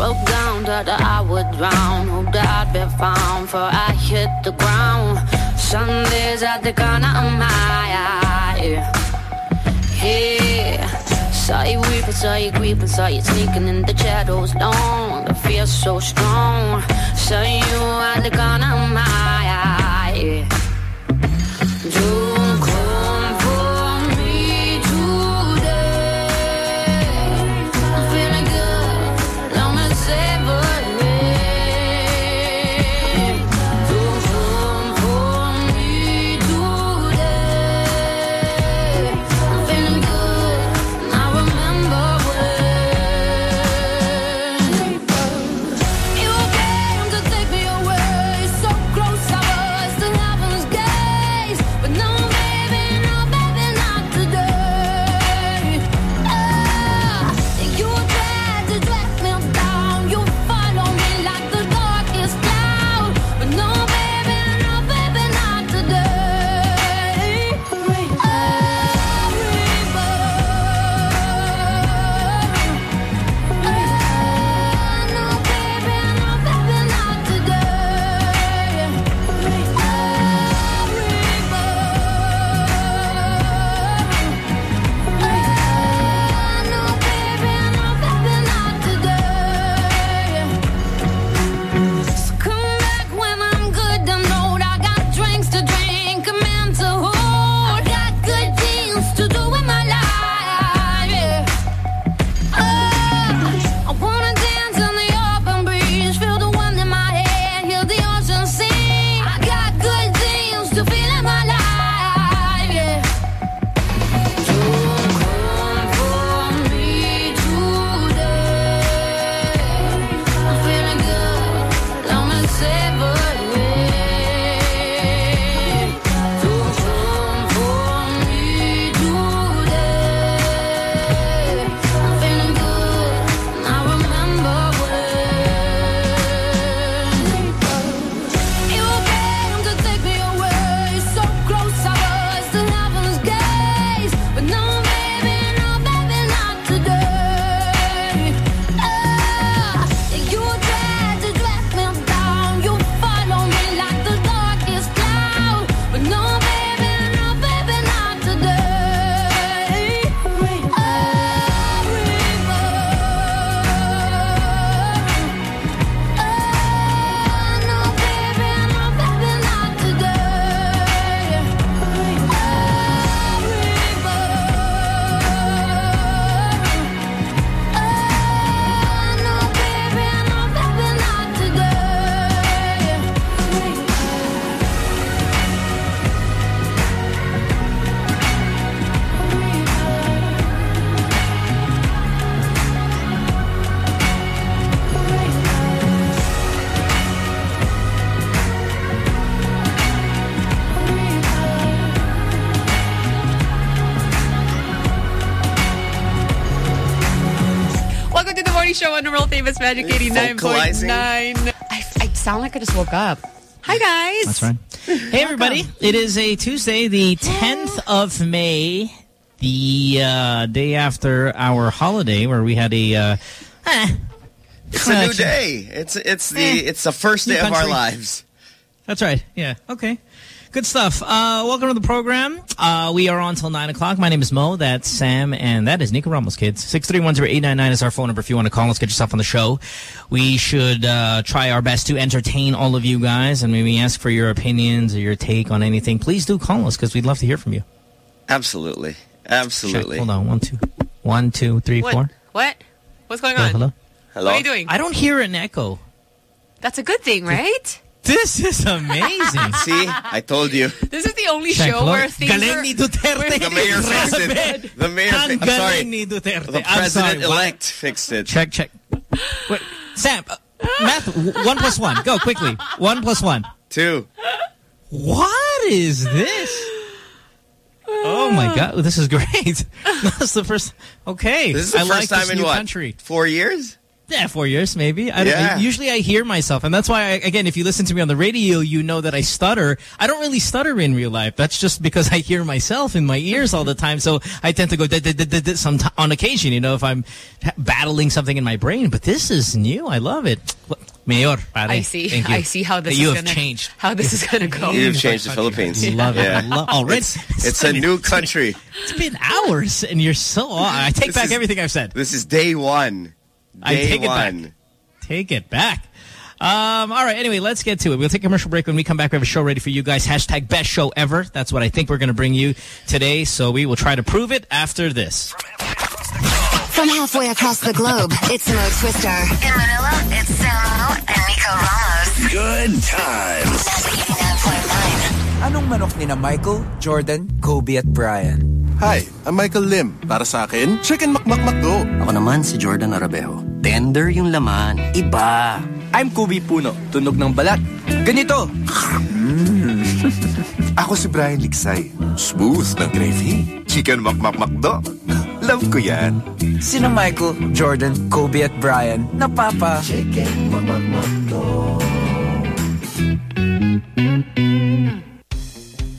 Broke down that I would drown. Hoped I'd be found for I hit the ground. Sundays at the corner of my eye. Yeah. Saw you weeping, saw you creeping, saw you sneaking in the shadows long. The fear so strong. Saw you at the corner of my eye. Don't famous Magic 89.9. I, I sound like I just woke up. Hi, guys. That's right. Hey, everybody. It is a Tuesday, the 10th of May, the uh, day after our holiday where we had a... Uh, eh, It's a new day. It's it's the Eh. it's the first day of our lives. That's right. Yeah. Okay. Good stuff. Uh, welcome to the program. Uh, we are on till 9 o'clock. My name is Mo. That's Sam. And that is Nico Ramos, kids. 6310899 is our phone number if you want to call us, get yourself on the show. We should uh, try our best to entertain all of you guys and maybe ask for your opinions or your take on anything. Please do call us because we'd love to hear from you. Absolutely, Check. absolutely. Hold on. One, two. One, two, three, What? four. What? What's going Hello, on? hello. Hello. What are you doing? I don't hear an echo. That's a good thing, right? This is amazing. See, I told you. This is the only Check, show hello. where things Galing are... ni Duterte. The mayor fixed it. The mayor. Ang Fi- I'm sorry. ni Duterte. The president-elect fixed it. Check, check. Wait, Sam, uh, math, one plus one. Go quickly. One plus one. Two. What is this? Oh my God, this is great. That's the first. Okay, This is the I first like time in new what? country. Four years? Yeah, four years maybe. I don't, Yeah. usually I hear myself, and that's why, I, again, if you listen to me on the radio, you know that I stutter. I don't really stutter in real life. That's just because I hear myself in my ears all the time. So I tend to go some on occasion, you know, if I'm battling something in my brain. But this is new. I love it. Look, Mayor, pare, I see. Thank you. I see how this you is have gonna, changed. How this is gonna go. You've changed the Philippines. Love it. Yeah. I love, already. Oh, it's, it's a new country. It's been hours, and you're so. I take This back is- everything I've said. This is day one. I Day take it back. Take it back. Um, all right. Anyway, let's get to it. We'll take a commercial break. When we come back, we have a show ready for you guys. Hashtag best show ever. That's what I think we're going to bring you today. So we will try to prove it after this. From halfway across the globe, it's Mo Twister. In Manila, it's Samo and Nico Ramos. Good times. 89.9. Anong manok ni na Michael, Jordan, Kobe at Brian? Hi, I'm Michael Lim. Para sa akin, Chicken McMcMcDo. Ako naman si Jordan Arabejo. Tender yung laman. Iba. I'm Kobe Puno, tunog ng balat. Ganito. Mm. Ako si Brian Liksay. Smooth ng gravy. Chicken McMcMcDo. Love ko yan. Sina Michael, Jordan, Kobe at Brian na papa.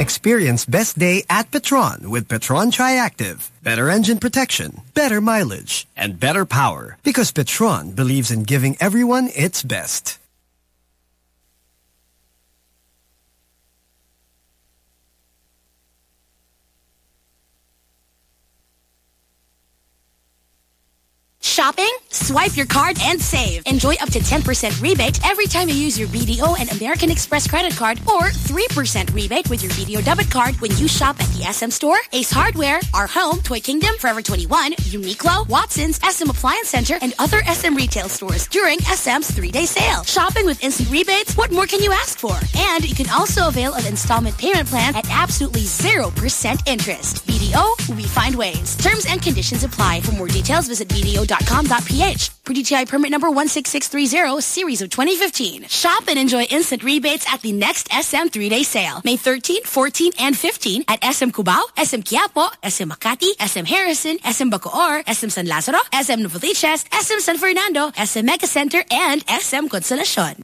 Experience best day at Petron with Petron Triactive. Better engine protection, better mileage, and better power. Because Petron believes in giving everyone its best. Shopping? Swipe your card and save. Enjoy up to 10% rebate every time you use your BDO and American Express credit card or 3% rebate with your BDO debit card when you shop at the SM Store, Ace Hardware, Our Home, Toy Kingdom, Forever 21, Uniqlo, Watson's, SM Appliance Center, and other SM retail stores during SM's three-day sale. Shopping with instant rebates? What more can you ask for? And you can also avail of installment payment plan at absolutely 0% interest. BDO, we find ways. Terms and conditions apply. For more details, visit BDO.com.ph. Per DTI permit number 16630, series of 2015. Shop and enjoy instant rebates at the next SM three-day sale. May 13, 14, and 15 at SM Cubao, SM Quiapo, SM Makati, SM Harrison, SM Bacoor, SM San Lazaro, SM Novaliches, SM San Fernando, SM Mega Center, and SM Consolacion.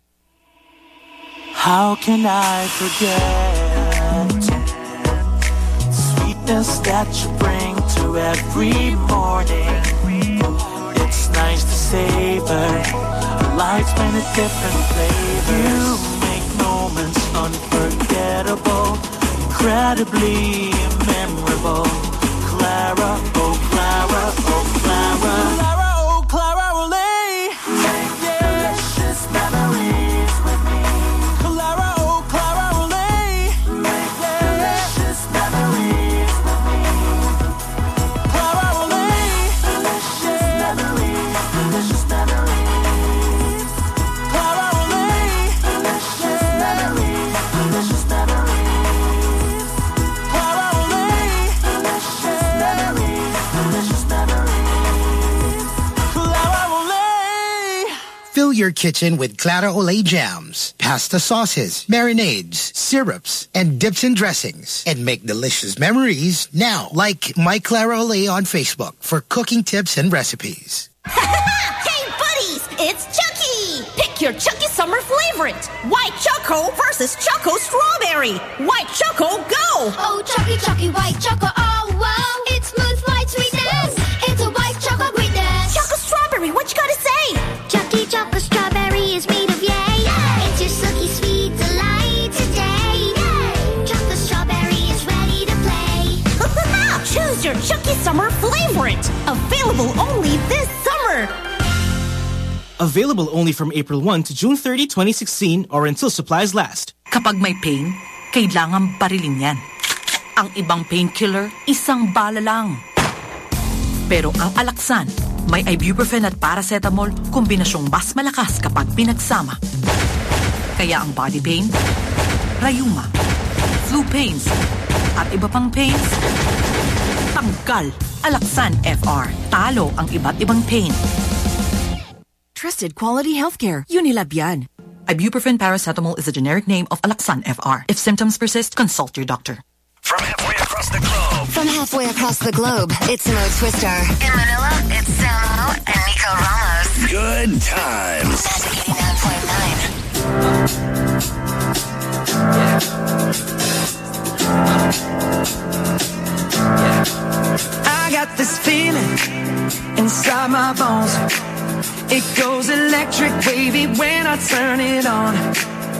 How can I forget sweetness that you bring to every morning? It's nice to savor a life's different flavors. You make moments unforgettable, incredibly memorable. Clara, oh Clara, oh Clara. Your kitchen with Clara Ole jams, pasta sauces, marinades, syrups, and dips and dressings. And make delicious memories now. Like My Clara Ole on Facebook for cooking tips and recipes. hey, buddies! It's Chuckie! Pick your Chuckie summer favorite. White Choco versus Choco Strawberry. White Choco, go! Oh, Chuckie, Chuckie, white chocolate, oh, wow. It's smooth like sweetness. It's a white chocolate greatness. Choco Strawberry, what you gotta say? Chuckie, chocolate, strawberry is made of yay. It's your silky sweet delight today. Chocolate, strawberry is ready to play. Choose your Chuckie summer favorite. Available only this summer. Available only from April 1 to June 30, 2016 or until supplies last. Kapag may pain, kailangan barilin yan. Ang ibang painkiller, isang bala lang. Pero ang Alaxan, may ibuprofen at paracetamol, kombinasyong mas malakas kapag pinagsama. Kaya ang body pain, rayuma, flu pains, at iba pang pains, tanggal. Alaxan FR. Talo ang iba't ibang pain. Trusted quality healthcare. Unilab yan. Ibuprofen paracetamol is a generic name of Alaxan FR. If symptoms persist, consult your doctor. From halfway across the globe. From halfway across the globe, it's Mo Twister. In Manila, it's Samo and Nico Ramos. Good times. Magic 89.9. I got this feeling inside my bones. It goes electric wavy when I turn it on.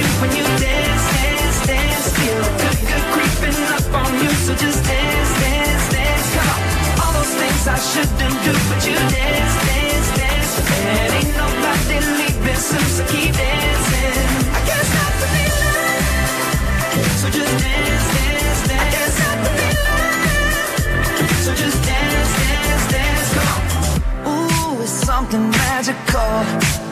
when you dance, dance, dance. Creeping up on you. So just dance, dance, dance. Come on. All those things I shouldn't do, but you dance, dance, dance. And ain't nobody leaving so keep dancing. I can't stop the feeling. So just dance, dance, dance. I can't stop the feeling. So just dance, dance, dance. Come on. Ooh, it's something magical.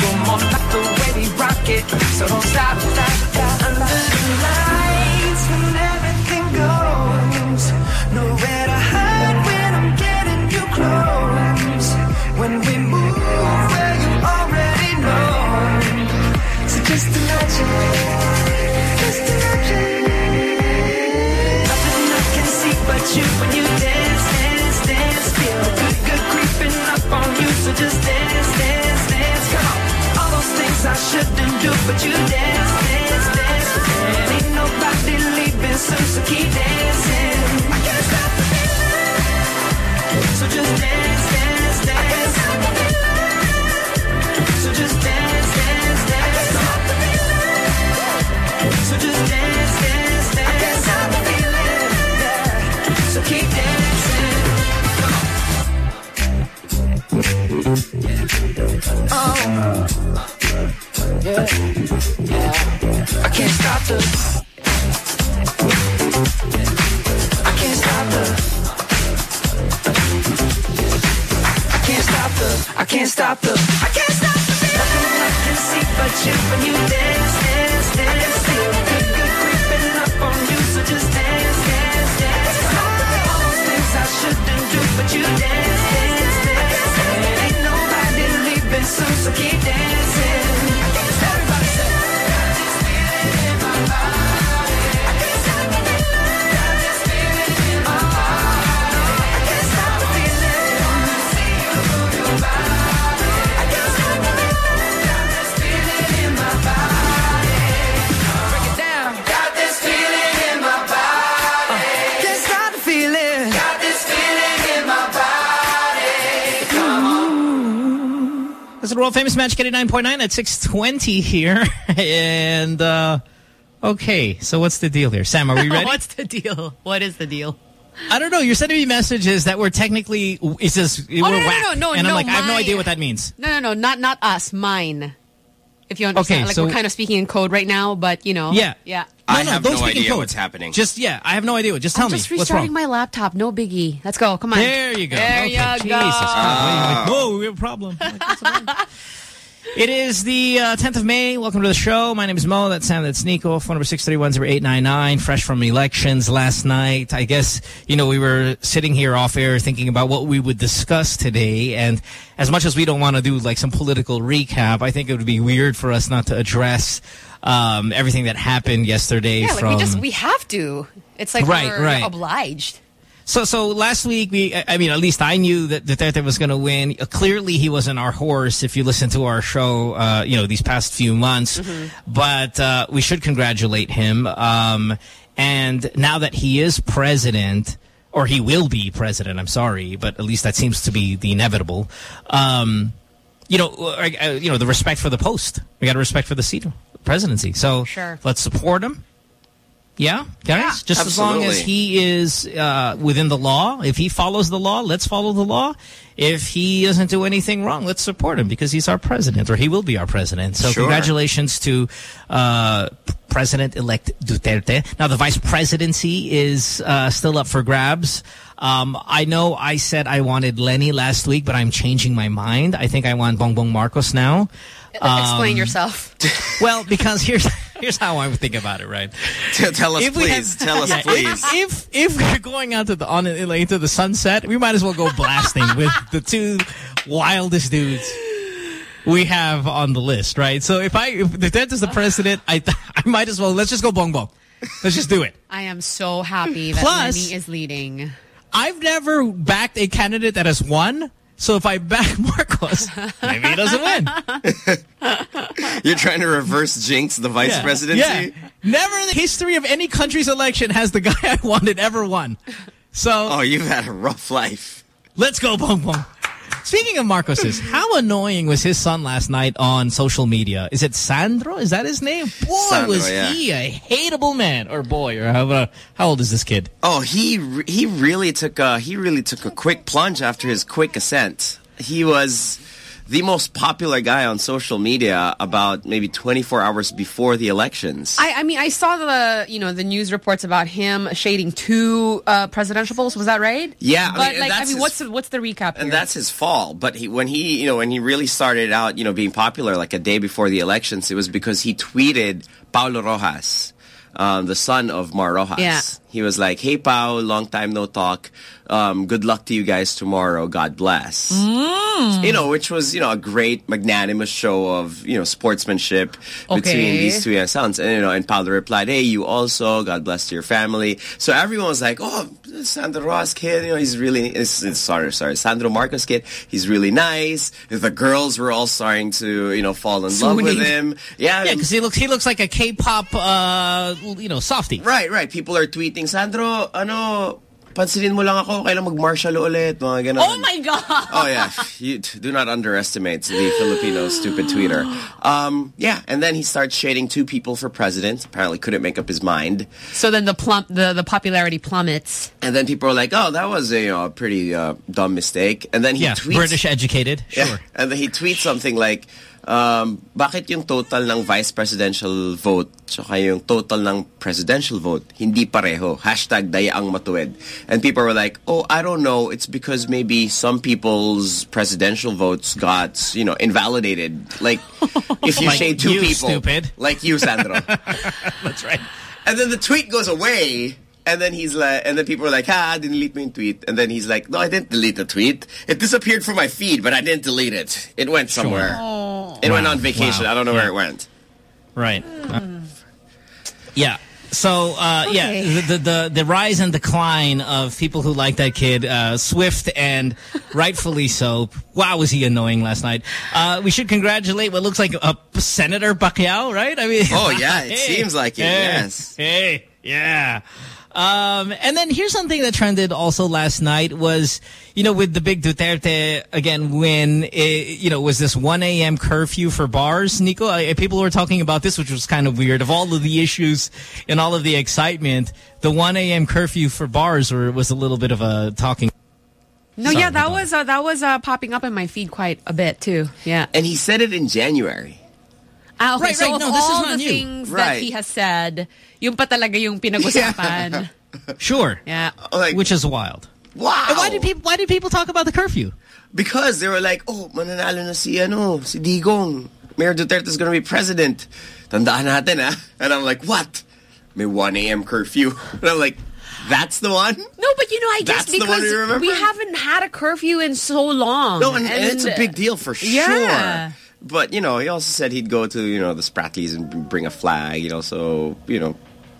Come on, like the way we rock it, so don't stop, stop, stop. Under the lights, when everything goes, nowhere to hide when I'm getting you close. When we move, well, you already know. So just imagine, just imagine. Nothing I can see but you when you dance, dance, dance. Feel good, good creeping up on you. So just dance. I shouldn't do, but you dance, dance, dance. And ain't nobody leaving soon, so keep dancing. I can't stop the feeling. So just dance, dance. Yeah. I can't stop the. Magic 89.9 at 620 here. and, uh, okay, so what's the deal here? Sam, are we ready? What's the deal? What is the deal? I don't know. You're sending me messages that we're technically, it says, we're Oh, no, no, whacked. no, no, and I'm no, like, I have no idea what that means. No, no, no, not not us, mine. If you understand, Okay, like so- we're kind of speaking in code right now, but you know, Yeah. yeah. No, I no, have don't no speak in idea code. what's happening. Just, yeah, I have no idea. Just tell I'm me. just What's restarting wrong? my laptop. No biggie. Let's go. Come on. There you go. There Okay, you Jesus go. Christ. Wait, wait, wait. Whoa, we have a problem. Like, what's problem? It is the uh, 10th of May. Welcome to the show. My name is Mo. That's Sam. That's Nico. Phone number 631-0899. Fresh from elections last night. I guess, you know, we were sitting here off air thinking about what we would discuss today. And as much as we don't want to do like some political recap, I think it would be weird for us not to address um, everything that happened yesterday Yeah, like from... we just we have to. It's like Right, we're right. obliged. So, so last week, we, I mean, at least I knew that Duterte was going to win. Uh, Clearly, he wasn't our horse if you listen to our show, uh, you know, these past few months. But uh, we should congratulate him. Um, and now that he is president, or he will be president, I'm sorry, but at least that seems to be the inevitable. Um, you know, uh, you know, the respect for the post. We got to respect for the seat, presidency. So Sure. let's support him. Yeah, guys. Just as long as he is uh, within the law, if he follows the law, let's follow the law. If he doesn't do anything wrong, let's support him because he's our president, or he will be our president. So Sure. congratulations to uh, President-elect Duterte. Now the vice presidency is uh, still up for grabs. Um, I know I said I wanted Leni last week, but I'm changing my mind. I think I want Bongbong Marcos now. Explain Um, yourself. Well, because here's here's how I would think about it, right? T- Tell us, If please. have- Tell us, Yeah, please. If, if if we're going out to the on like, into the sunset, we might as well go blasting with the two wildest dudes we have on the list, right? So if I if Duterte's the president, I I might as well let's just go bong bong. Let's just do it. I am so happy that Plus- Leni is leading. I've never backed a candidate that has won. So if I back Marcos, maybe he doesn't win. You're trying to reverse jinx the vice Yeah. presidency? Yeah. Never in the history of any country's election has the guy I wanted ever won. So Oh, you've had a rough life. Let's go, Bongbong. Speaking of Marcos's, how annoying was his son last night on social media? Is it Sandro? Is that his name? Boy, Sandro, was yeah. he a hateable man. Or boy, or how, how old is this kid? Oh, he re- he really took a he really took a quick plunge after his quick ascent. He was the most popular guy on social media about maybe 24 hours before the elections. I, I mean, I saw the you know the news reports about him shading two uh, presidential polls. Was that right? Yeah, I but mean, and like, I mean, his- what's the, what's the recap? and that's his fall. But he, when he, you know, when he really started out, you know, being popular, like a day before the elections, it was because he tweeted Paolo Roxas, um, the son of Mar Roxas. Yeah. He was like, "Hey, Pao, long time no talk. Um, good luck to you guys tomorrow. God bless." You know, which was you know a great magnanimous show of you know sportsmanship between these two young sons. And you know, and Paolo replied, "Hey, you also. God bless to your family." So everyone was like, "Oh, Sandro Ross kid, you know, he's really it's, it's, sorry, sorry, Sandro Marcos kid. He's really nice." The girls were all starting to you know fall in love with him. Yeah, Yeah, because he looks he looks like a K-pop, uh, you know, softie. Right, right. People are tweeting, Sandro, ano, pansinin mo lang ako, kailan mag-martial ulit, mga ganun. oh my god! Oh yeah, you do not underestimate the Filipino stupid tweeter. Um, yeah, and then he starts shading two people for president. Apparently, couldn't make up his mind. So then the plump the the popularity plummets. And then people are like, "Oh, that was a you know, pretty uh, dumb mistake." And then he Yeah, tweets, British educated. Sure. Yeah, and then he tweets something like, um, "Bakit yung total ng vice presidential vote tsaka yung total ng presidential vote hindi pareho?" Hashtag dayaang matuwid. And people were like, "Oh, I don't know. It's because maybe some people's presidential votes got you know invalidated. Like if you Like shade two you, people, stupid. like you, Sandro." That's right. And then the tweet goes away. And then he's like, and then people are like, ah, I didn't delete my tweet. And then he's like, no, I didn't delete the tweet. It disappeared from my feed, but I didn't delete it. It went somewhere. It went on vacation. Wow. I don't know Yeah. where it went. Right. Uh, yeah. So uh, yeah, Okay. the, the the the rise and decline of people who like that kid, uh, swift and rightfully so. Wow, was he annoying last night? Uh, we should congratulate what looks like a Senator Pacquiao, right? I mean, Oh, yeah, it Hey, seems like it, hey, yes. Hey, yeah. Um, and then here's something that trended also last night was, you know, with the big Duterte again when, it, you know, was this 1 a.m. curfew for bars, Nico? Uh, people were talking about this, which was kind of weird. Of all of the issues and all of the excitement, the 1 a.m. curfew for bars were, was a little bit of a talking. No, Sorry yeah, that was uh, that was uh, popping up in my feed quite a bit too. Yeah. And he said it in January. Ah, okay, Right, so right. of No, this is all not the new. things that Right. he has said, yung pa talaga yung pinag-usapan. Sure. yeah. Like, Which is wild. wow. And why did people, why did people talk about the curfew? Because they were like, oh, mananalo na si, ano, si Digong. Mayor Duterte is going to be president. Tandaan natin, ah. And I'm like, what? May 1 a.m. curfew. And I'm like, that's the one? No, but you know, I guess That's the one because we haven't had a curfew in so long. No, and, and it's a big deal for Yeah. sure. But, you know, he also said he'd go to, you know, the Spratlys and bring a flag, you know, so, you know,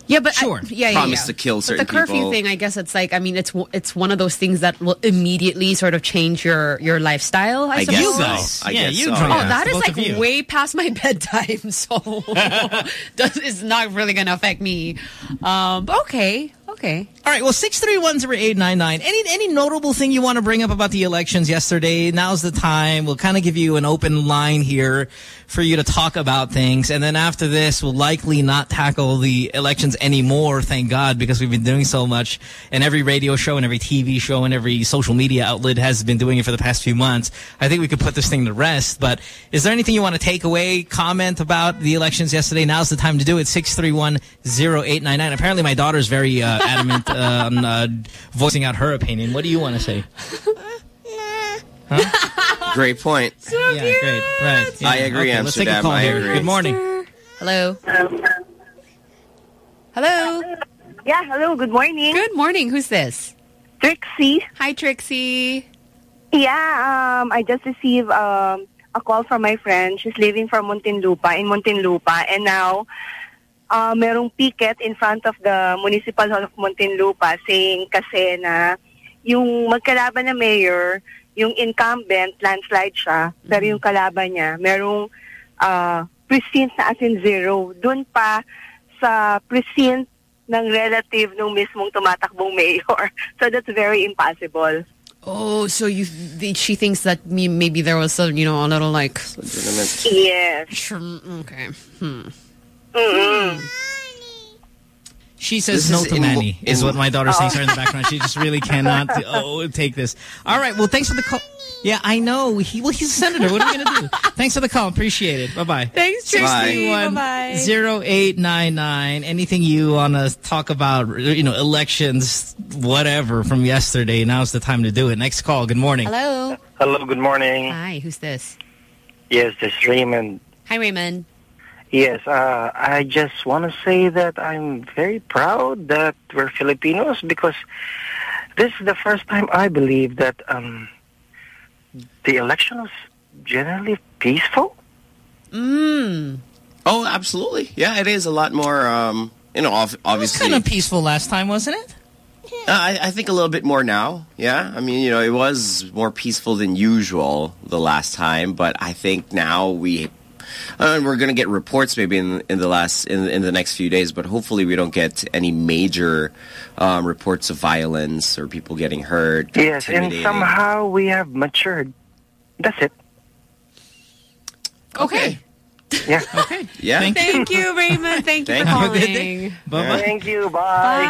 Yeah, but sure. yeah, yeah, Promise yeah. to kill But certain the curfew people. thing, I guess it's like I mean, it's it's one of those things that will immediately sort of change your your lifestyle. I, I guess suppose. so. guys. I Yeah, guess you so. drunk. Oh, Yeah, that the is both like way past my bedtime, so it's not really going to affect me. Um, but okay, okay. All right, well, 6310899. Any any notable thing you want to bring up about the elections yesterday? Now's the time. We'll kind of give you an open line here for you to talk about things. And then after this, we'll likely not tackle the elections anymore, thank God, because we've been doing so much. And every radio show and every TV show and every social media outlet has been doing it for the past few months. I think we could put this thing to rest. But is there anything you want to take away, comment about the elections yesterday? Now's the time to do it. 6310899. Apparently my daughter's very uh, adamant uh, on uh, voicing out her opinion. What do you want to say? Great point. yeah, great. Right. Yeah. I agree, okay, Let's take a call I here. agree. Good morning. Hello. Hello. Yeah, hello. Good morning. Good morning. Who's this? Trixie. Hi, Trixie. Yeah, um, I just received um, a call from my friend. She's living from Muntinlupa, in Muntinlupa. And now, uh, merong picket in front of the Municipal Hall of Muntinlupa saying kasi na yung magkalaban na mayor, yung incumbent, landslide siya, pero yung kalaban niya, merong uh, precinct na as in zero. Doon pa sa precinct ng relative nung mismong tumatakbong mayor. So that's very impossible. Oh, so you the, she thinks that maybe there was some, you know, a little like. Yes. Okay. Hmm. Mm-mm. She says This no is to in- Manny, is what my daughter's saying Oh. in the background. She just really cannot oh, take this. All right, well, thanks for the call. Yeah, I know. He, well, he's a senator. What are we going to do? thanks for the call. Appreciate it. Bye-bye. Thanks, Trixie. Bye-bye. 0899. Anything you want to talk about, you know, elections, whatever, from yesterday. Now's the time to do it. Next call. Good morning. Hello. Hello, good morning. Hi, who's this? Yes, this is Raymond. Hi, Raymond. Yes, uh, I just want to say that I'm very proud that we're Filipinos because this is the first time I believe that um, the election was generally peaceful. Mm. Oh, absolutely. Yeah, it is a lot more, um, you know, ob- obviously. kind of peaceful last time, wasn't it? Uh, I, I think a little bit more now. Yeah, I mean, you know, it was more peaceful than usual the last time, but I think now we, uh, we're going to get reports maybe in in the last in in the next few days, but hopefully we don't get any major um, reports of violence or people getting hurt. Yes, and somehow we have matured. That's it. Okay. Yeah. Okay. Yeah. Thank you, Raymond. Thank you Thank for you. Good calling. day. Bye-bye. Thank you. Bye.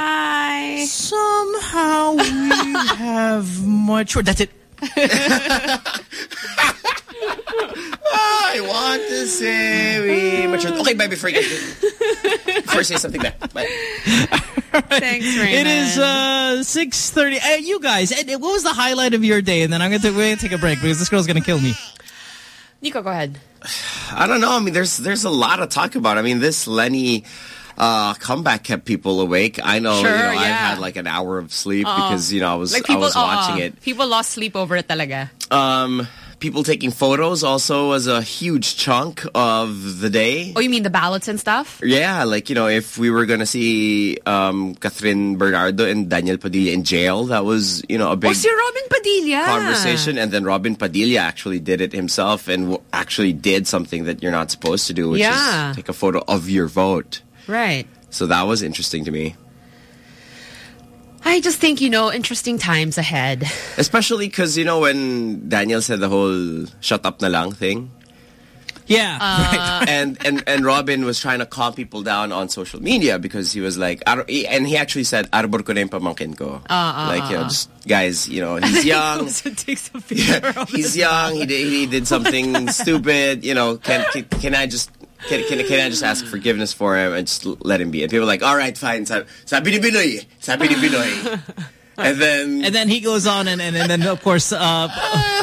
Bye. Somehow we have matured. That's it. I want to say we matured. Okay, bye before you get before you say something back. Bye. Thanks, Raymond. It is uh, 6.30. Uh, you guys, what was the highlight of your day? And then I'm going to we're gonna take a break because this girl's going to kill me. Nico, go ahead. I don't know. I mean, there's there's a lot to talk about. I mean, this Leni uh, comeback kept people awake. I know. Sure, you know, I yeah. had like an hour of sleep Oo. because you know I was like I was watching oo. it. People lost sleep over it talaga. Um, people taking photos also was a huge chunk of the day. Oh, you mean the ballots and stuff? Yeah, like, you know, if we were going to see um, Kathryn Bernardo and Daniel Padilla in jail, that was, you know, a big oh, si Robin Padilla. conversation. And then Robin Padilla actually did it himself and w- actually did something that you're not supposed to do, which Yeah. is take a photo of your vote. Right. So that was interesting to me. I just think, you know, interesting times ahead. Especially because, you know, when Daniel said the whole shut up na lang thing. Yeah. Uh, and, and and Robin was trying to calm people down on social media because he was like, "Ar- and he actually said, arbor ko na yung pamangkin ko. Uh, uh, like, you know, just, guys, you know, he's young. also takes a picture of he's young. He did, he did something stupid. You know, can, can can I just can, can can I just ask forgiveness for him and just let him be? And people are like, all right, fine. Sabi, ni Binoe, sabi ni Binoe. And then and then he goes on and, and, and then of course uh,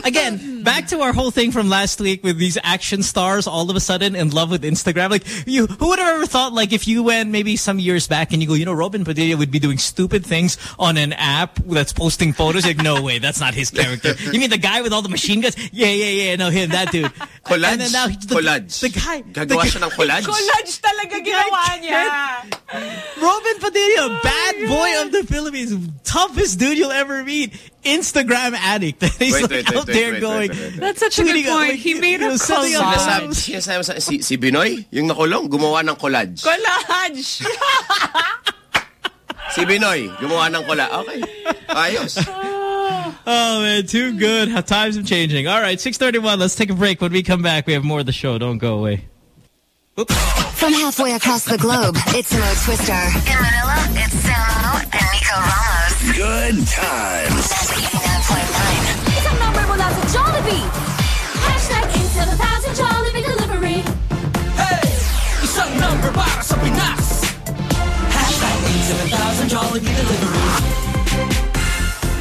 again back to our whole thing from last week with these action stars all of a sudden in love with Instagram. Like you who would have ever thought like if you went maybe some years back and you go you know Robin Padilla would be doing stupid things on an app that's posting photos. Like no way that's not his character. You mean the guy with all the machine guns? Yeah yeah yeah no him that dude. Collage. And then now the, collage. the guy gagawa siya ng collage. Collage talaga ginawa niya. Robin Padilla, bad boy of the Philippines, toughest dude you'll ever meet. Instagram addict. That he's Wait, like wait, wait, out wait, there wait, going. wait, wait, wait. That's such a good point. like, He made you a know, setting up collage. Sinasabi, posts. sinasabi sa si, si Binoe, yung nakulong, gumawa ng collage. Collage! Si Binoe, gumawa ng collage. Okay. Ayos. Oh man, too good. How times are changing. All right, 631. Let's take a break. When we come back, we have more of the show. Don't go away. From halfway across the globe, it's Mo Twister. In Manila, it's Samo and Nico Ramos. Good times. Isang number mula sa Jollibee. Hashtag 87000 Jollibee Delivery. Hey! Isang number para sa Pinas. Hashtag 87000 Jollibee Delivery.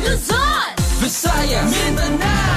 Luzon! Visayas! Mindanao!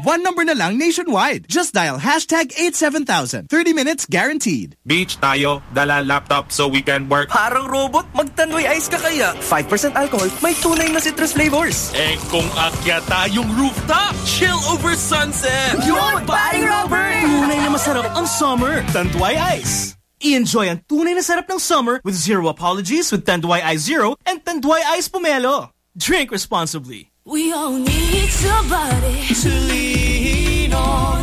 Yon, one number na lang nationwide. Just dial hashtag 87000. 30 minutes guaranteed. Beach tayo, dala laptop so we can work. Parang robot, magtanduay ice ka kaya. 5% alcohol, may tunay na citrus flavors. Eh kung akyat tayong rooftop, chill over sunset. Yun, buddy Robert! Tunay na masarap ang summer. Tanduay Ice. I-enjoy ang tunay na sarap ng summer with zero apologies with Tanduay Ice Zero and Tanduay Ice Pomelo. Drink responsibly. We all need somebody to lean on.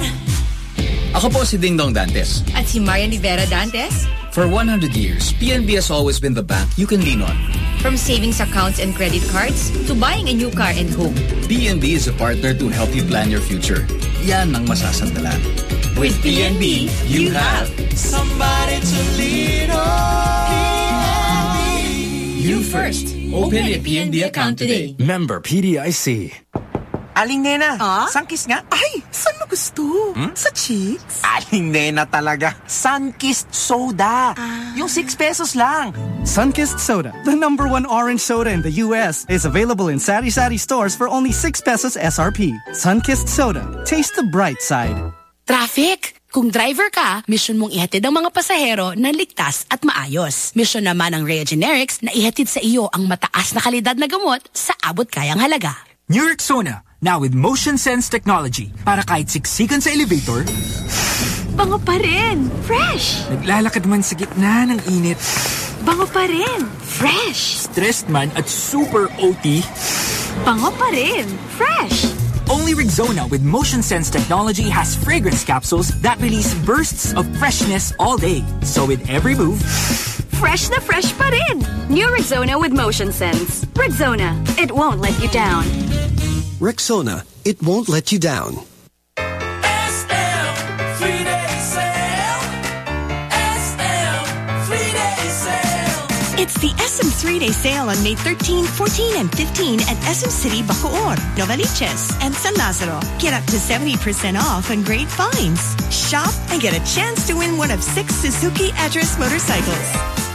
Ako po si Dingdong Dantes. At si Marian Rivera Dantes. For 100 years, PNB has always been the bank you can lean on. From savings accounts and credit cards to buying a new car and home. PNB is a partner to help you plan your future. Yan ang masasandalan. With PNB, you have somebody to lean on. PNB, You first. Open a PNB account today. Member PDIC. Aling Nena, ah? Sunkist nga? Ay, saan mo gusto? Hmm? Sa cheeks? Aling Nena talaga. Sunkist Soda. Ah. Yung 6 pesos lang. Sunkist Soda, the number one orange soda in the U.S., is available in Sari Sari stores for only 6 pesos SRP. Sunkist Soda. Taste the bright side. Traffic! Kung driver ka, mission mong ihatid ang mga pasahero na ligtas at maayos. Mission naman ng Rhea Generics na ihatid sa iyo ang mataas na kalidad na gamot sa abot kayang halaga. New Rexona, now with motion sense technology. Para kahit siksikan sa elevator, Bango pa rin. Fresh. naglalakad man sa gitna ng init, Bango pa rin. Fresh. stressed man at super OT, Bango pa rin. Fresh. Only Rexona with motion sense technology has fragrance capsules that release bursts of freshness all day. So with every move, Fresh na fresh pa rin. New Rexona with Motion Sense. Rexona. It won't let you down. Rexona, it won't let you down. It's the SM 3-Day sale on May 13, 14, and 15 at SM City, Bacoor, Novaliches, and San Lazaro. Get up to 70% off on great finds. Shop and get a chance to win one of six Suzuki address motorcycles.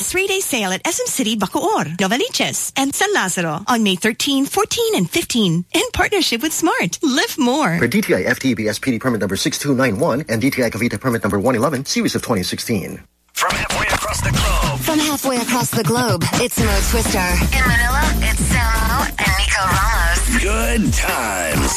The 3-Day sale at SM City, Bacoor, Novaliches, and San Lazaro on May 13, 14, and 15 in partnership with Smart. Live more. For DTI FTEB SPD permit number 6291 and DTI Cavite permit number 111, series of 2016. From halfway across the globe. From halfway across the globe, it's Mo Twister. In Manila, it's Samo and Nico Ramos. Good times.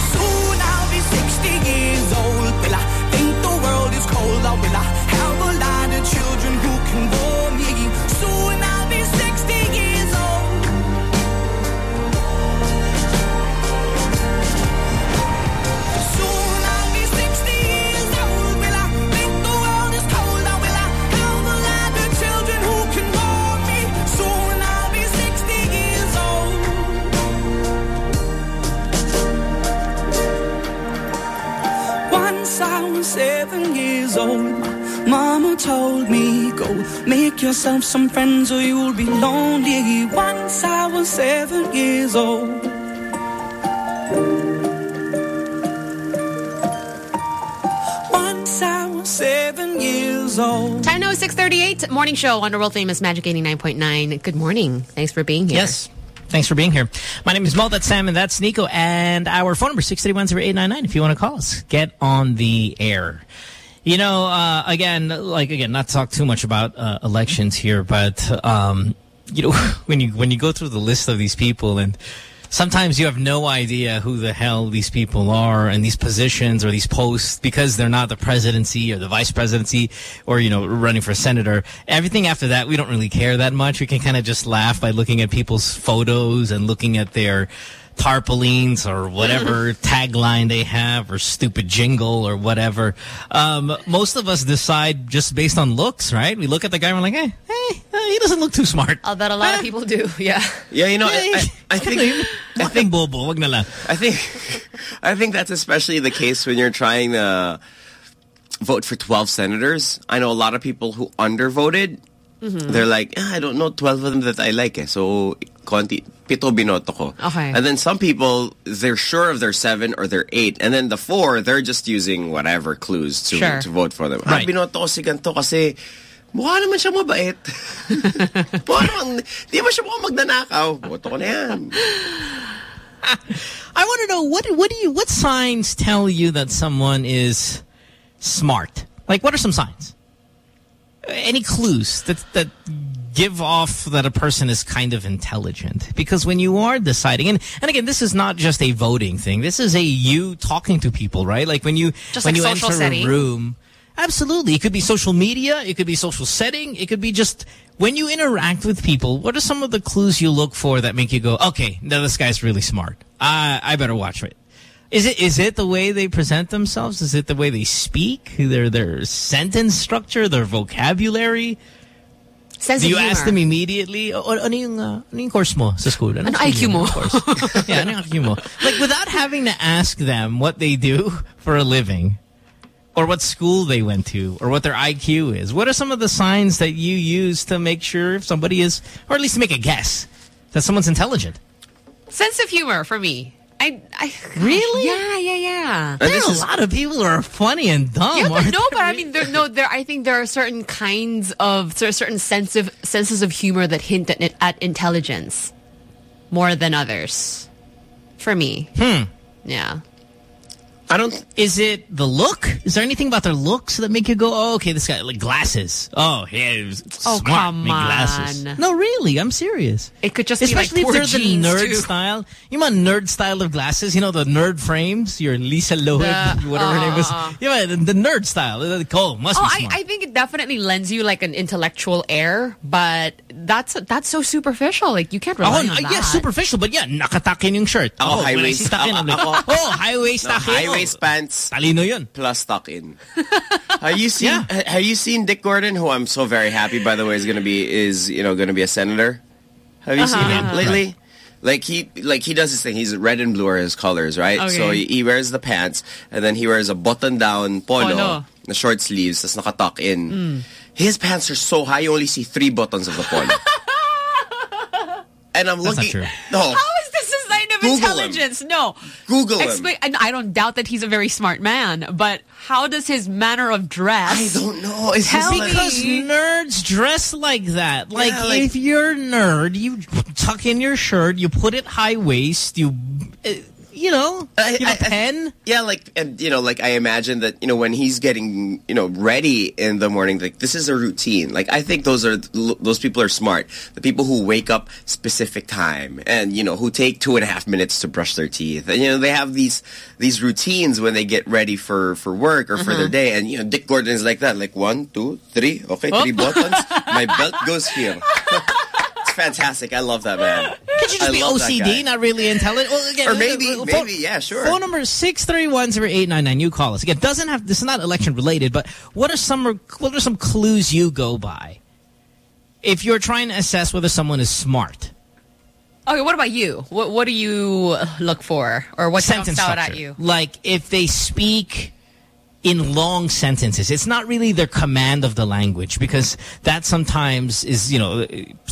Was seven years old, my mama told me, go make yourself some friends or you'll be lonely. Once I was seven years old. Once I was seven years old. Time now 638, morning show on the world famous Magic 89.9. Good morning. Thanks for being here. Yes. Thanks for being here. My name is Mo, that's Sam, and that's Nico. And our phone number, 631-0899, if you want to call us. Get on the air. You know, uh, again, like, again, not to talk too much about uh, elections here, but, um, you know, when you when you go through the list of these people and sometimes you have no idea who the hell these people are and these positions or these posts because they're not the presidency or the vice presidency or, you know, running for senator. Everything after that, we don't really care that much. We can kind of just laugh by looking at people's photos and looking at their tarpaulins or whatever tagline they have or stupid jingle or whatever. Um, most of us decide just based on looks, right? We look at the guy and we're like, hey, hey, uh, he doesn't look too smart. I'll bet a lot of people do. Yeah. Yeah, you know, I, I, I think I think bobo, wag na lang. I think I think that's especially the case when you're trying to vote for 12 senators. I know a lot of people who undervoted. Mhm. They're like, "Ah, I don't know 12 of them that I like eh. So, konti, pito binoto ko. Okay. And then some people, they're sure of their seven or their eight. And then the four, they're just using whatever clues to, Sure. to vote for them. Right. Ah, binoto ko si ganito kasi mukha naman siya mabait. mukha naman, di ba siya mukhang magnanakaw? Boto ko na yan. I want to know what what do you what signs tell you that someone is smart? Like what are some signs? Any clues that that give off that a person is kind of intelligent? Because when you are deciding, and and again, this is not just a voting thing. This is a you talking to people, right? Like when you Just when like you enter setting. a room. Absolutely. It could be social media. It could be social setting. It could be just when you interact with people, what are some of the clues you look for that make you go, okay, now this guy's really smart. I, I better watch it. Is it is it the way they present themselves? Is it the way they speak? Their their sentence structure, their vocabulary? Sense Do of you ask them immediately? O, ano yung, uh, ano yung course mo sa school? Ano Ano IQ mo? yeah, ano IQ mo? Like, without having to ask them what they do for a living, or what school they went to, or what their IQ is, what are some of the signs that you use to make sure if somebody is, or at least to make a guess, that someone's intelligent? Sense of humor for me. I, I Really? Yeah, yeah, yeah. There are a lot of people who are funny and dumb. Yeah, but no, but I mean, there, no, there. I think there are certain kinds of, there are certain sense of, senses of humor that hint at, at intelligence more than others. For me, Hmm. yeah. I don't. Is it the look? Is there anything about their looks that make you go, "Oh, okay, this guy like glasses"? Oh, yeah, he was Oh, smart, come make glasses. on. No, really, I'm serious. It could just Especially be like poor if they're genes, the nerd too. style. You know, nerd style of glasses. You know, the nerd frames. Your Lisa Loeb, The- whatever her name is. uh-uh. Yeah, the, the nerd style. Like, Oh, must Oh, be I, smart. I think it definitely lends you like an intellectual air, but that's that's so superficial. Like you can't Oh, rely on no, that. yeah, superficial, but yeah, nakatakin yung shirt. Ako, oh, high when I waist. see takin, I'm like, oh, oh high waist No, takin. high Waist pants. Talino yun. Plus tuck in. have you seen? ha- Have you seen Dick Gordon, who I'm so very happy, by the way, is going to be is you know going to be a senator? Have you Uh-huh. seen him Yeah. lately? Like he like he does this thing. He's red and blue are his colors, right? Okay. So he, he wears the pants and then he wears a button down polo, Polo. the short sleeves, that's nakatuck in. Mm. His pants are so high, you only see three buttons of the polo. and I'm That's not looking. true. No, of Google him. intelligence? No. Google him. And I don't doubt that he's a very smart man, but how does his manner of dress? I don't know. It's Tell just Because me. nerds dress like that. Like, Yeah, like- if you're a nerd, you tuck in your shirt, you put it high waist, you, uh, you know, I- you a I- I- pen. Yeah, like and you know, like I imagine that you know when he's getting you know ready in the morning, like this is a routine. Like I think those are those people are smart. The people who wake up specific time and you know who take two and a half minutes to brush their teeth, and you know they have these these routines when they get ready for for work or for their mm-hmm. day. And you know Dick Gordon is like that. Like one, two, three. Okay, three oh. buttons. My belt goes here. it's fantastic. I love that man. Could you just I be love that guy. OCD, not really intelligent? Well, again, Or maybe- uh, uh, maybe, yeah, sure. Phone number six three one zero eight nine nine. You call us again. Doesn't have this is not election related, but what are some what are some clues you go by if you're trying to assess whether someone is smart? Okay, what about you? What what do you look for, or what jumps sentence out structure. at you? Like if they speak in long sentences, it's not really their command of the language because that sometimes is, you know,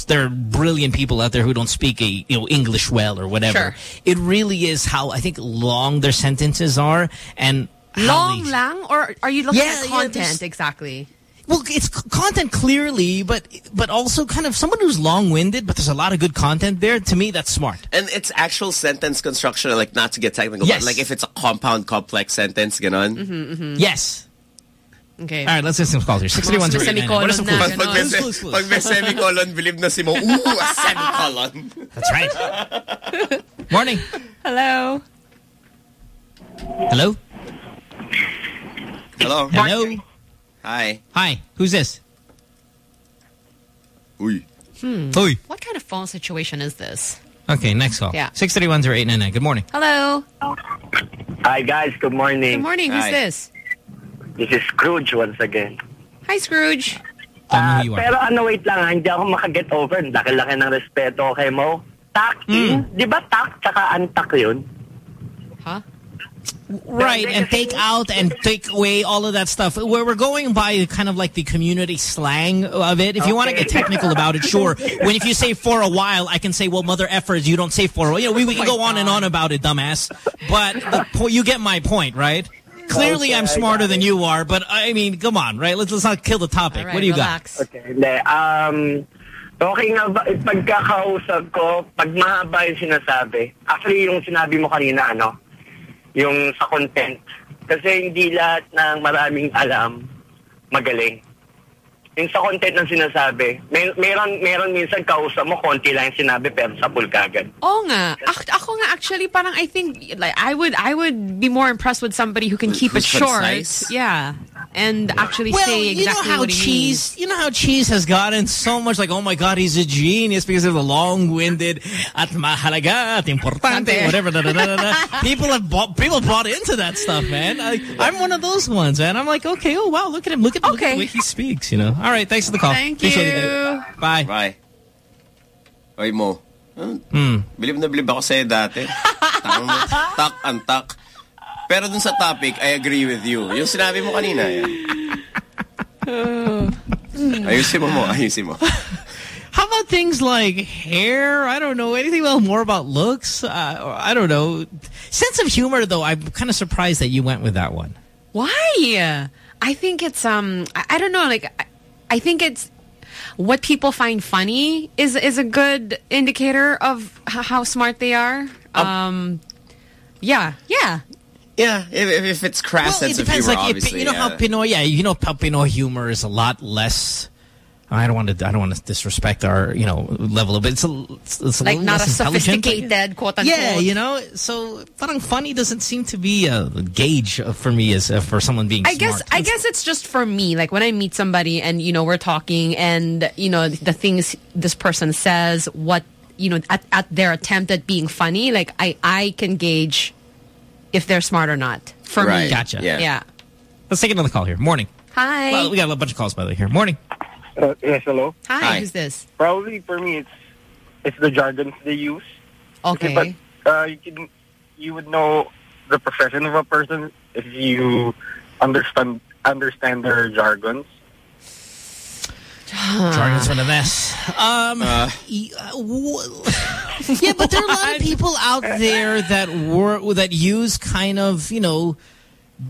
there are brilliant people out there who don't speak a, you know, English well or whatever. Sure. It really is how I think long their sentences are and Long, they- lang, or are you looking Yeah, at content there's- exactly? Well, it's content clearly, but but also kind of someone who's long-winded, but there's a lot of good content there. To me, that's smart. And it's actual sentence construction, like not to get technical, Yes. but like if it's a compound complex sentence, ganon. Mm-hmm, Yes. Okay. All right, let's listen to some calls here. 631 What are some Semicolon clues? na, Pag may, Clues, clues, clues. pag may semicolon, believe na si Mo, ooh, a semicolon. That's right. Morning. Hello. Hello? Hello. Hello? Hi. Hi. Who's this? Uy. Hmm. Uy. What kind of phone situation is this? Okay, next call. Yeah. 631-0899. Good morning. Hello. Hi guys, good morning. Good morning. Who's this? This is Scrooge once again. Hi, Scrooge. Ah, pero ano, wait lang, ha, hindi ako makaget over. Ang Laki-laki ng respeto kay Mo. Tak in, di ba tak tsaka antak yun? Right, and take out and take away all of that stuff. Where we're going by kind of like the community slang of it. If you want to get technical about it, sure. When if you say for a while, I can say, well, mother effers, you don't say for a while. You know, we, we can go on and on about it, dumbass. But the po you get my point, right? Clearly, Okay, I'm smarter than you are, but I mean, come on, right? Let's let's not kill the topic. what do you got? Okay, hindi. Um, okay nga ba, pagkakausap ko, pag mahaba yung sinasabi, actually yung sinabi mo kanina, ano, yung sa content. Kasi hindi lahat ng maraming alam, magaling. Yung sa content ng sinasabi, may, meron, meron minsan kausap mo, konti lang yung sinabi, pero sa kagad. Oo nga. Ak- ako nga actually parang I think like I would I would be more impressed with somebody who can keep it short. concise? Yeah. and actually well, say exactly you know how what he cheese, you know how cheese has gotten so much like, oh my god, he's a genius because of the long-winded at mahalaga, at importante, whatever. Da, da, da, da, da. People have bought, people bought into that stuff, man. I, I'm one of those ones, and I'm like, okay, oh wow, look at him, look at, look at the way he speaks, you know. All right, thanks for the call. Thank Appreciate you. it. Bye. Bye. Oy mo. Huh? Hmm. Bilib na bilib ako sa'yo dati. Takang mo, tak ang tak. Pero dun sa topic, I agree with you. Yung sinabi mo kanina, yan. Ayusin mo mo, ayusin mo. How about things like hair? I don't know. Anything else more about looks? Uh, I don't know. Sense of humor, though, I'm kind of surprised that you went with that one. Why? I think it's um I, I don't know like I, I think it's what people find funny is is a good indicator of how smart they are. Um yeah, yeah. Yeah, if, if- if it's crass Well, sense it of depends. humor, like, if- obviously. you know yeah. how Pinoy, yeah, you know how Pinoy humor is a lot less. I don't want to. I don't want to disrespect our, you know, level of it. It's a, it's, it's a Like little not a less intelligent. sophisticated quote unquote. Yeah, you know, so parang funny doesn't seem to be a gauge for me as uh, for someone being I smart. guess I guess it's just for me. Like when I meet somebody and you know we're talking and you know the things this person says, what you know at, at their attempt at being funny, like I I can gauge if they're smart or not. For Right. me, Gotcha. Yeah. Yeah. Let's take another call here. Morning. Hi. Well, we got a bunch of calls by the way here. Morning. Uh, yes, hello. Hi, who's this? Probably for me, it's it's the jargons they use. Okay. But uh, you can you would know the profession of a person if you understand understand their jargons. Jargon's been a mess. Um, e- uh, yeah, but there are a lot of people out there that were that use kind of, you know,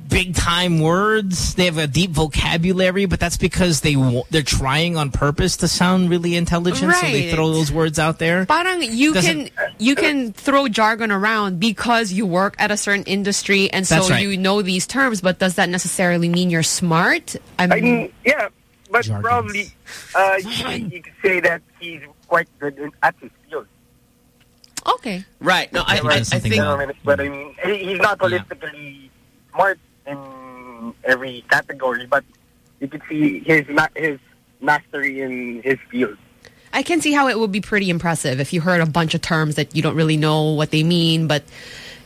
big time words. They have a deep vocabulary, but that's because they they're trying on purpose to sound really intelligent, so they throw those words out there. Parang you Doesn't- can you can throw jargon around because you work at a certain industry and so right. you know these terms, but does that necessarily mean you're smart? I mean, I mean, yeah, but probably uh, you, you could say that he's quite good in- at his field. okay. Right. No, I, I, I think... But I mean, he's not holistically smart in every category, but you could see his ma- his mastery in his field. I can see how it would be pretty impressive if you heard a bunch of terms that you don't really know what they mean, but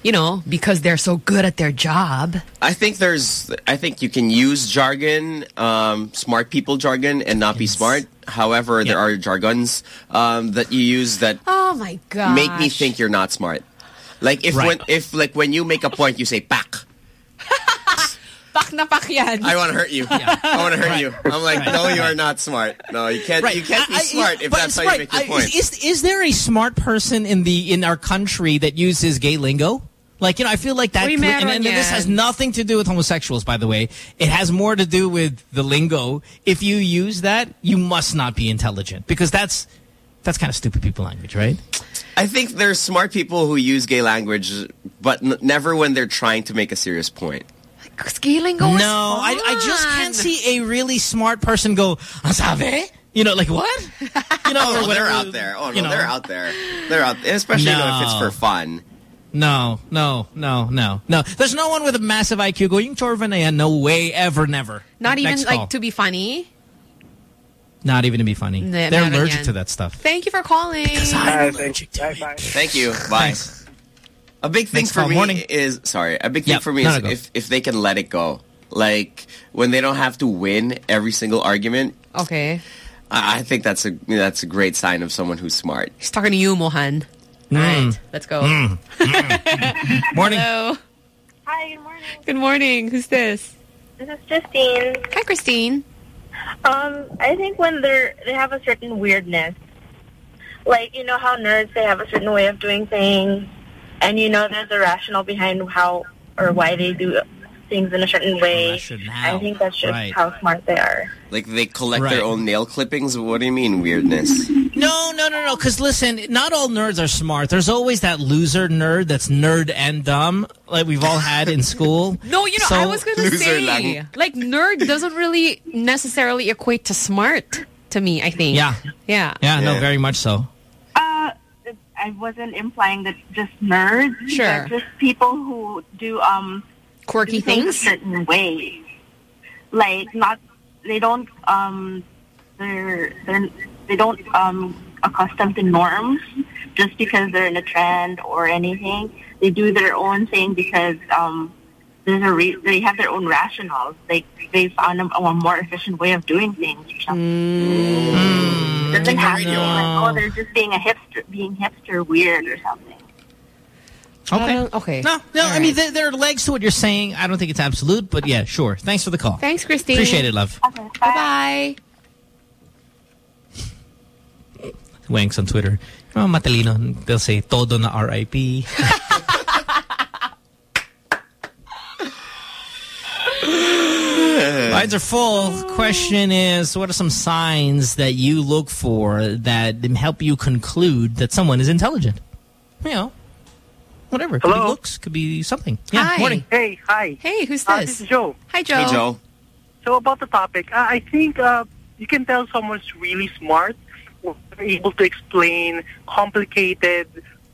you know, because they're so good at their job. I think there's, I think you can use jargon, um, smart people jargon, and not be smart. However, there are jargons um, that you use that Oh my god. make me think you're not smart. Like if Right. when if like when you make a point, you say "pak." Pak na pak yan. I want to hurt you. I want to hurt Right. you. I'm like, Right. no, you are not smart. No, you can't. Right. You can't be I- I- smart if but that's how you make your I- point. Is, is there a smart person in the in our country that uses gay lingo? Like, you know, I feel like that, Uy, and, and this has nothing to do with homosexuals, by the way. It has more to do with the lingo. If you use that, you must not be intelligent because that's that's kind of stupid people language, right? I think there's smart people who use gay language, but n never when they're trying to make a serious point. Scaling No, I, I just can't see a really smart person go, "Ang sabi? You know, like what? You know, oh, or they're whatever, out there. Oh no, you know. they're out there. They're out, there. especially you know, if it's for fun. No, no, no, no, no. There's no one with a massive IQ going, Chorva na yan. No way, ever, never. Not even Next like to be funny. Not even to be funny. Hindi, They're allergic yan. to that stuff. Thank you for calling. Thank you. Bye. A big thing Next for me Morning. is sorry. A big thing Yep. for me is no, if if they can let it go, like when they don't have to win every single argument. Okay. I, I think that's a that's a great sign of someone who's smart. He's talking to you, Mohan. Mm. All right, let's go. Morning. Hello. Hi, good morning. Good morning. Who's this? This is Justine. Hi, Christine. Um, I think when they're they have a certain weirdness, like you know how nerds they have a certain way of doing things, and you know there's a rationale behind how or why they do things in a certain way. I think that's just Right. how smart they are. Like they collect Right. their own nail clippings. What do you mean weirdness? No, no, no, no. Because listen, not all nerds are smart. There's always that loser nerd that's nerd and dumb, like we've all had in school. No, you know, So- I was going to Loser say, lang. like, nerd doesn't really necessarily equate to smart to me, I think. Yeah. Yeah. Yeah, no, very much so. I wasn't implying that just nerds. Sure. just people who do um quirky do things, things? a certain way. like not they don't um they're they're they don't um accustomed to norms just because they're in a trend or anything. They do their own thing because um there's a re- they have their own rationales. They they found a, a more efficient way of doing things or mm. something. It doesn't have to be like oh they're just being a hipster being hipster weird or something. Okay. okay. No, no. I mean, there, there are legs to what you're saying. I don't think it's absolute, but yeah, sure. Thanks for the call. Thanks, Christine. Appreciate it, love. Okay, bye. Wanks on Twitter. Oh, matalino. They'll say, todo na RIP. Lines are full. Question is, what are some signs that you look for that help you conclude that someone is intelligent? You know, whatever. Hello? Could be looks, could be something. Yeah, Hi. morning. Hey, hi. Hey, who's Uh, this? this is Joe. Hi, Joe. So about the topic, uh, I think uh, you can tell someone's really smart when they're able to explain complicated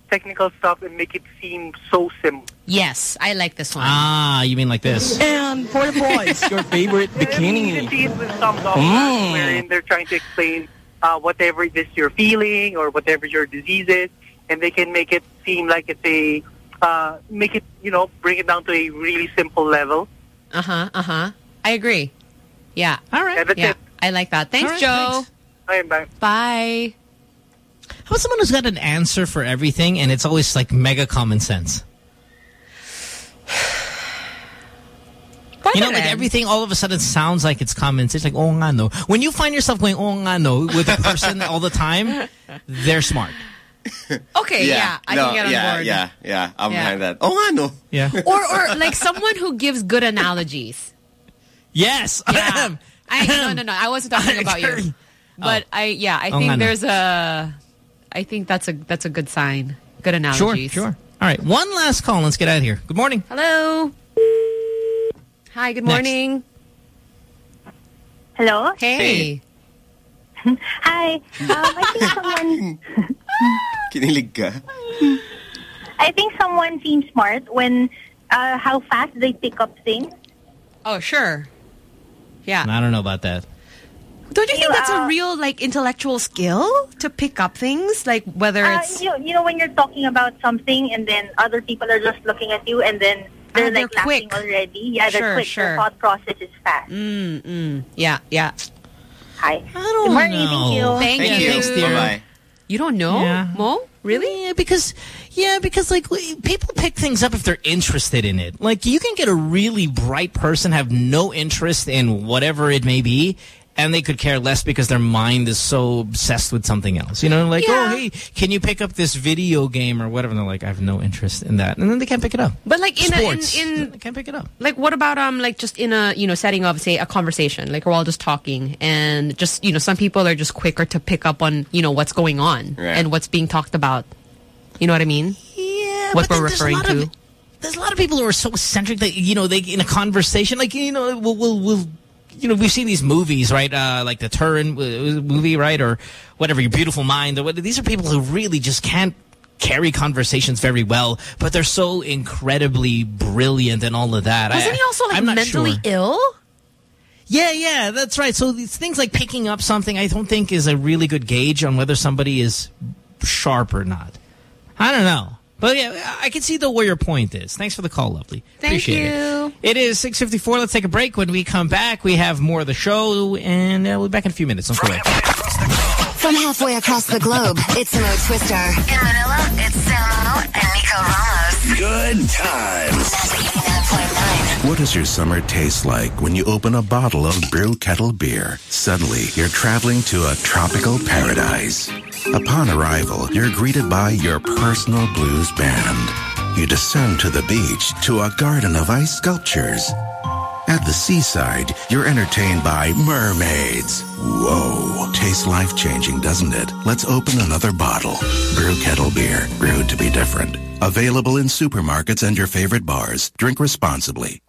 technical stuff and make it seem so simple. Yes, I like this one. Ah, you mean like this. And for the boys, your favorite You can see it with some doctors Mm. wherein they're trying to explain uh, whatever it is you're feeling or whatever your disease is, and they can make it seem like it's a, uh, make it, you know, bring it down to a really simple level. Uh huh. Uh huh. I agree. Yeah. All right. Yeah, that's yeah. it. I like that. Thanks, All right, Joe. Bye, bye. Bye. How about someone who's got an answer for everything and it's always like mega common sense? you know, like everything all of a sudden sounds like it's common sense. Like, oh, nga no. When you find yourself going, oh, nga no, with a person all the time, they're smart. Okay, yeah, I no, can get on yeah, board. Yeah, yeah, I'm Yeah. behind that. Oh, nga no. Yeah. Or, or like someone who gives good analogies. Yes. Yeah. I, no, no, no. I wasn't talking about you. Oh. But I, yeah, I Oh, think nga no. there's a, I think that's a, that's a good sign. Good analogy. Sure, sure. All right, one last call. Let's get out of here. Good morning. Hello. Hi, good Next. morning. Hello. Hey. Hi. Um, I think someone Kinilig ka? I think someone seems smart when uh, how fast they pick up things. Oh, sure. Yeah. I don't know about that. Don't you think You, that's a uh, real like intellectual skill to pick up things like whether Uh, it's you, know, you know when you're talking about something and then other people are just looking at you and then they're Ah, they're like laughing quick. already. Yeah, they're Sure, quick. sure. Their thought process is fast. mm, mm, yeah yeah. Hi. don't Good morning. Thank know. you. Thank, Thank you. you. Thanks, dear. Bye-bye. You don't know, Yeah. Mo? Really? Yeah, because yeah, because like people pick things up if they're interested in it. Like you can get a really bright person have no interest in whatever it may be, and they could care less because their mind is so obsessed with something else. You know, like Yeah. oh hey, can you pick up this video game or whatever? And they're like, I have no interest in that, and then they can't pick it up. But like in a, in, in they can't pick it up. like what about um like just in a you know setting of say a conversation like we're all just talking and just you know some people are just quicker to pick up on you know what's going on Right. and what's being talked about. You know what I mean? Yeah, What but we're then there's a referring to. Of, there's a lot of people who are so eccentric that you know they in a conversation like you know we'll we'll, we'll you know we've seen these movies right uh, like the Turing uh, movie right or whatever your beautiful mind or what, these are people who really just can't carry conversations very well but they're so incredibly brilliant and all of that Wasn't I, he also like mentally sure. ill? Yeah, yeah, that's right. So these things like picking up something, I don't think is a really good gauge on whether somebody is sharp or not. I don't know. But yeah, I can see though where your point is. Thanks for the call, lovely. Thank Appreciate you. it. It is 6.54. Let's take a break. When we come back, we have more of the show, and uh, we'll be back in a few minutes. Don't go. From halfway across the globe, it's Mo Twister. In Manila, it's Samo and Nico Ramos. Good times. What does your summer taste like when you open a bottle of Brew Kettle beer? Suddenly, you're traveling to a tropical paradise. Upon arrival, you're greeted by your personal blues band. You descend to the beach to a garden of ice sculptures. At the seaside, you're entertained by mermaids. Whoa. Tastes life changing, doesn't it? Let's open another bottle. Brew Kettle Beer, brewed to be different. Available in supermarkets and your favorite bars. Drink responsibly.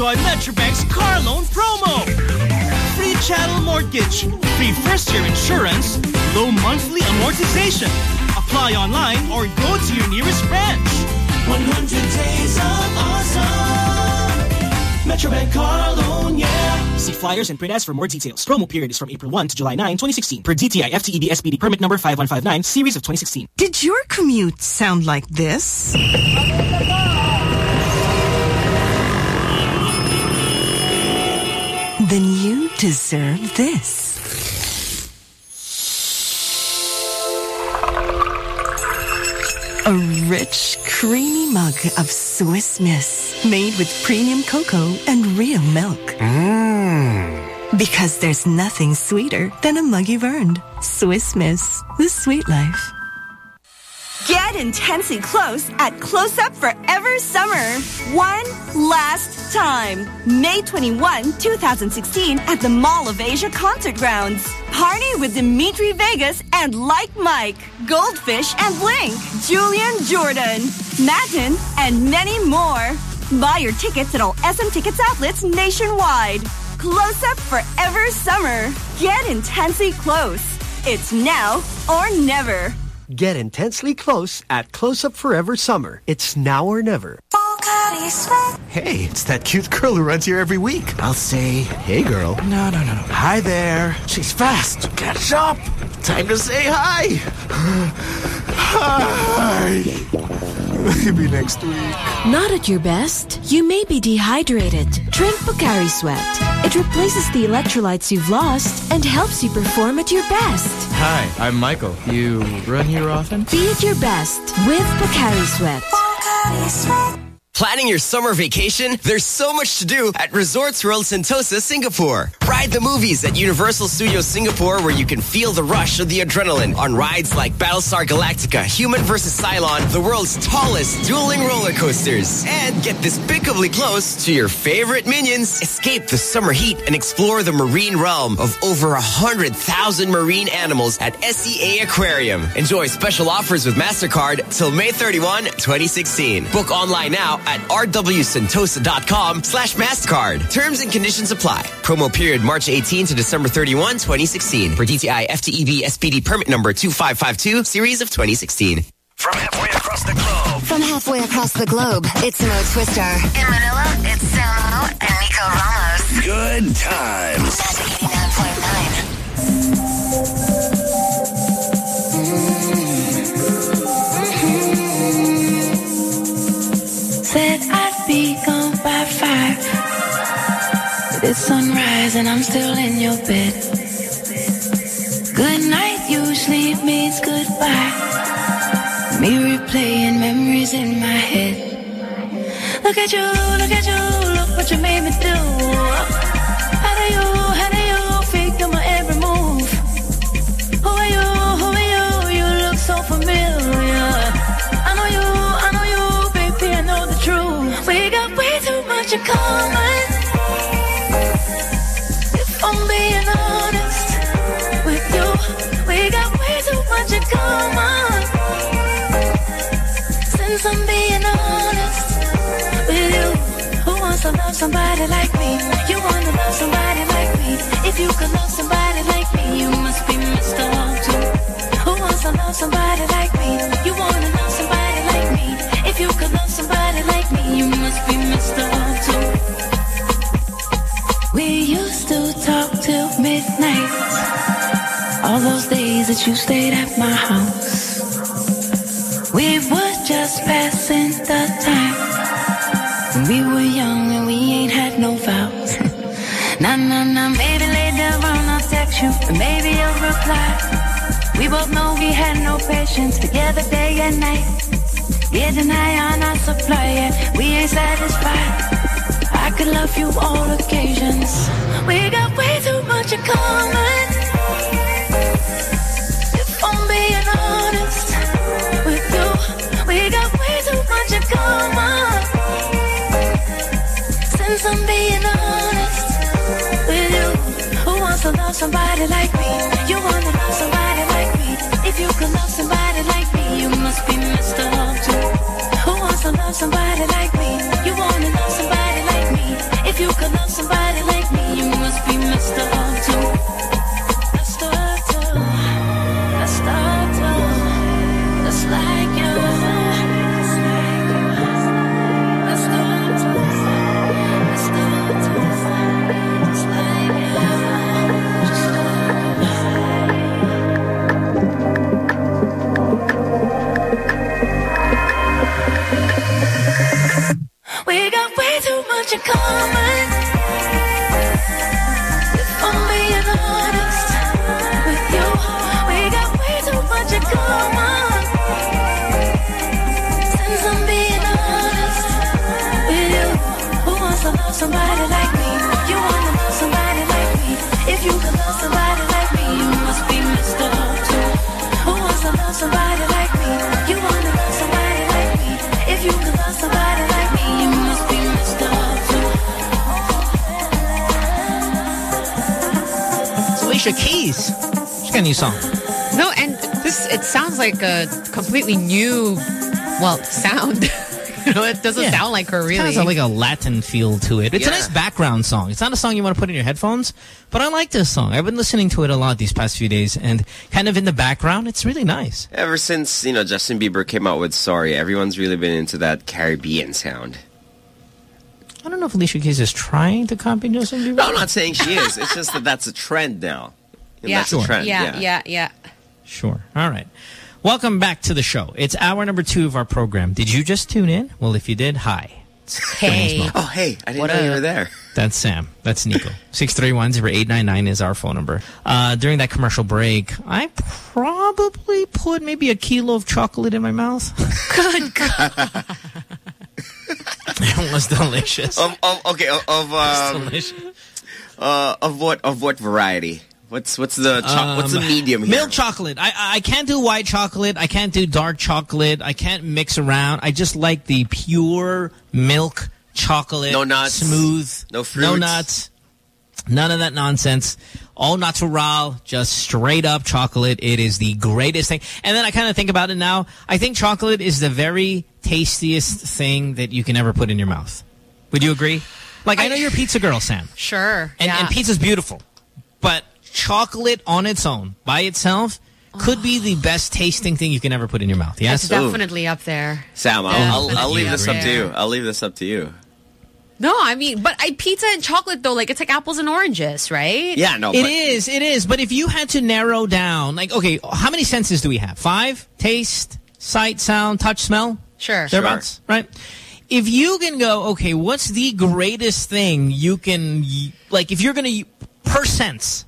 Enjoy Metrobank's car loan promo. Free chattel mortgage, free first year insurance, low monthly amortization. Apply online or go to your nearest branch. 100 days of awesome. Metrobank car loan, yeah. See flyers and print ads for more details. Promo period is from April 1 to July 9, 2016 per DTI FTEB SPD permit number 5159 series of 2016. Did your commute sound like this? Deserve this. A rich, creamy mug of Swiss Miss made with premium cocoa and real milk. Mmm. Because there's nothing sweeter than a mug you've earned. Swiss Miss, the sweet life. Get intensely close at Close Up Forever Summer. One last time. May 21, 2016 at the Mall of Asia Concert Grounds. Party with Dimitri Vegas and Like Mike, Goldfish and Blink, Julian Jordan, MATTN, and many more. Buy your tickets at all SM Tickets outlets nationwide. Close Up Forever Summer. Get intensely close. It's now or never. Get intensely close at Close Up Forever Summer. It's now or never. Hey, it's that cute girl who runs here every week. I'll say, hey girl. No, no, no, no. Hi there. She's fast. Catch up. Time to say hi. Hi. Maybe next week. Not at your best? You may be dehydrated. Drink Pocari Sweat. It replaces the electrolytes you've lost and helps you perform at your best. Hi, I'm Michael. You run here often? Be at your best with Pocari Sweat. Planning your summer vacation? There's so much to do at Resorts World Sentosa, Singapore. Ride the movies at Universal Studios Singapore where you can feel the rush of the adrenaline on rides like Battlestar Galactica, Human vs. Cylon, the world's tallest dueling roller coasters. And get despicably close to your favorite minions. Escape the summer heat and explore the marine realm of over 100,000 marine animals at SEA Aquarium. Enjoy special offers with MasterCard till May 31, 2016. Book online now at rwsentosa.com slash MasterCard. Terms and conditions apply. Promo period March 18 to December 31, 2016. For DTI FTEB SPD permit number 2552, series of 2016. From halfway across the globe. From halfway across the globe, it's Mo Twister. In Manila, it's Samo and Nico Ramos. Good times. Magic 89.9. Said I'd be gone by five. It's sunrise and I'm still in your bed. Good night usually means goodbye. Me replaying memories in my head. Look at you, look at you, look what you made me do. Somebody like me? You wanna love somebody like me? If you could love somebody like me, you must be Mr. Too. Who wants to love somebody like me? You wanna love somebody like me? If you could love somebody like me, you must be Mr. Love too. We used to talk till midnight. All those days that you stayed at my house. We were just passing the time. When we were young and we ain't had no vows. nah, nah, nah, maybe later on I'll text you, and maybe you'll reply. We both know we had no patience together day and night. Deny on our supply, yeah, we ain't satisfied. I could love you all occasions. We got way too much in common. If I'm being honest with you, we got way too much in common. Since I'm being honest with you, who wants to love somebody like me? You wanna love somebody like me? If you could love somebody like me, song. No, and this it sounds like a completely new, well, sound. you know, it doesn't Yeah. sound like her It really. kind of like a Latin feel to it. It's a nice background song. It's not a song you want to put in your headphones, but I like this song. I've been listening to it a lot these past few days, and kind of in the background, it's really nice. Ever since, you know, Justin Bieber came out with Sorry, everyone's really been into that Caribbean sound. I don't know if Alicia Keys is trying to copy Justin Bieber. No, I'm not saying she is. It's just that that's a trend now. And yeah, That's a trend. yeah, yeah, yeah. Sure. All right. Welcome back to the show. It's hour number two of our program. Did you just tune in? Well, if you did, hi. Hey. Oh, hey, I didn't What know you were there. That's Sam. That's Nico. 631-0899 is our phone number. Uh, during that commercial break, I probably put maybe a kilo of chocolate in my mouth. Good God. it was delicious. Of, of okay, of, of um, delicious. uh, of what of what variety? What's what's the cho- what's the Um, medium here? Milk chocolate. I I can't do white chocolate. I can't do dark chocolate. I can't mix around. I just like the pure milk chocolate. No nuts. Smooth. No No nuts. None of that nonsense. All natural, just straight up chocolate. It is the greatest thing. And then I kind of think about it now. I think chocolate is the very tastiest thing that you can ever put in your mouth. Would you agree? Like, I, know you're a pizza girl, Sam. Sure. And, yeah. and pizza's beautiful. But chocolate on its own, by itself, could be the oh. best tasting thing you can ever put in your mouth. Yes? It's definitely up there. Sam, I'll, I'll, I'll leave this up to you. I'll leave this up to you. No, I mean, but I pizza and chocolate though, like it's like apples and oranges, right? Yeah, no, It but is, it is. But if you had to narrow down, like, okay, how many senses do we have? Five? Taste, sight, sound, touch, smell? Sure. Thereabouts, right? If you can go, okay, what's the greatest thing you can, like, if you're going to, per sense,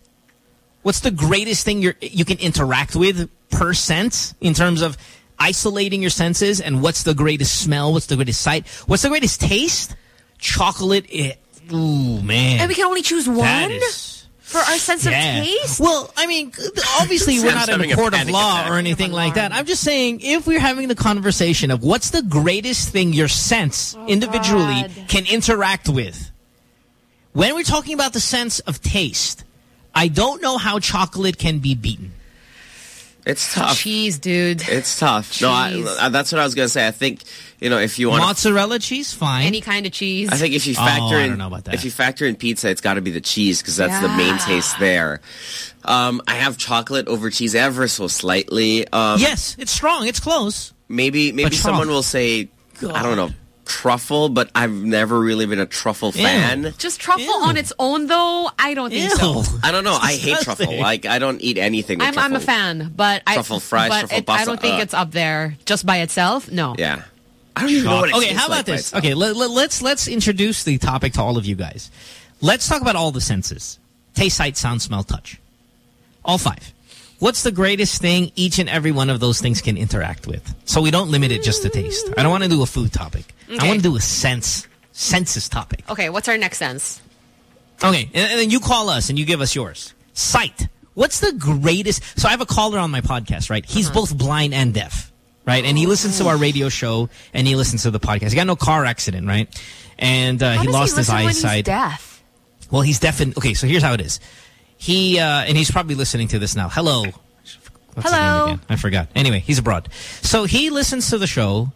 what's the greatest thing you're, you can interact with per sense in terms of isolating your senses and what's the greatest smell, what's the greatest sight, what's the greatest taste? Chocolate, it, ooh, man. And we can only choose one for our sense Yeah. of taste. Well, I mean, obviously we're not in having a a court of law or anything like that. I'm just saying, if we're having the conversation of what's the greatest thing your sense oh, individually God. can interact with, when we're talking about the sense of taste, I don't know how chocolate can be beaten. it's tough. Cheese, dude. It's tough. No, I, I, that's what I was gonna say. I think you know if you want. Mozzarella cheese, fine. Any kind of cheese. I think if you Oh, factor I in, don't know about that. if you factor in pizza, it's got to be the cheese because that's the main taste there. Um, I have chocolate over cheese ever so slightly. Um, yes, it's strong. It's close. maybe maybe someone will say I don't know truffle, but I've never really been a truffle Ew. fan. Just truffle Ew. on its own, though, I don't think so. I don't know. I hate truffle. Like I don't eat anything with I'm, truffle. I'm a fan, but I Truffle fries, but truffle it, I don't think uh. it's up there just by itself. No. Yeah. I don't even know what it Okay, tastes how about like this? Okay, let, let, let's let's introduce the topic to all of you guys. Let's talk about all the senses: taste, sight, sound, smell, touch. All five. What's the greatest thing each and every one of those things can interact with? So we don't limit it just to taste. I don't want to do a food topic. I want to do a sense senses topic. Okay, what's our next sense? Okay, and, and then you call us and you give us yours. Sight. What's the greatest? So I have a caller on my podcast, right? He's Uh-huh. both blind and deaf, right? And he listens to our radio show and he listens to the podcast. He got no car accident, right? And uh, he lost his when he's eyesight. deaf? Well, he's deaf. And, okay, so here's how it is. He uh, and he's probably listening to this now. Hello. What's Hello. again? I forgot. Anyway, he's abroad. So he listens to the show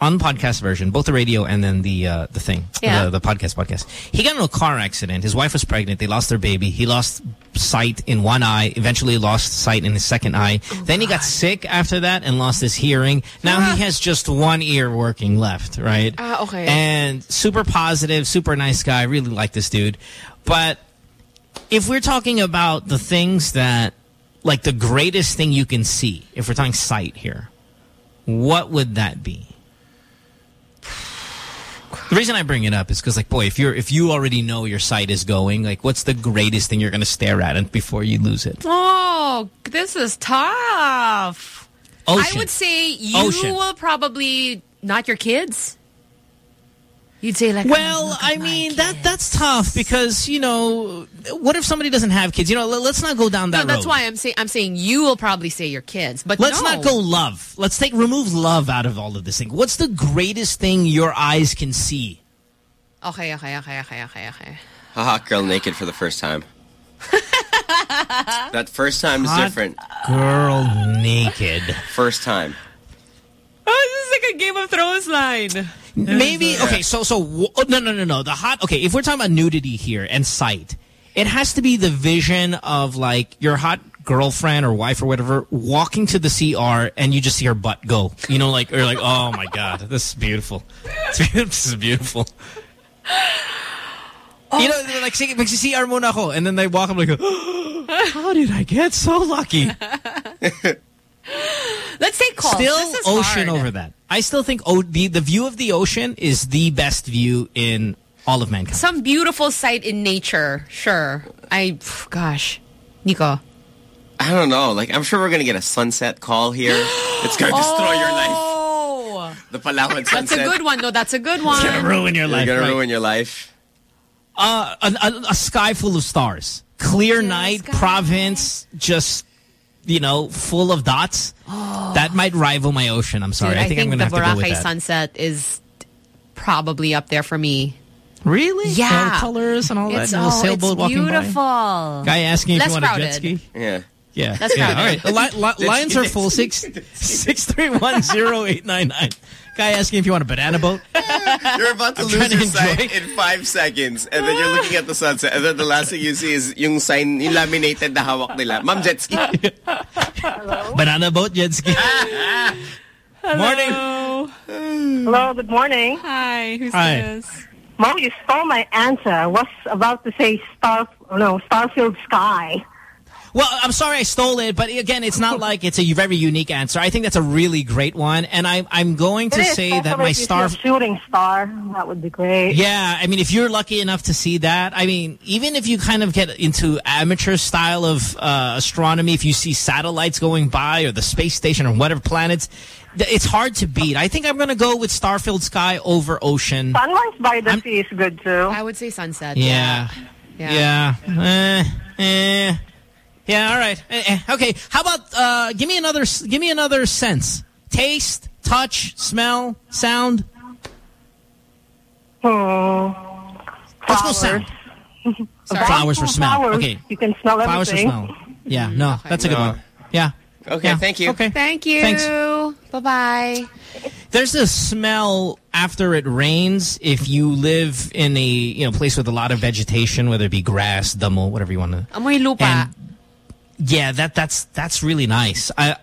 on podcast version, both the radio and then the uh, the thing, Yeah. the, the podcast podcast. He got in a car accident. His wife was pregnant. They lost their baby. He lost sight in one eye. Eventually lost sight in his second eye. then he got sick after that and lost his hearing. Now he has just one ear working left, right? Ah, okay. And super positive, super nice guy. Really like this dude. But if we're talking about the things that, like the greatest thing you can see, if we're talking sight here, what would that be? The reason I bring it up is because, like, boy, if you're if you already know your sight is going, like, what's the greatest thing you're going to stare at and before you lose it? Oh, this is tough. Ocean. I would say you Ocean. will probably not your kids. You'd say like, Well, I mean that that's tough because you know, what if somebody doesn't have kids? You know, let- let's not go down that no, that's road. why I'm saying I'm saying you will probably say your kids, but Let's no. not go love. Let's take remove love out of all of this thing. What's the greatest thing your eyes can see? Okay, okay, okay, okay, okay, okay. A hot girl naked for the first time. that first time is Hot different. Girl naked. First time. Oh, this is like a Game of Thrones line. Maybe okay. So so oh, no no no no. The hot okay. If we're talking about nudity here and sight, it has to be the vision of like your hot girlfriend or wife or whatever walking to the CR and you just see her butt go. You know, like or like oh my god, this is beautiful. This is beautiful. Oh. You know, they're like sige, magsi-CR muna ako, and then they walk up like, how did I get so lucky? Let's take calls. Still This is ocean hard. over that. I still think oh, the the view of the ocean is the best view in all of mankind. Some beautiful sight in nature, sure. I, gosh, Nico. I don't know. Like, I'm sure we're going to get a sunset call here. It's going to destroy your life. Oh, The Palawan sunset. that's a good one. No, that's a good one. It's gonna ruin your You're life. going to ruin your life. Uh, a, a, a sky full of stars, clear night, province, just you know, full of dots. That might rival my ocean. I'm sorry. Dude, I think, I'm the gonna have to go with Boracay that. sunset is probably up there for me. Really? Yeah. All the colors and all that. It's, and the oh, sailboat it's walking by. beautiful. Guy asking if Less you want a jet ski. Yeah. Yeah. That's yeah. crowded. All right. Li li lines are full. Six six three one zero eight nine nine. Guy asking if you want a banana boat. You're about to I'm lose trying to your sight in five seconds. And then you're looking at the sunset. And then the last thing you see is yung sign, yung laminated na hawak nila. Ma'am, jet ski. Banana boat, jet ski. Morning. Hello, good morning. Hi, who's Hi. this? Mo, you stole my answer. I was about to say star, no, Starfield Sky. Well, I'm sorry I stole it, but again, it's not like it's a very unique answer. I think that's a really great one, and I, I'm going to say that my if you're star. a shooting star. That would be great. Yeah, I mean, if you're lucky enough to see that, I mean, even if you kind of get into amateur style of uh, astronomy, if you see satellites going by or the space station or whatever planets, it's hard to beat. I think I'm going to go with Starfield Sky over Ocean. Sunrise by the Sea is good too. I would say sunset. Yeah. Yeah. Yeah. Eh, eh. Yeah, all right. Eh, eh. Okay, how about uh, give me another give me another sense. Taste, touch, smell, sound. Oh, Let's go flowers. sound. Sorry. Flowers for smell. Flowers. Okay. You can smell Flowers for everything. smell. Yeah, no, that's a good No. one. Yeah. Okay, Yeah. thank you. Okay. Thank you. Thanks. Bye-bye. There's a smell after it rains if you live in a you know place with a lot of vegetation, whether it be grass, damo, whatever you want to. Amoy lupa. And yeah, that that's that's really nice. I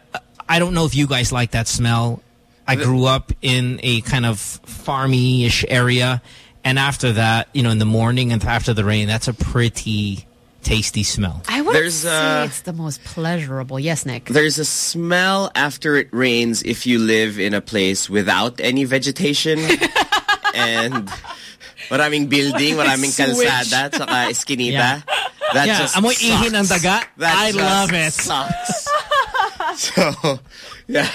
I don't know if you guys like that smell. I grew up in a kind of farmy-ish area, and after that, you know, in the morning and after the rain, that's a pretty tasty smell. I would There's, say uh, it's the most pleasurable. Yes, Nick. There's a smell after it rains if you live in a place without any vegetation. and maraming building, maraming Switch. kalsada, tsaka eskinita. Yeah. That Yeah, just amoy sucks. ihi ng daga. That I love it. sucks. so, yeah.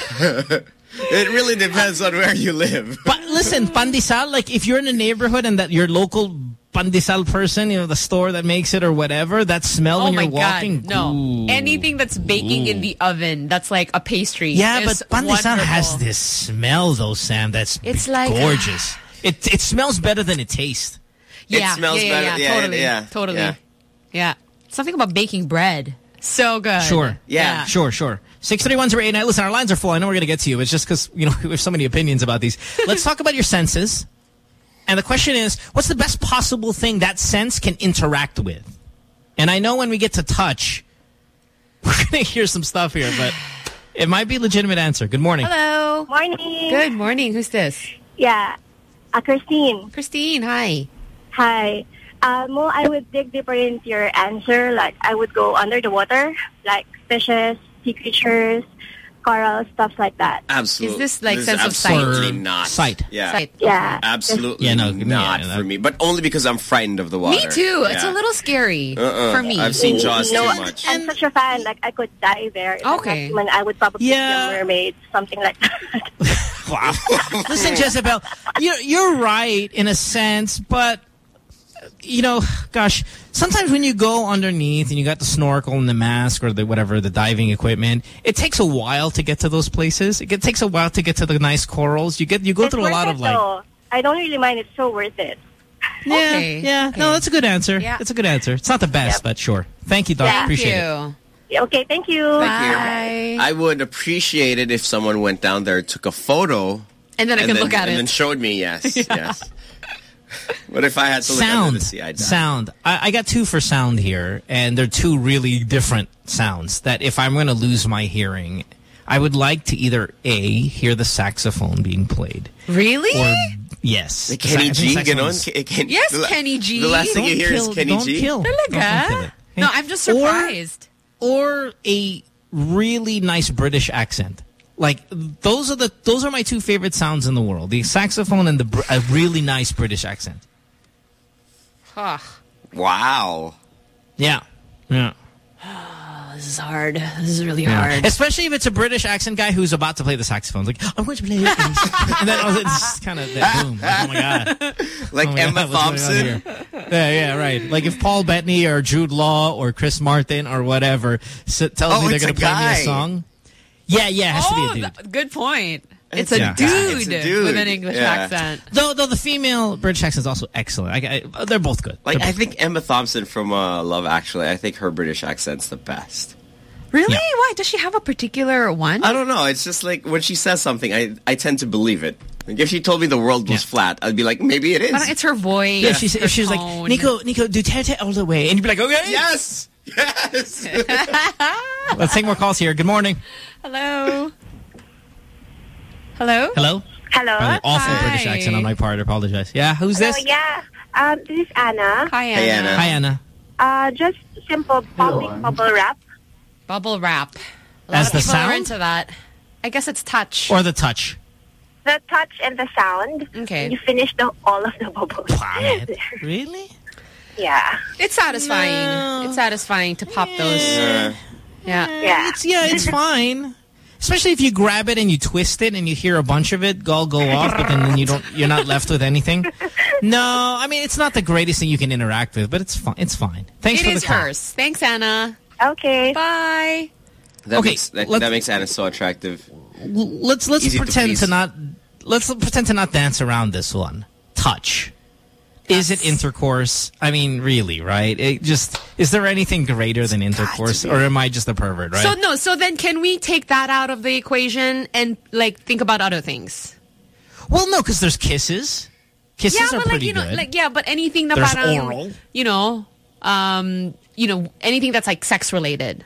it really depends on where you live. But listen, pandesal, like if you're in a neighborhood and that your local pandesal person, you know, the store that makes it or whatever, that smell Oh when my you're walking. god, no. ooh. Anything that's baking in the oven, that's like a pastry. Yeah, is but pandesal has this smell though, Sam, that's It's like- gorgeous. It it smells better than it tastes. Yeah, it smells yeah, yeah, better. Yeah, Yeah, totally, yeah, totally. Yeah. Yeah. Something about baking bread. So good. Sure. Yeah. Sure, sure. 631-0889. Listen, our lines are full. I know we're going to get to you. It's just because, you know, we have so many opinions about these. Let's talk about your senses. And the question is, what's the best possible thing that sense can interact with? And I know when we get to touch, we're going to hear some stuff here, but it might be a legitimate answer. Good morning. Hello. Morning. Good morning. Who's this? Yeah. Uh, Christine. Christine, hi. Hi. Uh, Mo, I would dig deeper into your answer. Like, I would go under the water, like fishes, sea creatures, coral, stuff like that. Absolutely. Is this, like, This sense is of sight? absolutely not. sight? Yeah. Sight. Yeah. Absolutely Yeah, no, not yeah, for me. But only because I'm frightened of the water. Me too. It's a little scary Uh-uh. for me. I've seen Jaws no, too much. I'm such a fan. Like I could die there. If Okay. not human, I would probably Yeah. be a mermaid, something like that. Wow. Listen, Jezebel, you're, you're right in a sense, but, you know, gosh, sometimes when you go underneath and you got the snorkel and the mask or the whatever, the diving equipment, it takes a while to get to those places. It takes a while to get to the nice corals. You get you go it's through a lot of like, though. I don't really mind. It's so worth it. yeah, Okay. yeah. No, that's a good answer. Yeah. It's a good answer. It's not the best, but sure. Thank you, Doc. Thank Appreciate it. you. Yeah, okay, thank you. Bye. I would appreciate it if someone went down there, took a photo, And then I can then, look at and it. And then showed me. Yes, yes. But if I had to look under Sound. the sea, I'd. Sound. I, I got two for sound here, and they're two really different sounds that if I'm going to lose my hearing, I would like to either A, hear the saxophone being played. Really? Or, yes. Like Kenny G, saxophone's- ganon? Yes, the Kenny G. The last thing you Don't hear kill- is Kenny don't G. Kill. Don't- don't kill Talaga? No, I'm just Or- surprised. Or a really nice British accent. Like those are the those are my two favorite sounds in the world: the saxophone and the a really nice British accent. Huh. Wow. Yeah, yeah. This is hard. This is really Yeah. hard. Especially if it's a British accent guy who's about to play the saxophone. Like, I'm going to play it. and then all- it's kind of that boom. Like, oh, my God. Like Oh my Emma God, what's going on Thompson. Yeah, yeah, right. Like if Paul Bettany or Jude Law or Chris Martin or whatever s tells Oh, me they're going to play me a song. Yeah, yeah, it has oh, to be a dude. th- good point. It's, It's a, a dude It's a dude. with an English Yeah. accent. Though, though the female British accent is also excellent. I, I, they're both good. Like They're I think Emma Thompson from uh, Love Actually. I think her British accent's the best. Really? Yeah. Why? Does she have a particular one? I don't know. It's just like when she says something, I I tend to believe it. Like if she told me the world was Yeah. flat, I'd be like, maybe it is. Parang it's her voice. Yeah, she's, if she's like, Nico, Nico, Nico, Duterte all the way. And you'd be like, okay. yes, yes. Let's take more calls here. Good morning. Hello. Hello. Hello? Hello. Probably awful Hi. British accent on my part. I apologize. Yeah, who's this? Oh, yeah. Um, this is Anna. Hi, Anna. Hey, Anna. Hi, Anna. Uh, just simple popping bubble wrap. Bubble wrap. A lot As of the people are into that. I guess it's touch. Or the touch? The touch and the sound. Okay. You finish the, all of the bubbles. Wow. Really? Yeah. It's satisfying. No. It's satisfying to pop those. Uh, Yeah. Yeah. It's, yeah, it's fine. Especially if you grab it and you twist it and you hear a bunch of it all go off, but then, then you don't, you're not left with anything. No, I mean it's not the greatest thing you can interact with, but it's fine. It's fine. Thanks It for the call. hers. Thanks, Anna. Okay. Bye. that Okay, makes that, that makes Anna so attractive. Let's let's Easy pretend please. to, not let's pretend to not dance around this one. Touch. Is it intercourse? I mean, really, right? It just is there anything greater than intercourse, or am I just a pervert, right? So no. So then, can we take that out of the equation and like think about other things? well, no, because there's kisses. Kisses yeah, are but like pretty you know, good. like yeah, but anything that There's parang, oral. you know, um, you know, anything that's like sex related.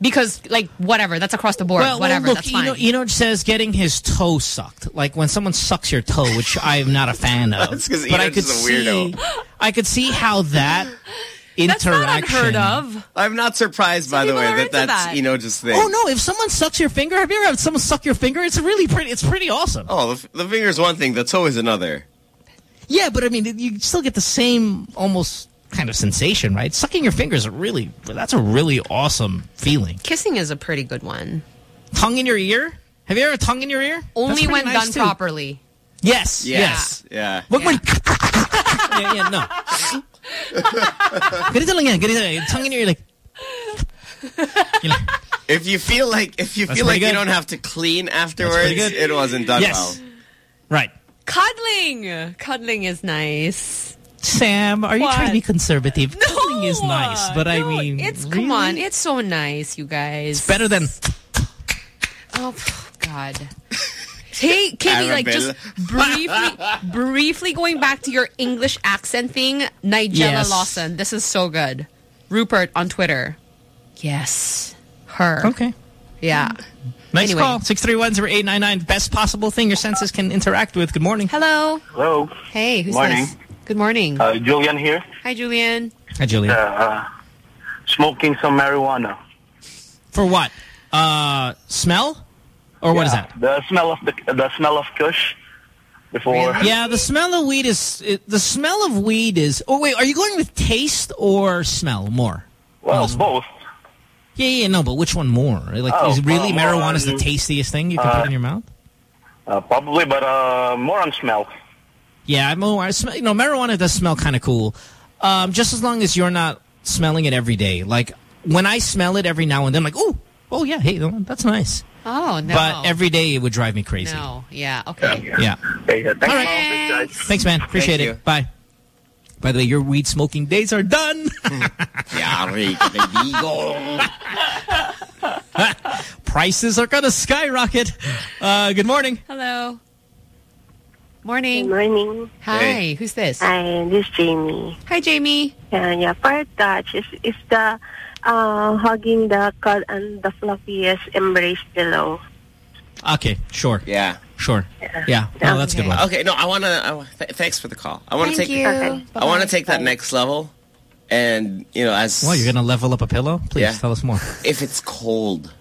Because like whatever, that's across the board. well, whatever, well, look, that's fine. know, you know, it says getting his toe sucked. Like when someone sucks your toe, which I'm not a fan of. That's 'cause but I could a weirdo. see, I could see how that interaction. that's interaction. not unheard of. I'm not surprised, by the way, that into that's that. just thing. Oh no! If someone sucks your finger, have you ever had someone suck your finger? It's really pretty. It's pretty awesome. Oh, the, the finger's one thing, the toe is another. Yeah, but I mean, you still get the same almost kind of sensation, right? Sucking your fingers are really that's a really awesome feeling. Kissing is a pretty good one. Tongue in your ear? Have you ever tongue in your ear? Only when nice, done too. properly. Yes, yes. Yes. Yeah. Wag mo- yeah, yeah, no. ganito lang yan, ganito lang. Tongue in your ear, like, If you feel like if you feel like pretty you don't have to clean afterwards, good. it wasn't done yes. well. Right. Cuddling. Cuddling is nice. Sam, are you What? trying to be conservative? Cuddling is nice, but I No, mean, it's really? come on, it's so nice, you guys. It's better than Oh God. Hey, Kitty, like just briefly, briefly going back to your English accent thing, Nigella Yes. Lawson. This is so good. Rupert on Twitter. Yes, her. Okay. Yeah. Nice Anyway. call. 631-0899. Best possible thing your senses can interact with. Good morning. Hello. Hello. Hey, who's Morning. this? Good morning. Uh, Julian here. Hi, Julian. Hi, Julian. Uh, smoking some marijuana. For what? Uh, smell? Or what is that? The smell of the the smell of Kush before. Yeah, the smell of weed is it, the smell of weed is. Oh wait, are you going with taste or smell more? Well, both. Yeah, yeah, no, but which one more? Like, Oh, is really well, marijuana is the tastiest thing you can uh, put in your mouth? Uh, probably, but uh, more on smell. Yeah, I'm more. I smell, you know, marijuana does smell kind of cool. Um, just as long as you're not smelling it every day. Like when I smell it every now and then, I'm like, oh, oh yeah, hey, that's nice. Oh, no. But every day it would drive me crazy. No. Yeah. Okay. Yeah. Hey, uh, thanks, All right. Thanks, man. Appreciate Thank it. you. Bye. By the way, your weed smoking days are done. Yari, kaibigo. Prices are going to skyrocket. Uh, good morning. Hello. Morning. Good morning. Hi. Hey. Who's this? Hi, this is Jamie. Hi, Jamie. Yeah, yeah. Part touch is, is the uh, hugging the cud and the fluffiest embrace pillow. Okay, sure. Yeah. Sure. Yeah. Oh, that's a good one. Okay, no, I want to. Th thanks for the call. I want to Thank take. you. Okay. I want to take that next level, and you know, as Well, you're going to level up a pillow? Please Yeah. tell us more. if it's cold.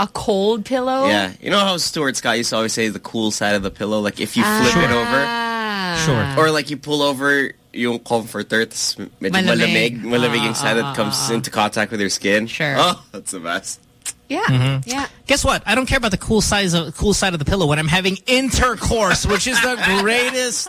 A cold pillow? Yeah, you know how Stuart Scott used to always say the cool side of the pillow, like if you flip it over, Ah. Sure. or like you pull over yung comforter, tas medyo Malamig. malamig, malamig yung Ah, side ah, that comes ah, ah. into contact with your skin. Sure. Oh, that's the best. Yeah. Mhm. Yeah. Guess what? I don't care about the cool size of cool side of the pillow when I'm having intercourse, which is the greatest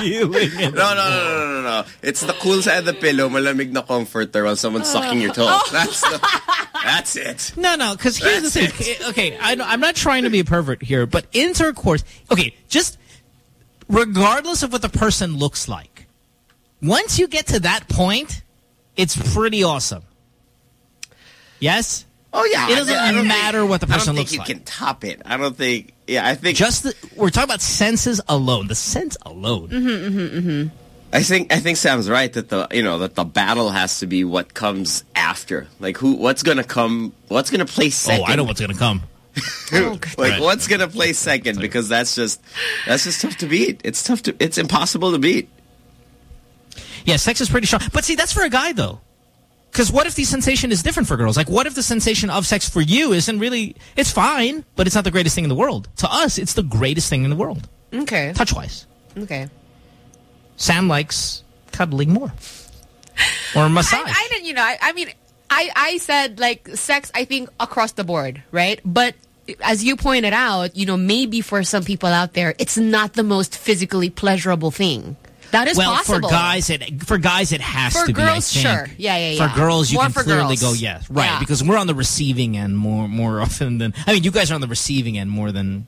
feeling. in No, no, no, no, no, no. It's the cool side of the pillow, malamig na comforter while someone's sucking your toe. Oh. That's the, that's it. No, no, because here's the thing. That's Okay, I, I'm not trying to be a pervert here, but intercourse. Okay, just regardless of what the person looks like, once you get to that point, it's pretty awesome. Yes. Oh yeah, It doesn't I don't matter think- what the I person don't looks think like. you can top it. I don't think. Yeah, I think Just the, we're talking about senses alone. The sense alone. Mm-hmm, mm-hmm, mm-hmm. I think I think Sam's right that the you know that the battle has to be what comes after. Like who what's gonna come what's gonna play second. Oh, I know what's gonna come. like Right. what's gonna play second because that's just that's just tough to beat. It's tough to it's impossible to beat. Yeah, sex is pretty strong. But see, that's for a guy, though. Because what if the sensation is different for girls? Like, what if the sensation of sex for you isn't really... It's fine, but it's not the greatest thing in the world. To us, it's the greatest thing in the world. Okay. Touch-wise. Okay. Sam likes cuddling more. Or massage. I, I didn't, you know, I, I mean, I, I said like sex, I think across the board, right? But as you pointed out, you know, maybe for some people out there, it's not the most physically pleasurable thing. That is well, possible. for guys, it for guys it has For to be. I girls, sure. Yeah, yeah, yeah. For girls, you More can for clearly girls. go yes, right? Yeah. Because we're on the receiving end more more often than. I mean, you guys are on the receiving end more than,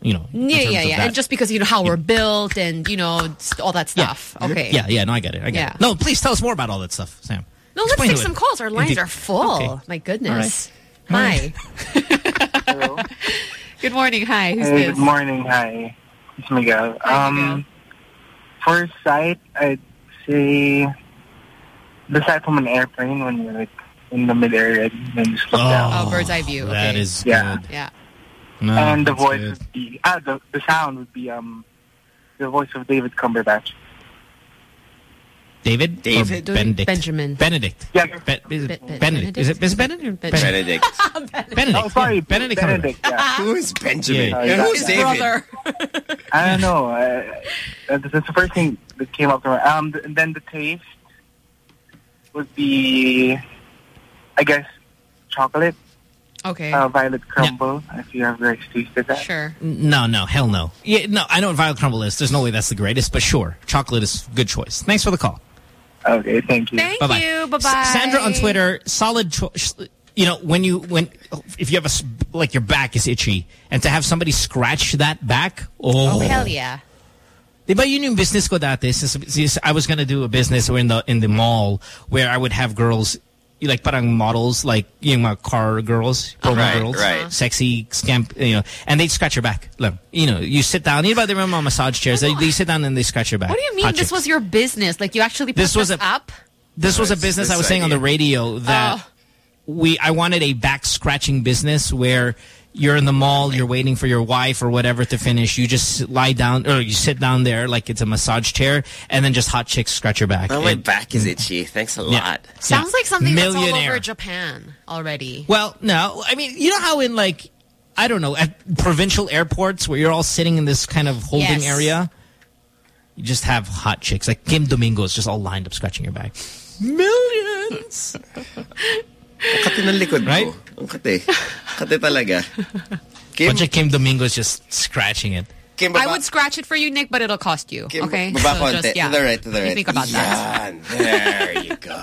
you know. in Yeah, terms yeah, of yeah. that. And just because, you know, how we're built and, you know, all that stuff. Okay. Yeah, yeah. No, I get it. I get Yeah. it. No, please tell us more about all that stuff, Sam. No, let's Explain take some it. calls. Our lines Indeed. are full. Okay. My goodness. All Hi. Good morning. Hi. Who's Hey, this? good morning. Hi. It's Miguel. Hi, um, for sight, I'd say the sight from an airplane when you're like in the mid-air and then just look down. Oh, bird's eye view. That okay. is Yeah. good. Yeah. No, and the voice good. would be ah the the sound would be um the voice of David Cumberbatch. David? David? Benedict? Benjamin. Benedict. Yeah. Be- is it Be- Be- Benedict. Is it, is it Benedict? Ben- Benedict. Benedict. Oh, sorry. Benedict. Benedict. Yeah. Who is Benjamin? Yeah. And who's David? Brother. I don't know. Uh, that's that's the first thing that came up to me. Um, and then the taste would be, I guess, chocolate, Okay. uh, violet crumble. If you have guys tasted that. sure. No, no, hell no. Yeah, no, I know what Violet Crumble is. There's no way that's the greatest, but sure, chocolate is a good choice. Thanks for the call. Okay, thank you. Thank Bye-bye. you. Bye-bye. S- Sandra on Twitter, solid choice. You know, when you, when, if you have a, s- like your back is itchy, and to have somebody scratch that back, oh. Oh, hell yeah. Di ba yun yung business ko dati? Since, since I was gonna do a business in the, in the mall where I would have girls, like parang models, like yung mga car girls, promo Right, girls, right. sexy, scamp, you know, and they'd scratch your back. Lang. You know, you sit down, you know, they remember massage chairs, they, they sit down and they scratch your back. What do you mean Hot this chicks. was your business? Like you actually put This was this a- up? This was a This- business I this was saying on the radio that Oh. we I wanted a back scratching business where you're in the mall, you're waiting for your wife or whatever to finish. You just lie down or you sit down there like it's a massage chair, and then just hot chicks scratch your back. Oh, my It- back is itchy. Thanks a Yeah. lot. Sounds like something that's all over Japan already. Well, no. I mean, you know how in like, I don't know, at provincial airports where you're all sitting in this kind of holding Yes. area, you just have hot chicks. Like Kim Domingos just all lined up scratching your back. Millions! Ang kati ng likod Right? ko. Ang kati. Kati talaga. Bunch of Kim Domingos just scratching it. Kim, I would scratch it for you, Nick, but it'll cost you. Kim, okay? baba So konti. just, yeah. To the right, to the right. think about that. Yan. There you go.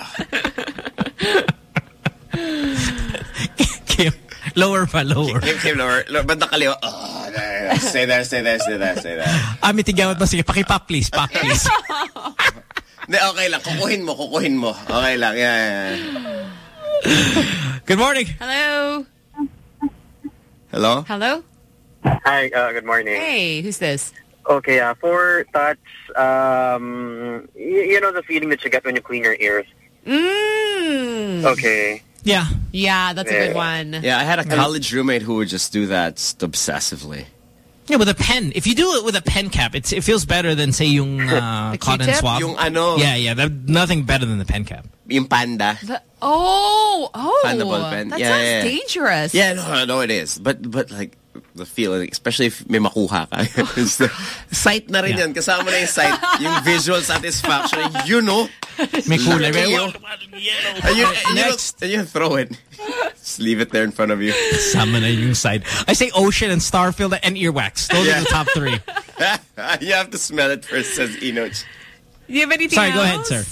Kim, lower pa, lower. Kim, Kim, lower. lower bandang kaliwa. Oh, there. Stay there, stay there, stay there, stay there. Ah, may tigawat mo. Sige, pakipap please, pop please. Hindi, okay lang. Kukuhin mo, kukuhin mo. Okay lang. Yeah, yeah, yeah. Good morning. Hello? Hello? Hello? Hi, uh, good morning. Hey, who's this? Okay, uh, for touch, um, y- you know the feeling that you get when you clean your ears. Mm. Okay. Yeah. Yeah, that's a good one. Yeah, I had a college roommate who would just do that obsessively. Yeah, with a pen. If you do it with a pen cap, it's, it feels better than, say, yung uh, The cotton Q-tip? swab. Yung ano? Yeah, yeah. that- nothing better than the pen cap. Yung panda. The- oh, oh. Panda ball pen. That yeah, sounds yeah, yeah. dangerous. Yeah, no, no, it is. But, but like, the feeling, especially if may makuha ka. It's the- sight na rin Yeah. yan. Kasama na yung sight. Yung visual satisfaction. You know. May kulay. May- you. And you, and you, and you throw it. Just leave it there in front of you. Sama na yung side. I say ocean and starfield and earwax. Those are the top three. you have to smell it first, says Enoch. Do you have anything Sorry, else? go ahead, sir.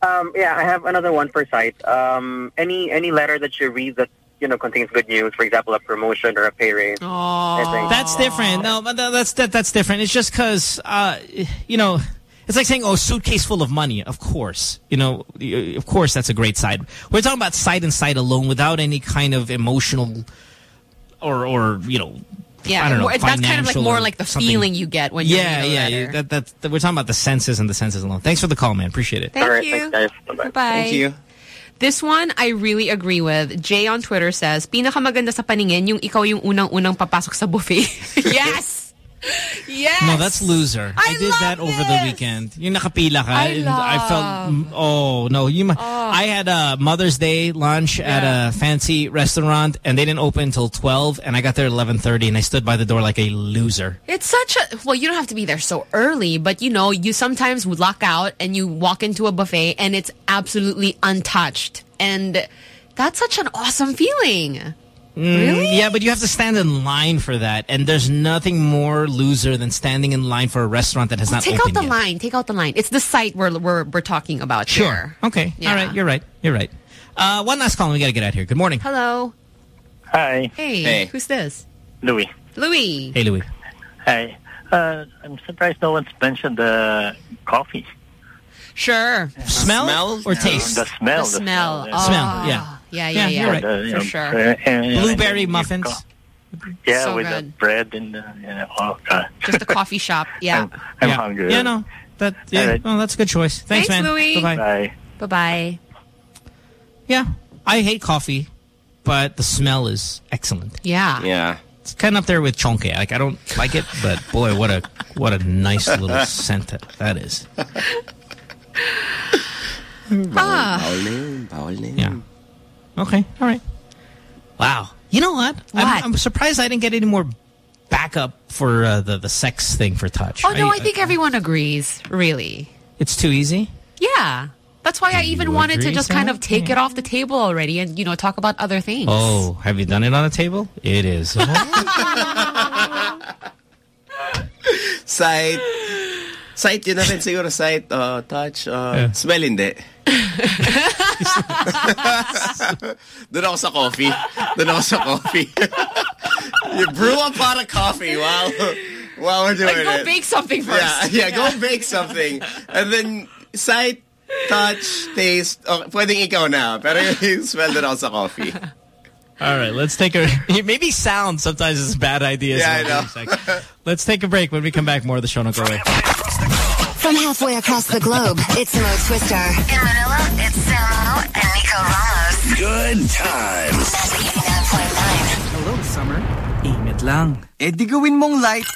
Um, yeah, I have another one for sight. Um, any any letter that you read that you know contains good news, for example, a promotion or a pay raise. Oh, That's different. No, but that's that, that's different. It's just because, uh, you know, it's like saying, "Oh, suitcase full of money." Of course, you know, of course, that's a great side. We're talking about side and side alone, without any kind of emotional, or or you know, Yeah, I don't know. more- that's kind of like more like the something. feeling you get when you yeah, read yeah, yeah. That, that's that, we're talking about the senses and the senses alone. Thanks for the call, man. Appreciate it. Thank you. Bye-bye. Thank you. This one, I really agree with. Jay on Twitter says, pinakamaganda sa paningin yung ikaw yung unang-unang papasok sa buffet. yes! Yes! No, that's loser. I, did that over the weekend. Yung nakapila ka. I and I felt, oh, no. You, oh. I had a Mother's Day lunch at a fancy restaurant and they didn't open until 12 and I got there at 11.30 and I stood by the door like a loser. It's such a well, you don't have to be there so early, but you know, you sometimes would lock out and you walk into a buffet and it's absolutely untouched. And that's such an awesome feeling. Mm, Yeah, but you have to stand in line for that. And there's nothing more loser than standing in line for a restaurant that has not Take out the yet. line. Take out the line. It's the site we're we're, we're talking about Sure. here. Okay. Yeah. All right. You're right. You're right. Uh, one last call and we got to get out here. Good morning. Hello. Hi. Hey, hey. who's this? Louis. Louis. Hey, Louis. Hi. Uh, I'm surprised no one's mentioned the coffee. Sure. Smell, smell, or taste? The smell. The smell. yeah. Oh. Smell, yeah. Yeah, yeah, yeah. you're right. You For know, sure. uh, and- and- Blueberry and- muffins. Yeah, So with the good. bread and the, yeah, oh God. Just a coffee shop. Yeah. I'm, I'm yeah. hungry. Yeah, no. That, yeah, All right. no, that's a good choice. Thanks, Thanks, man. Louis. Bye-bye. Bye. Bye-bye. Yeah, I hate coffee, but the smell is excellent. Yeah. Yeah. It's kind of up there with chonke. Like, I don't like it, but boy, what a what a nice little scent that, that is. Ah. Bawal na yun. Bawal na yun. Yeah. Okay, all right. Wow. You know what? What? I'm, I'm surprised I didn't get any more backup for uh, the, the sex thing for touch. Oh no, I think everyone agrees, really. It's too easy? Yeah. That's why I even wanted to agree, just kind of take it off the table already and, you know, talk about other things. Oh, have you done it on a table? It is. Sight. Sight, yun na rin siguro. Sight, uh, touch, uh, smell hindi. Doon ako sa coffee. Doon ako sa coffee. you brew a pot of coffee while, while we're doing Like, go it. bake something first. Yeah, yeah, go bake something. And then, sight, touch, taste. Oh, pwedeng ikaw na. Pero yung smell doon ako sa coffee. All right, let's take a... Maybe sound sometimes is bad ideas. Yeah, I know. Let's take a break. When we come back, more of the show. Don't go away. From halfway across the globe, it's Mo Twister. In Manila, it's Samo and Nico Ramos. Good times. Magic 89.9. Hello, Summer. lang. Eh di gawin mong light,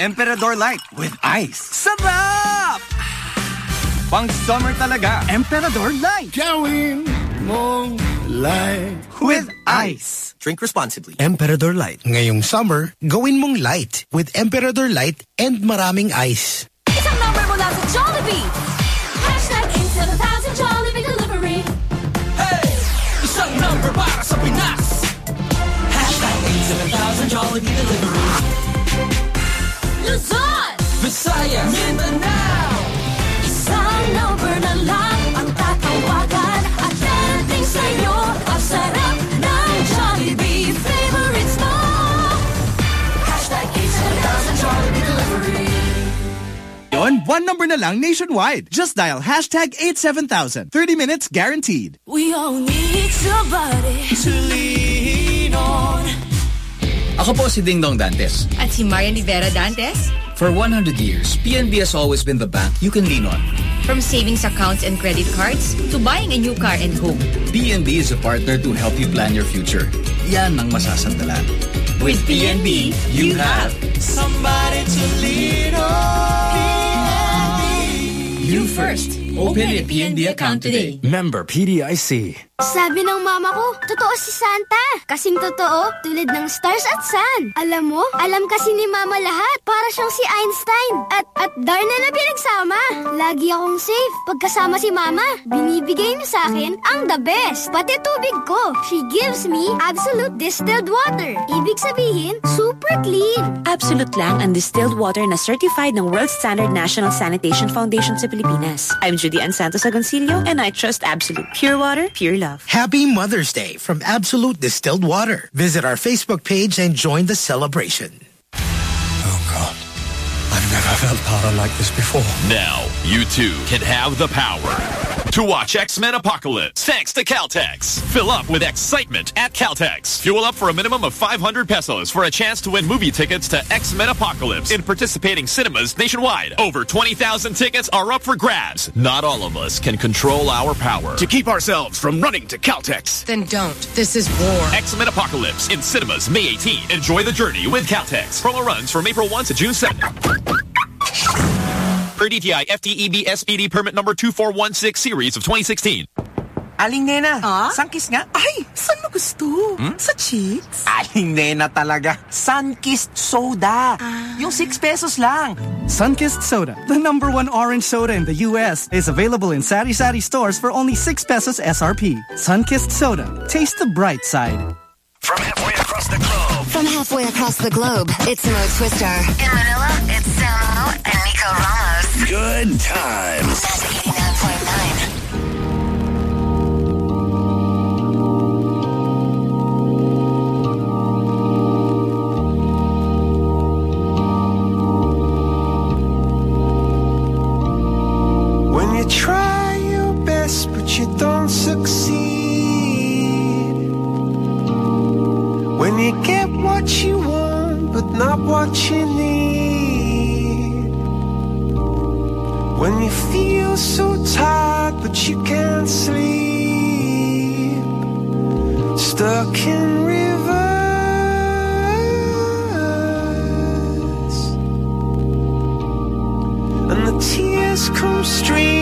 Emperador Light with ice. Sarap! Pang summer talaga. Emperador Light. Gawin mong light with ice. Drink responsibly. Emperador Light. Ngayong summer, gawin mong light with Emperador Light and maraming ice. Isang number mula sa Jollibee. Hashtag 87000 Jollibee Delivery. Hey! Isang number para sa Pinas. Hashtag 87000 Jollibee Delivery. Luzon! Visayas! Mindanao! Yon, one number na lang nationwide. Just dial hashtag 87000. 30 minutes guaranteed. We all need somebody to lean on. Ako po si Dingdong Dantes. At si Marian Rivera Dantes. For 100 years, PNB has always been the bank you can lean on. From savings accounts and credit cards to buying a new car and home. PNB is a partner to help you plan your future. Yan ang masasandalan. With PNB, you have somebody to lean on. First. Open a PNB account today. Member PDIC. Sabi ng mama ko, totoo si Santa. Kasing totoo, tulad ng stars at sun. Alam mo, alam kasi ni mama lahat. Para siyang si Einstein. At, at Darna na pinagsama. Lagi akong safe. Pagkasama si mama, binibigay niya sa akin ang the best. Pati tubig ko. She gives me absolute distilled water. Ibig sabihin, super clean. Absolute lang ang distilled water na certified ng World Standard National Sanitation Foundation sa Pilipinas. I'm Judy Ann Santos Agoncillo and I trust Absolute Pure Water, Pure Love. Happy Mother's Day from Absolute Distilled Water. Visit our Facebook page and join the celebration. I've never felt power like this before. Now, you too can have the power to watch X-Men Apocalypse thanks to Caltex. Fill up with excitement at Caltex. Fuel up for a minimum of 500 pesos for a chance to win movie tickets to X-Men Apocalypse in participating cinemas nationwide. Over 20,000 tickets are up for grabs. Not all of us can control our power. To keep ourselves from running to Caltex. Then don't. This is war. X-Men Apocalypse in cinemas May 18. Enjoy the journey with Caltex. Promo runs from April 1 to June 7. Per DTI FTEB SPD permit number 2416 series of 2016. Aling Nena, Ah? Sunkist nga? Ay, saan mo gusto? Hmm? Sa cheeks? Aling Nena talaga. Sunkist soda. Yung 6 pesos lang. Sunkist Soda, the number one orange soda in the U.S., is available in Sari Sari stores for only 6 pesos SRP. Sunkist Soda. Taste the bright side. From halfway across the globe. From halfway across the globe, it's Mo Twister. In Manila, it's Samo and Nico Ramos. Good times. That's 89.9. what you need. When you feel so tired but you can't sleep. Stuck in rivers. And the tears come streaming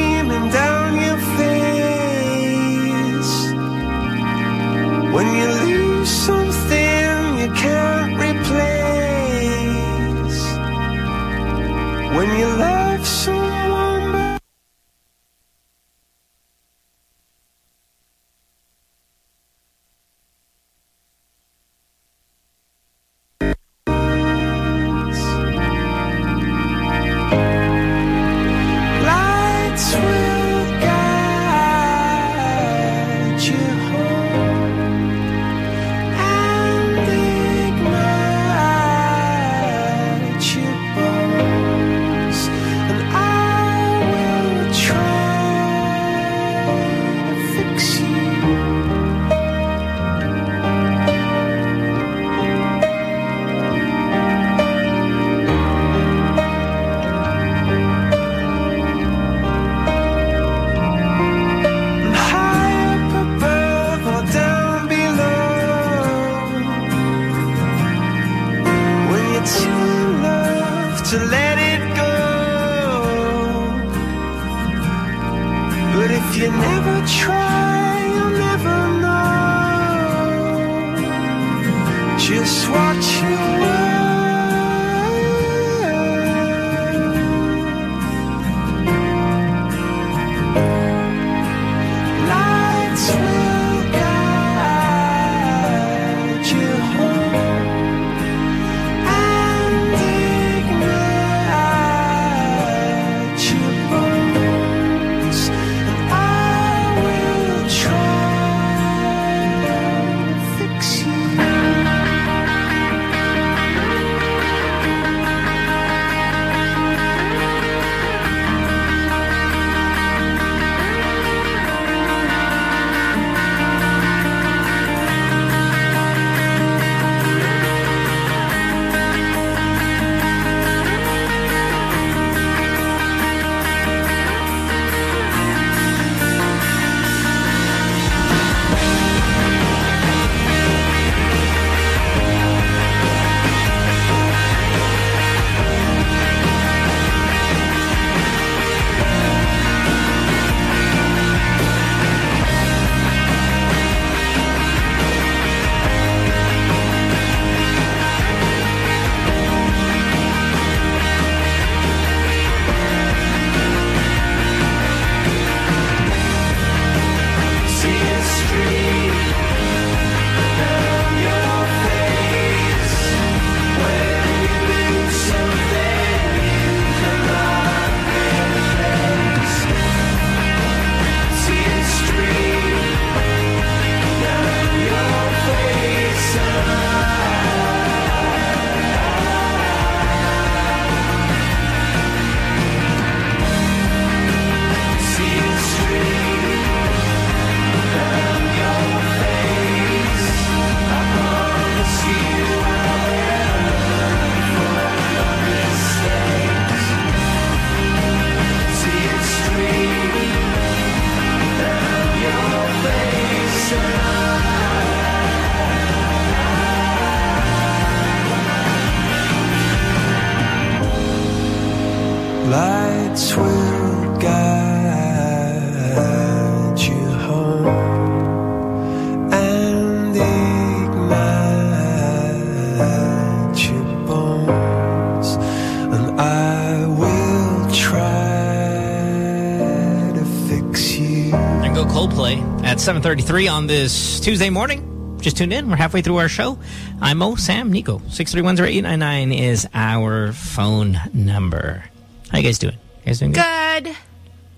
7.33 on this Tuesday morning. Just tuned in. We're halfway through our show. I'm Mo, Sam, Nico. 6310899 is our phone number. How you guys doing? You guys doing good? Good.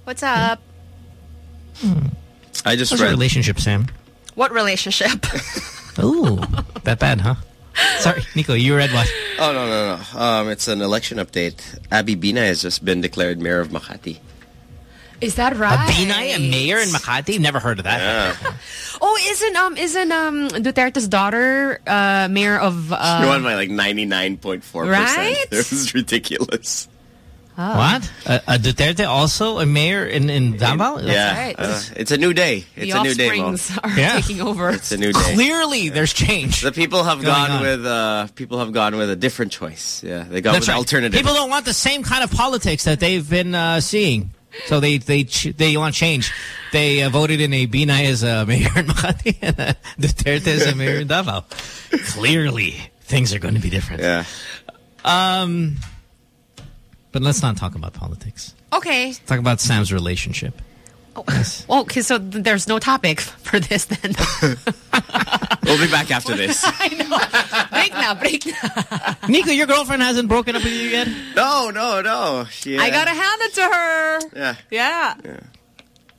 What's up? I just How's your read. relationship, Sam? What relationship? Ooh, that bad, huh? Sorry, Nico, you read what? Oh, no, no, no. Um, it's an election update. Abby Binay has just been declared mayor of Makati. Is that right? A Binay, a mayor in Makati? Never heard of that. Yeah. Oh, isn't um isn't um Duterte's daughter uh mayor of uh she won by like 99.4%. Right? It was ridiculous. Oh. What? A, a Duterte also a mayor in, in Davao? yeah. right. Uh, it's a new day. the It's a new day, Mo. offsprings are Yeah. taking over. It's a new day. Clearly, there's change. The people have gone on. with uh, people have gone with a different choice. Yeah, they got That's with right. alternative. People don't want the same kind of politics that they've been uh, seeing. So they they they want change. They uh, voted in a Binay as a mayor in Makati and uh, Duterte as a mayor in Davao. Clearly, things are going to be different. Yeah. Um, but let's not talk about politics. Okay. Talk about Sam's relationship. Well, okay, so there's no topic for this then. We'll be back after this. I know. Break now, break now. Nico, your girlfriend hasn't broken up with you yet? No, no, no. She, I uh, gotta hand it to her. Yeah. Yeah.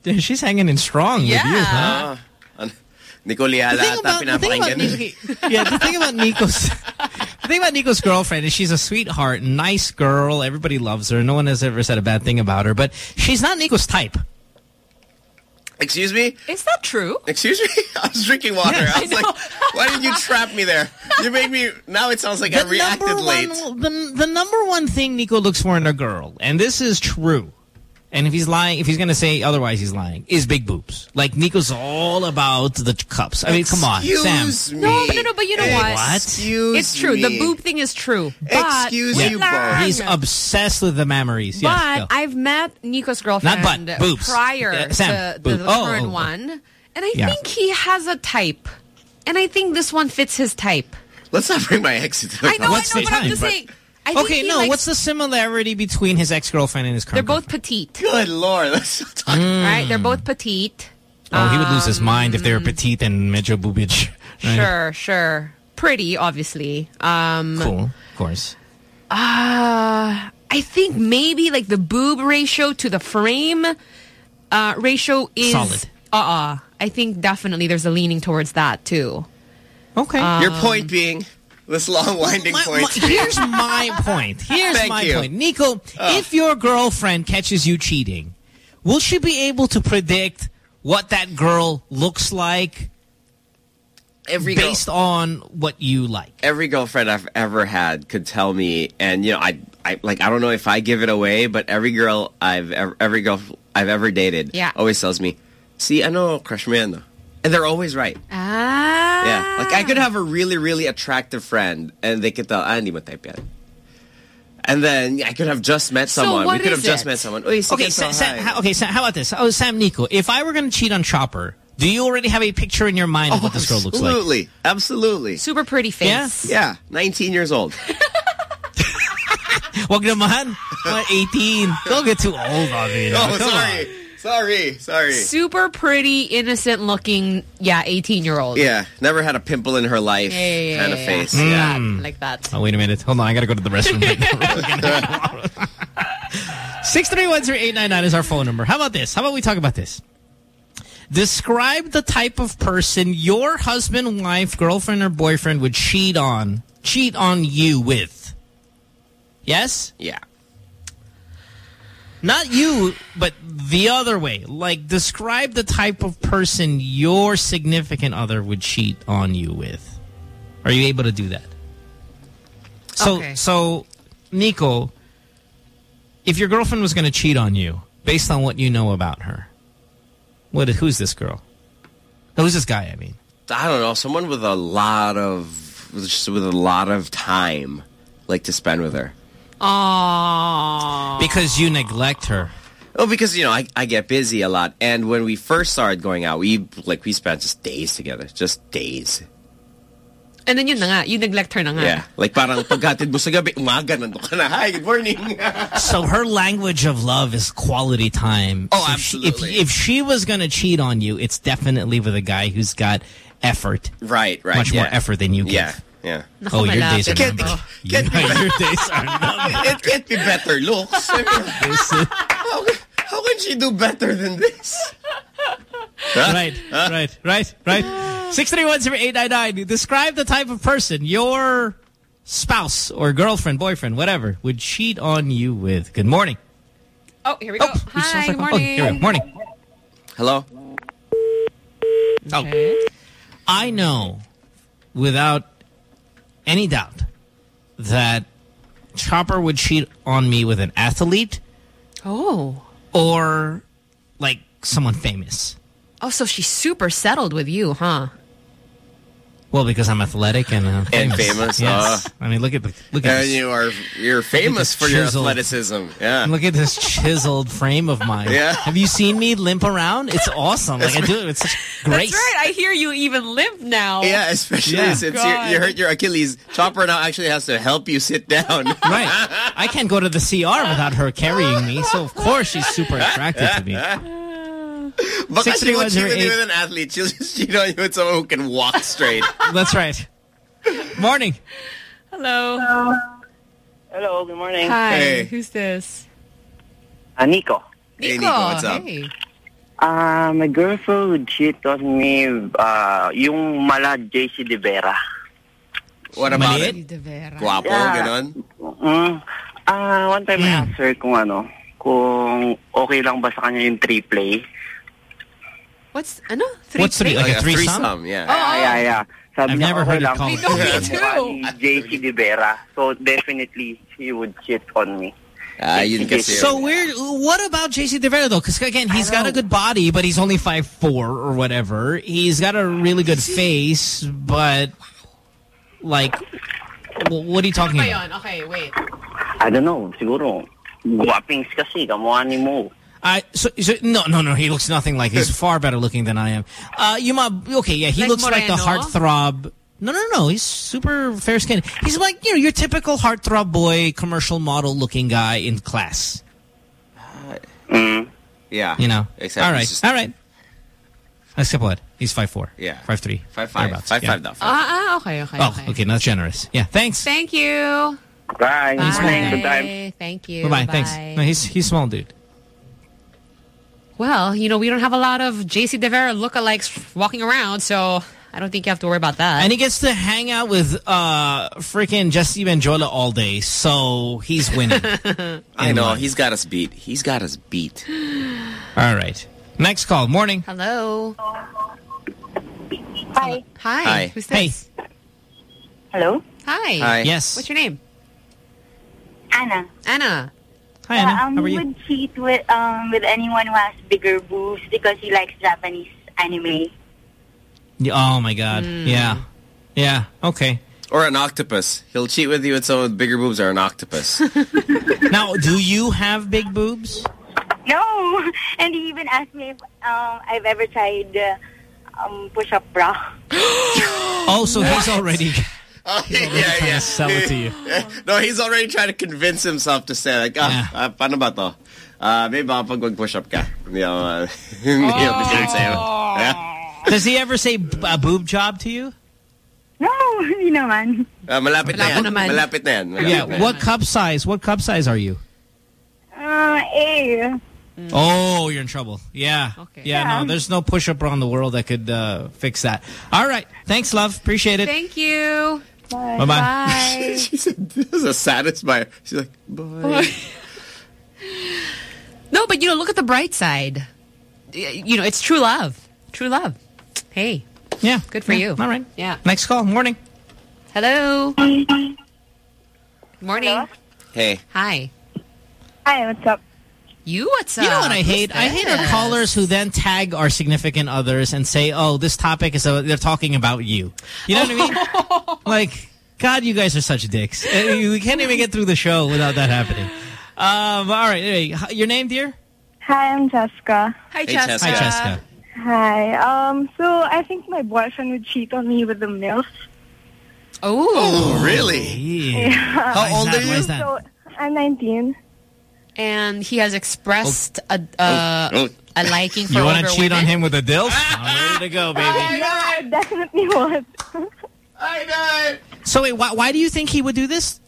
Dude, She's hanging in strong with you, huh? Yeah. Uh, Nico Liala The thing ata about- the pinapakinggan. yeah, the thing about Nico's the thing about Nico's girlfriend is she's a sweetheart, nice girl. Everybody loves her. No one has ever said a bad thing about her, but she's not Nico's type. Excuse me? Is that true? Excuse me? I was drinking water. Yes, I was like, why did you trap me there? You made me, now it sounds like I reacted number late. The, the number one thing Nico looks for in a girl, and this is true, and if he's lying, if he's going to say otherwise, he's lying, is big boobs. Like, Nico's all about the cups. I mean, come on, Sam. Me. No, but no, no, but you know what? What? Excuse It's true. The boob thing is true. But Excuse wait you lang. both. He's obsessed with the mammaries. But Yes, go. I've met Nico's girlfriend Not butt, boobs. prior Yeah, Sam, to, to boob. the Oh, current oh, oh. one, and I Yeah. think he has a type, and I think this one fits his type. Let's not bring my ex into the I know, What's I know, the but I'm type? just But- saying. I think okay, no. likes- What's the similarity between his ex-girlfriend and his current? They're current both petite, Good lord. Let's not talk. right? They're both petite. Oh, he would lose his mind if they were petite and medyo boobage. Right? Sure, sure. Pretty, obviously. Um, Cool, of course. Uh, I think maybe like the boob ratio to the frame uh, ratio is Solid. Uh-uh. I think definitely there's a leaning towards that too. Okay. Your point being, this long winding My- point. my- here's my point. Here's Thank my you. point. Nico, Oh. if your girlfriend catches you cheating, will she be able to predict what that girl looks like Every based on what you like? every girlfriend I've ever had could tell me, and you know, I, I like, I don't know if I give it away, but every girl I've ever, every girl I've ever dated, Yeah. always tells me, "See, I know, crush me, ano." And they're always right. Ah. Yeah, like I could have a really, really attractive friend, and they could tell, "Ah, hindi mo type yan." And then I could have just met So someone. what we could is have just it? met someone. Uy, Okay, so Sa- Sa- how, okay. Sa- how about this? Oh, Sam Nico, if I were going to cheat on Chopper, do you already have a picture in your mind of what this girl looks like? Absolutely, absolutely. Super pretty face. Yeah? Yeah, 19 years old. Wag naman. What, 18. Don't get too old on me. oh, Come sorry, sorry, sorry. Super pretty, innocent looking, yeah, 18 year old. Yeah, never had a pimple in her life Yeah, yeah, yeah, kind of yeah, face. yeah. Yeah. Mm. Like that. Oh, wait a minute. Hold on. I got to go to the restroom right now. 631-0899 is our phone number. How about this? How about we talk about this? Describe the type of person your husband, wife, girlfriend, or boyfriend would cheat on, cheat on you with. Yes? Yeah. Not you, but the other way. Like, describe the type of person your significant other would cheat on you with. Are you able to do that? So, Okay. so, Nico, if your girlfriend was going to cheat on you, based on what you know about her, what? Who's this girl? Who's this guy? I mean, I don't know. Someone with a lot of, just with a lot of time, like to spend with her. Aww. because you neglect her. Oh, because you know I, I get busy a lot, and when we first started going out, we like we spent just days together, just days. And then yun na nga, you neglect her na nga. Yeah, like parang pagkatid mo sa gabi, umaga nandun ka na. Hi, good morning. So her language of love is quality time. Oh, So if she- absolutely. If, if she was going to cheat on you, it's definitely with a guy who's got effort. right, right. Much yeah. more effort than you give. Yeah, yeah. Oh, your days are Can't, numbered. can't, be, Your days are numbered. it can't be better looks. How, how can she do better than this? right, right, right, right. 631-0899. Describe the type of person your spouse or girlfriend, boyfriend, whatever, would cheat on you with. Good morning. Oh, here we go. Oh, he sounds Hi, like- good oh, morning. here we go. Morning. Hello. Okay. I know without any doubt that Chopper would cheat on me with an athlete Oh. or like someone famous. Oh, so she's super settled with you, huh? Well, because I'm athletic and uh, And famous. famous, Yes. uh. I mean, look at the look at And this, you are you're famous this for your chiseled- athleticism. Yeah. look at this chiseled frame of mine. Yeah. Have you seen me limp around? It's awesome. Like I do it with such grace. That's right. I hear you even limp now. Yeah, especially Yeah. since you, you hurt your Achilles. Chopper now actually has to help you sit down. Right. I can't go to the CR without her carrying me, so of course she's super attracted to me. Baka she won't cheat with you with an athlete. She'll just cheat on you with someone who can walk straight. That's right. Morning. Hello. Hello, good morning. Hi. Hey. Who's this? Uh, Nico. Hey, Nico, what's up? Hey. Uh, my girlfriend would cheat on me, uh, yung mala JC De Vera. What about Maliit? it? De Vera. Guapo, Yeah. ganon? Mm. Ah, one time I Hmm. asked her kung ano, kung okay lang ba sa kanya yung triple What's, ano? Three What's three? plate? Like a Like threesome? yeah. Ah, yeah, yeah. Sabi I've niya, never okay heard it lang. called I know, me too. JC De Vera. So definitely, he would cheat on me. Ah, yun kasi. So weird. What about JC DeVera though? Because again, he's got a good body, but he's only 5'4 or whatever. He's got a really good face, but like, what are you talking Ano ba about? Okay, wait. I don't know. Siguro, guwapings kasi, kamukha ni Mo. I so, so no no no he looks nothing like he's far better looking than I am. Uh, Yuma okay yeah he Like looks like the heartthrob. No no no he's super fair skinned. He's like you know your typical heartthrob boy commercial model looking guy in class. Mm. Yeah. You know. Except all he's right just- all right. Except what? He's 5'4". Yeah. 5'3". Five five. Thereabouts, Five yeah. five now. Ah, ah, okay, okay, Oh, okay. okay, that's generous. Yeah, thanks. Thank you. Bye. Bye. Good time. Thank you. Bye-bye, thanks. No, he's, he's small dude. Well, you know, we don't have a lot of JC DeVera lookalikes walking around, so I don't think you have to worry about that. And he gets to hang out with uh freaking Jessy Mendiola all day, so he's winning. I know. life. He's got us beat. He's got us beat. All right. Next call. Morning. Hello. Hi. Hi. Hi. Who's this? Hello? Hi. Hi. Yes. What's your name? Anna. Anna. Hi, Anna. um, How are he you? would cheat with um with anyone who has bigger boobs because he likes Japanese anime. Oh my God. Hmm. Yeah. Yeah. Okay. Or an octopus. He'll cheat with you with someone with bigger boobs or an octopus. now, do you have big boobs? No, and he even asked me if um I've ever tried uh, um push-up bra. Oh, so he's already. Oh, yeah, trying yeah. to sell it to you. no, he's already trying to convince himself to say like, ah, ah paano ba to? Ah, maybe baka pag mag-push up ka. Hindi ako, uh, hindi ako sa'yo. Yeah? Does he ever say b- a boob job to you? No, hindi naman. Ah, malapit na yan. naman. Malapit na yan. Malapit Yeah. na yan. What cup size? What cup size are you? Uh, eh. Oh, you're in trouble. Yeah. Okay. Yeah, Yeah. no, there's no push-up bra in the world that could uh, fix that. All right. Thanks, love. Appreciate it. Thank you. Bye. Bye-bye. Bye. she said, this is a satisfier. She's like, boy. no, but you know, look at the bright side. You know, it's true love. True love. Hey, Yeah. good for Yeah. you. All right. Yeah. Next call. Morning. Hello. Morning. Hey. Hi. Hi, what's up? You, what's up? You know what I hate? I hate our callers who then tag our significant others and say, "Oh, this topic is uh, they're talking about you." You know what I mean? like, God, you guys are such dicks. Uh, We can't even get through the show without that happening. Um, all right, anyway, your name, dear? Hi, I'm Jessica. Hi, Hey, Jessica. Jessica. Hi, Jessica. Hi. Um, so I think my boyfriend would cheat on me with the MILF. Oh. Oh, really? Yeah. Yeah. Why is How old are you? Why is that? So I'm 19. And he has expressed a, uh, Oh. a liking for You want to older cheat on him with a dilf? I'm ready to go, baby. Yeah, I definitely would. I know. So wait, why, why do you think he would do this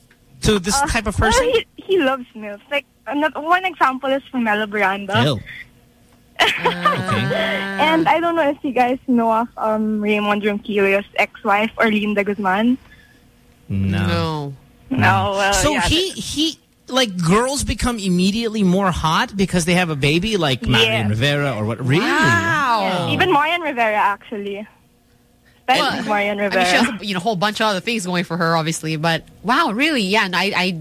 to this type of person? Well, he, he loves MILF. Like, another, one example is from Mela Miranda. Ew. okay. And I don't know if you guys know of um, Raymond Ronquillo's ex-wife, Orlinda Guzman. No. No. No, well, So yeah, he he like girls become immediately more hot because they have a baby like Marian Rivera or what? Really? Wow. Yes, even Marian Rivera, actually. Especially Well, Marian I Rivera. mean, she has a you know, whole bunch of other things going for her, obviously. But wow, really? Yeah, and I, I,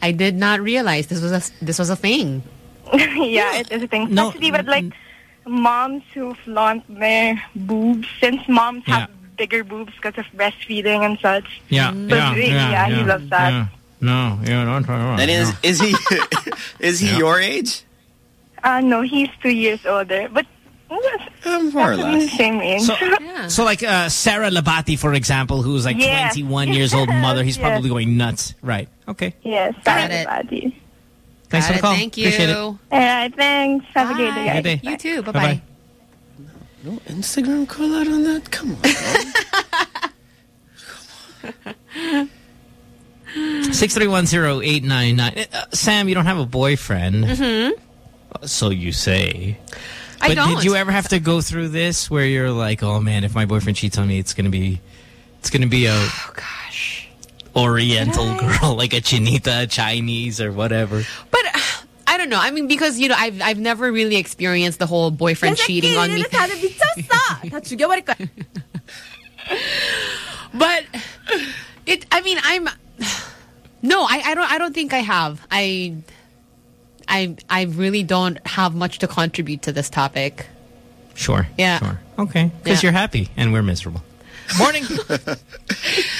I did not realize this was a this was a thing. yeah, it is a thing. No, Especially with like moms who flaunt their boobs, since moms have bigger boobs because of breastfeeding and such. Yeah, But yeah, really, yeah, yeah, he loves that. Yeah. No, yeah, don't talk about And is, no. is he, is he Yeah. your age? Uh, no, he's two years older, but Um, more or less. the same age. So, so like uh, Sarah Lahbati, for example, who's like Yes. 21 years old mother, he's Yes. probably going nuts. Right. Okay. yes, Got sorry it. Thanks Got for the it. call. Thank you. Appreciate it. All right, thanks. Have a great day, guys. Good day. You too. Bye Bye-bye. bye. No Instagram call out on that? Come on. Come on. 6310899. Uh, Sam, you don't have a boyfriend. Mm -hmm. So you say. I but don't. did you ever have to go through this where you're like, oh man, if my boyfriend cheats on me, it's going to be, it's going to be a... Oh, gosh. Oriental girl, like a Chinita, Chinese or whatever. But uh, I don't know. I mean, because, you know, I've, I've never really experienced the whole boyfriend cheating on me. but it, I mean, I'm, no, I, I don't. I don't think I have. I. I I really don't have much to contribute to this topic. Sure. Yeah. Sure. Okay. Because Yeah. you're happy and we're miserable. Morning.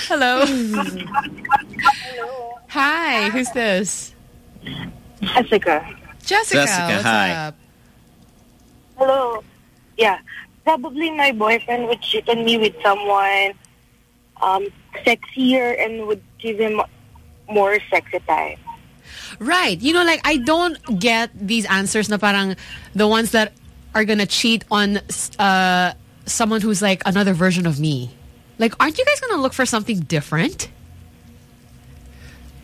Hello. Hello. Hi, who's this? Jessica. Jessica, Jessica, what's hi. up? Hello. Yeah. Probably my boyfriend would cheat on me with someone um, sexier and would give him more sexy time. Right. You know, like, I don't get these answers na parang the ones that are gonna cheat on uh, someone who's like another version of me. Like, aren't you guys gonna look for something different?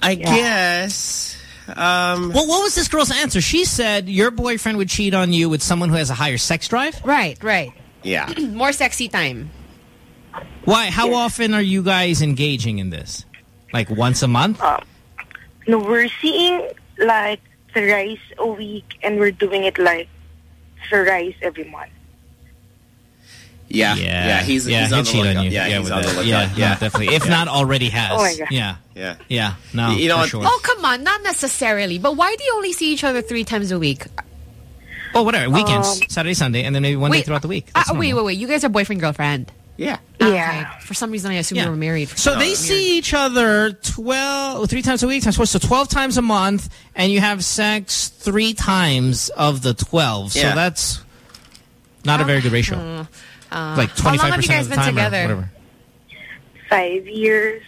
I guess. Um, well, what was this girl's answer? She said your boyfriend would cheat on you with someone who has a higher sex drive? Right, right. Yeah. More sexy time. Why? How often are you guys engaging in this? Like once a month? No, we're seeing like thrice a week and we're doing it like thrice every month. Yeah. Yeah. he's, yeah, he's on the lookout. on you. Yeah, he's on the lookout. Yeah, Yeah. no, definitely. If Yeah. not, already has. Oh my God. Yeah. Yeah. Yeah. No, You know for sure. Oh, come on. Not necessarily. But why do you only see each other three times a week? Oh, whatever. Weekends, Um, Saturday, Sunday, and then maybe one day throughout the week. Uh, wait, wait, wait. You guys are boyfriend, girlfriend? Yeah. Yeah. For some reason, I assumed Yeah. you were married. So they weird- see each other 12, three times a week, times four, so 12 times a month, and you have sex three times of the 12. So that's not a very good ratio. Uh, uh, like 25% How long have you guys been time together? whatever. Five years.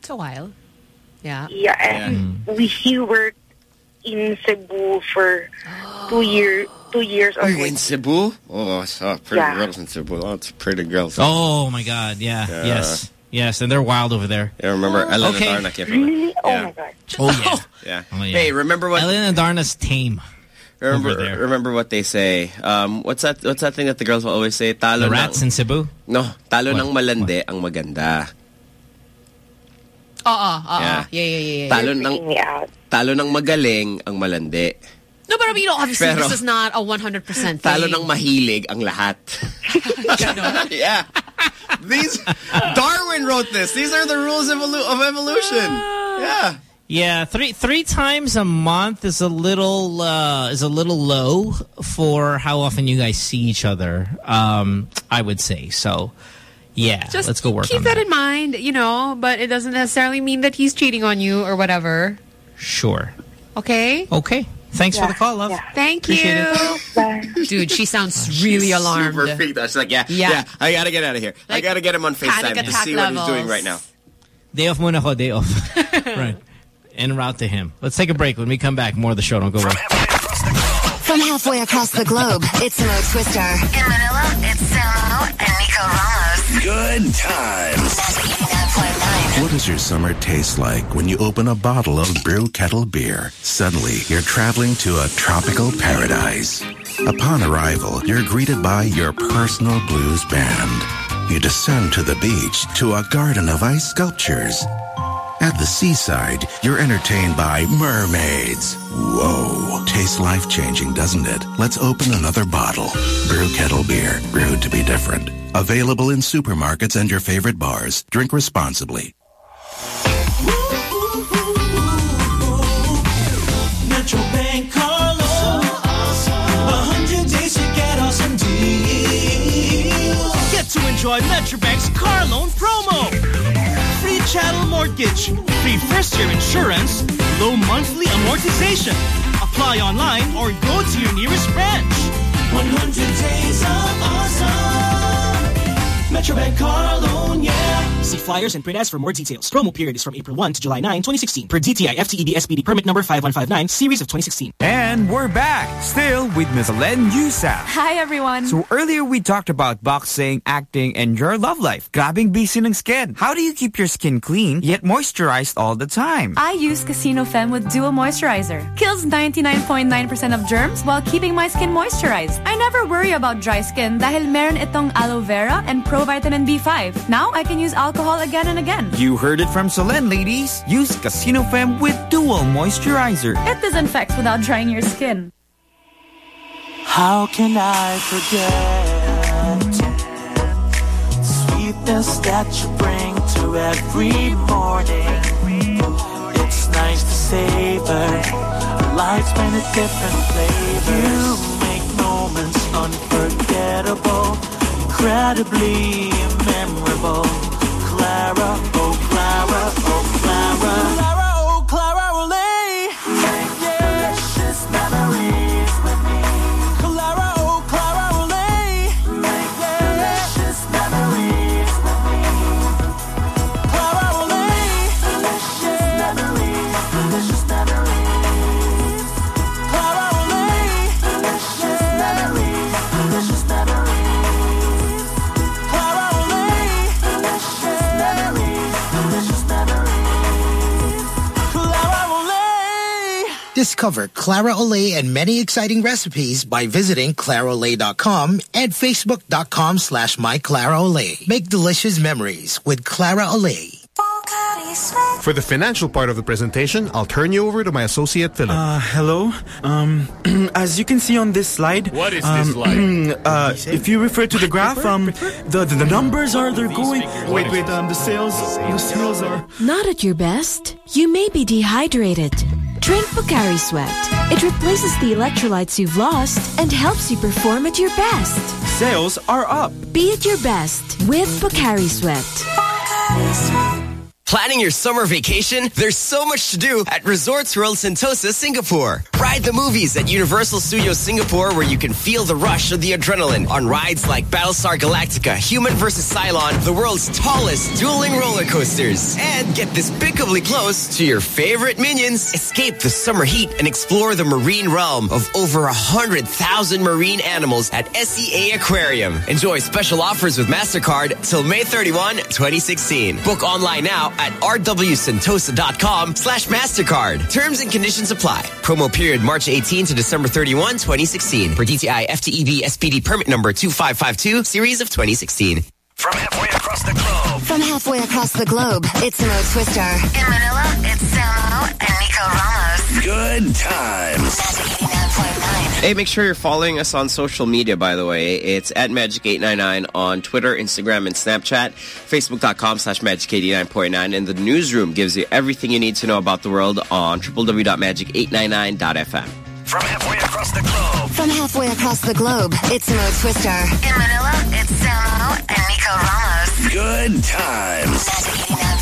It's a while. Yeah. Yeah, and we he worked in Cebu for two year two years Oh, already. in Cebu? Oh, I saw pretty Yeah. girls in Cebu. Lots of pretty girls. Oh, my God. Yeah. Yeah. Yes. Yes. And they're wild over there. Yeah, remember oh. Ellen Okay. and Darna came from Really? Oh Yeah. my god. Oh, yeah. Yeah. Oh, yeah. Hey, remember what? Ellen and Darna's tame. Remember, over there. remember what they say. Um, what's that? What's that thing that the girls will always say? Talo The rats ng, in Cebu? No, talo ng malandi ang maganda. Oh, oh, oh, Yeah. yeah. Yeah, yeah, yeah. yeah. Talo ng talo ng magaling ang malandi. No, but you know, obviously, Pero- this is not a 100% thing. Talo ng mahilig ang lahat. yeah. These Darwin wrote this. These are the rules of, of evolution. Yeah. Yeah, three three times a month is a little uh, is a little low for how often you guys see each other. Um, I would say so. Yeah, Just let's go work keep on that that. in mind, you know, but it doesn't necessarily mean that he's cheating on you or whatever. Sure. Okay? Okay. Thanks for the call, love. Thank Appreciate you. Dude, she sounds oh, really alarmed. Super freaked out. She's like, yeah, Yeah. yeah, I gotta get out of here. I gotta get him on FaceTime panic to attack see what he's doing right now. Day off muna ko, day off. right. En route to him. Let's take a break. When we come back, more of the show. Don't go away. From halfway across the globe, it's Mo Twister. In Manila, it's Samo and Nico Ramos. Good times. What does your summer taste like when you open a bottle of Brew Kettle beer? Suddenly, you're traveling to a tropical paradise. Upon arrival, you're greeted by your personal blues band. You descend to the beach to a garden of ice sculptures. At the seaside, you're entertained by mermaids. Whoa. Tastes life changing, doesn't it? Let's open another bottle. Brew Kettle Beer, brewed to be different. Available in supermarkets and your favorite bars. Drink responsibly. Enjoy Metrobank's car loan promo. Free chattel mortgage, free first year insurance, low monthly amortization. Apply online or go to your nearest branch. 100 days of awesome. Metro Bank Car Loan, yeah. See flyers and print ads for more details. Promo period is from April 1 to July 9, 2016 per DTI FTEB SPD permit number 5159 series of 2016. And we're back, still with Ms. Len Heussaff. Hi, everyone. So earlier we talked about boxing, acting, and your love life. Grabing busy ng skin. How do you keep your skin clean yet moisturized all the time? I use Casino Femme with Duo Moisturizer. Kills 99.9% of germs while keeping my skin moisturized. I never worry about dry skin dahil meron itong aloe vera and provitamin B5. Now I can use alcohol again and again. You heard it from Solenn, ladies. Use Casino Femme with Dual Moisturizer. It disinfects without drying your skin. How can I forget the sweetness that you bring to every morning? It's nice to savor Life's many different flavors. You make moments unforgettable, incredibly memorable. Clara, oh Clara, oh Clara. Clara, Discover Clara Ole and many exciting recipes by visiting claraole.com and facebook.com slash myclaraole. Make delicious memories with Clara Ole. For the financial part of the presentation, I'll turn you over to my associate Philip. Uh, hello. Um, as you can see on this slide, What is um, this slide? uh, if you refer to the graph, um, the, the the numbers are they're going. Wait, wait. Um, the sales, the sales are. Not at your best? You may be dehydrated. Drink Pocari Sweat. It replaces the electrolytes you've lost and helps you perform at your best. Sales are up. Be at your best with Pocari Sweat. Planning your summer vacation? There's so much to do at Resorts World Sentosa, Singapore. Ride the movies at Universal Studios Singapore where you can feel the rush of the adrenaline on rides like Battlestar Galactica, Human vs. Cylon, the world's tallest dueling roller coasters. And get despicably close to your favorite minions. Escape the summer heat and explore the marine realm of over a hundred thousand marine animals at SEA Aquarium. Enjoy special offers with MasterCard till May 31, 2016. Book online now at rwsentosa.com slash MasterCard. Terms and conditions apply. Promo period March 18 to December 31, 2016. For DTI FTEB SPD permit number 2552, series of 2016. From halfway across the globe. From halfway across the globe, it's Mo Twister. In Manila, it's Samo and Nico Ramos. Good times. Hey, make sure you're following us on social media, by the way. It's at Magic899 on Twitter, Instagram, and Snapchat. Facebook.com slash Magic89.9. And the newsroom gives you everything you need to know about the world on www.magic899.fm. From halfway across the globe. From halfway across the globe, it's Mo Twister. In Manila, it's Samo and Nico Ramos. Good times. Kung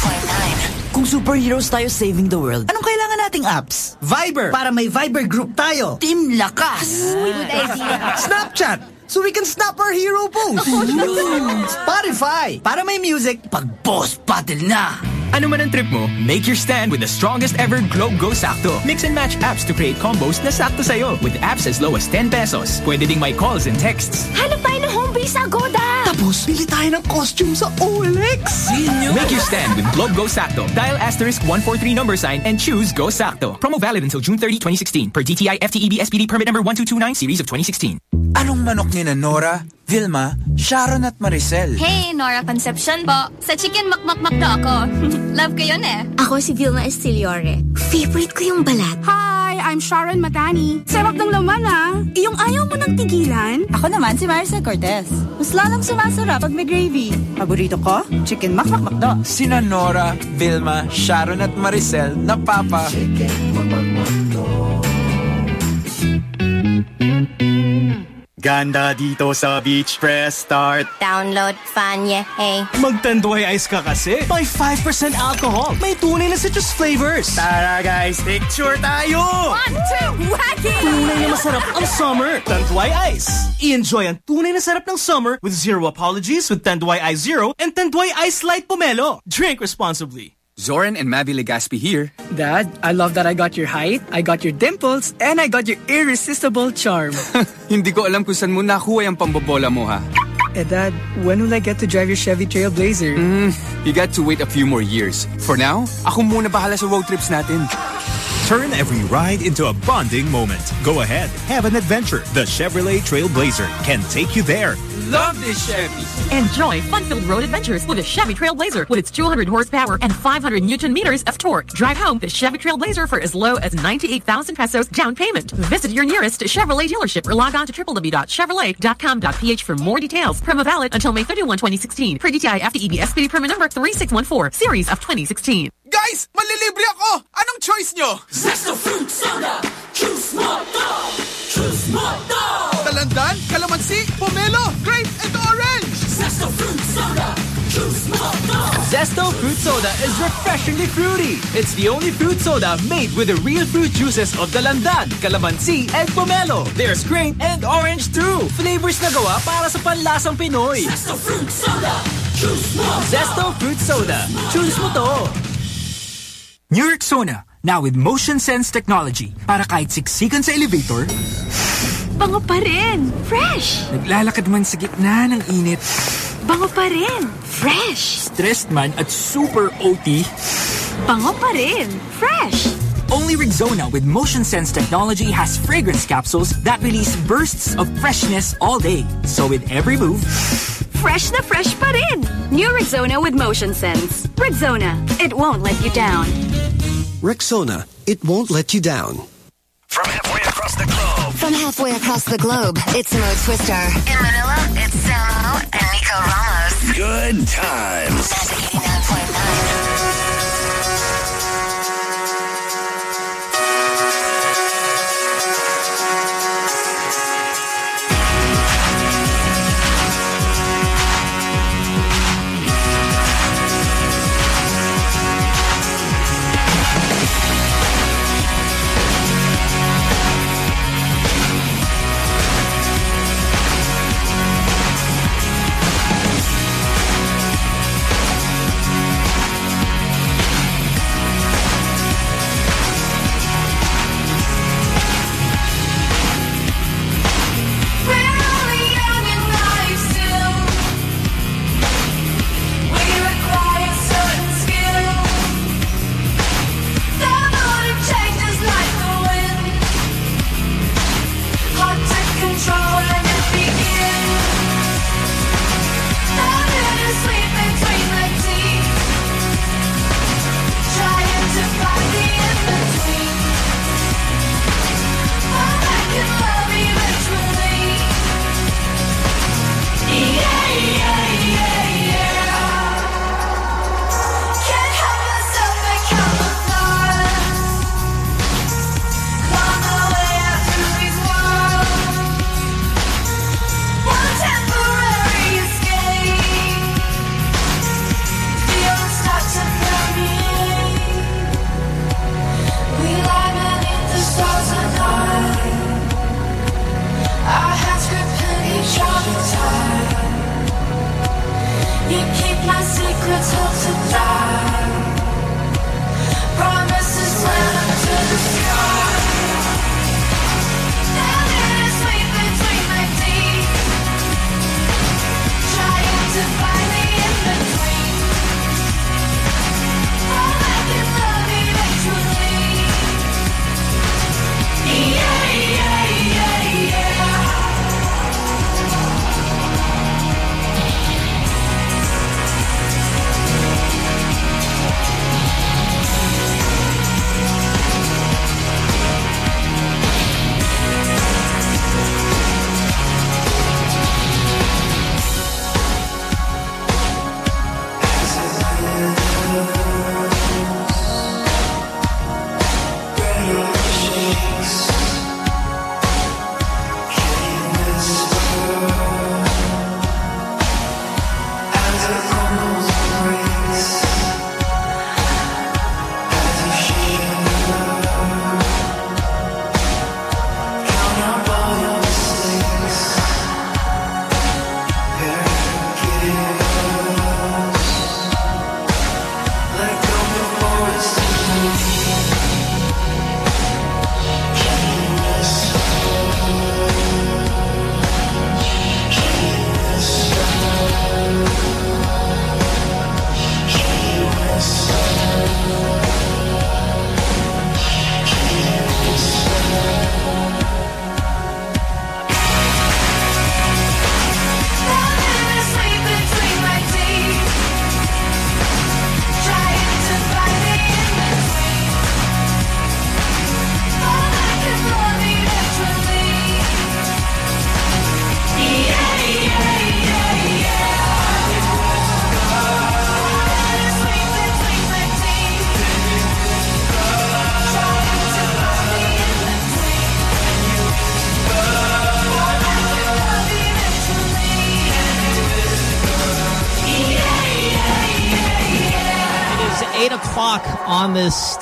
superheroes tayo saving the world, anong kailangan nating apps? Viber! Para may Viber group tayo. Team Lakas! Good idea. Snapchat! So we can snap our hero post. Spotify! Para may music pag boss battle na. Ano man ang trip mo, make your stand with the strongest ever Globe Go Sakto. Mix and match apps to create combos na sakto sa'yo with apps as low as 10 pesos. Pwede ding may calls and texts. Hanap tayo ng home base sa Agoda. Tapos, bili tayo ng costume sa OLX. Make your stand with Globe Go Sakto. Dial asterisk 143 number sign and choose Go Sakto. Promo valid until June 30, 2016 per DTI FTEB SPD permit number 1229 series of 2016. Anong manok ni na Nora, Vilma, Sharon at Maricel? Hey, Nora Concepcion po. Sa chicken makmakmakdo ako. Love ko yun eh. Ako si Vilma Estiliore. Favorite ko yung balat. Hi, I'm Sharon Matani. Sarap ng laman ah. Yung ayaw mo ng tigilan? Ako naman si Maricel Cortez. Mas lalong sumasarap pag may gravy. Paborito ko, chicken makmakmakdo. Sina Nora, Vilma, Sharon at Maricel na Papa. Ganda dito sa beach, press start. Download Fanye, hey. Magtanduay ice ka kasi. May 5% alcohol. May tunay na citrus flavors. Tara guys, picture tayo! One, two, wacky! Tunay na masarap ang summer. Tanduay Ice. I-enjoy ang tunay na sarap ng summer with zero apologies with Tanduay Ice Zero and Tanduay Ice Light Pomelo. Drink responsibly. Zoren and Mavi Legaspi here. Dad, I love that I got your height, I got your dimples, and I got your irresistible charm. Hindi ko alam kung saan mo nakuha yung pambobola mo ha. eh Dad, when will I get to drive your Chevy Trailblazer? Mm, you got to wait a few more years. For now, ako muna bahala sa road trips natin. Turn every ride into a bonding moment. Go ahead, have an adventure. The Chevrolet Trailblazer can take you there. Love this Chevy. Enjoy fun-filled road adventures with a Chevy Trailblazer with its 200 horsepower and 500 newton meters of torque. Drive home the Chevy Trailblazer for as low as 98,000 pesos down payment. Visit your nearest Chevrolet dealership or log on to www.chevrolet.com.ph for more details. Promo valid until May 31, 2016. Per DTI FTEB SPD permit number 3614, series of 2016. Guys, malilibre ako! Anong choice nyo? Choose Mata! Dalandan, calamansi, pomelo, grape, and orange! Zesto Fruit Soda! Choose Mata! Zesto Fruit Soda is refreshingly fruity. It's the only fruit soda made with the real fruit juices of the Dalandan, calamansi, and pomelo. There's grape and orange too. Flavors na gawa para sa panlasang Pinoy. Zesto Fruit Soda! Choose Mata! Zesto Fruit Soda. Choose mo to! New York Soda now with motion sense technology. Para kahit siksikan sa elevator, Bango pa rin. Fresh. naglalakad man sa gitna ng init, Bango pa rin. Fresh. stressed man at super OT, Bango pa rin. Fresh. only Rexona with motion sense technology has fragrance capsules that release bursts of freshness all day. So with every move, Fresh na fresh pa rin. New Rexona with Motion Sense. Rexona. It won't let you down. Rexona, it won't let you down. From halfway across the globe. From halfway across the globe, it's Mo Twister. In Manila, it's Samo and Nico Ramos. Good times. 99.9.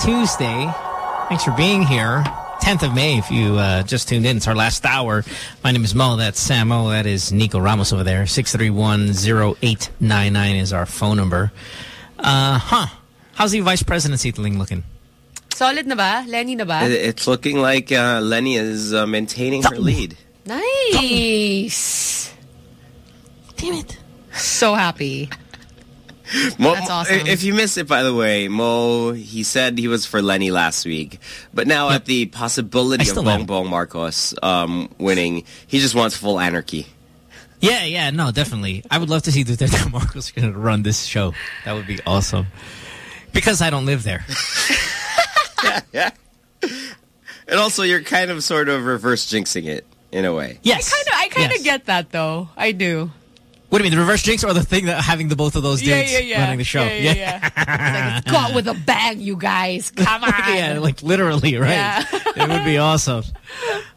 Tuesday. Thanks for being here. 10th of May, if you uh, just tuned in. It's our last hour. My name is Mo. That's Sam Mo. That is Nico Ramos over there. 631-0899 is our phone number. Uh, huh. How's the vice presidency thing looking? Solid na ba? Leni na ba? It's looking like uh, Leni is uh, maintaining her lead. Nice. Damn it. So happy. Mo, That's awesome. If you missed it, by the way, Mo, he said he was for Leni last week. But now at the possibility of still Bong. Bong Marcos um, winning, he just wants full anarchy. Yeah, yeah, no, definitely. I would love to see Duterte Marcos going to run this show. That would be awesome. Because I don't live there. yeah. And also, you're kind of sort of reverse jinxing it in a way. Yes. I kind of, I kind of Yes. get that though. I do. What do you mean, the reverse jinx or the thing that having the both of those Yeah, dudes yeah, yeah. running the show? Yeah, yeah, like caught with a bang, you guys. Come on. yeah, like literally, right? Yeah. it would be awesome.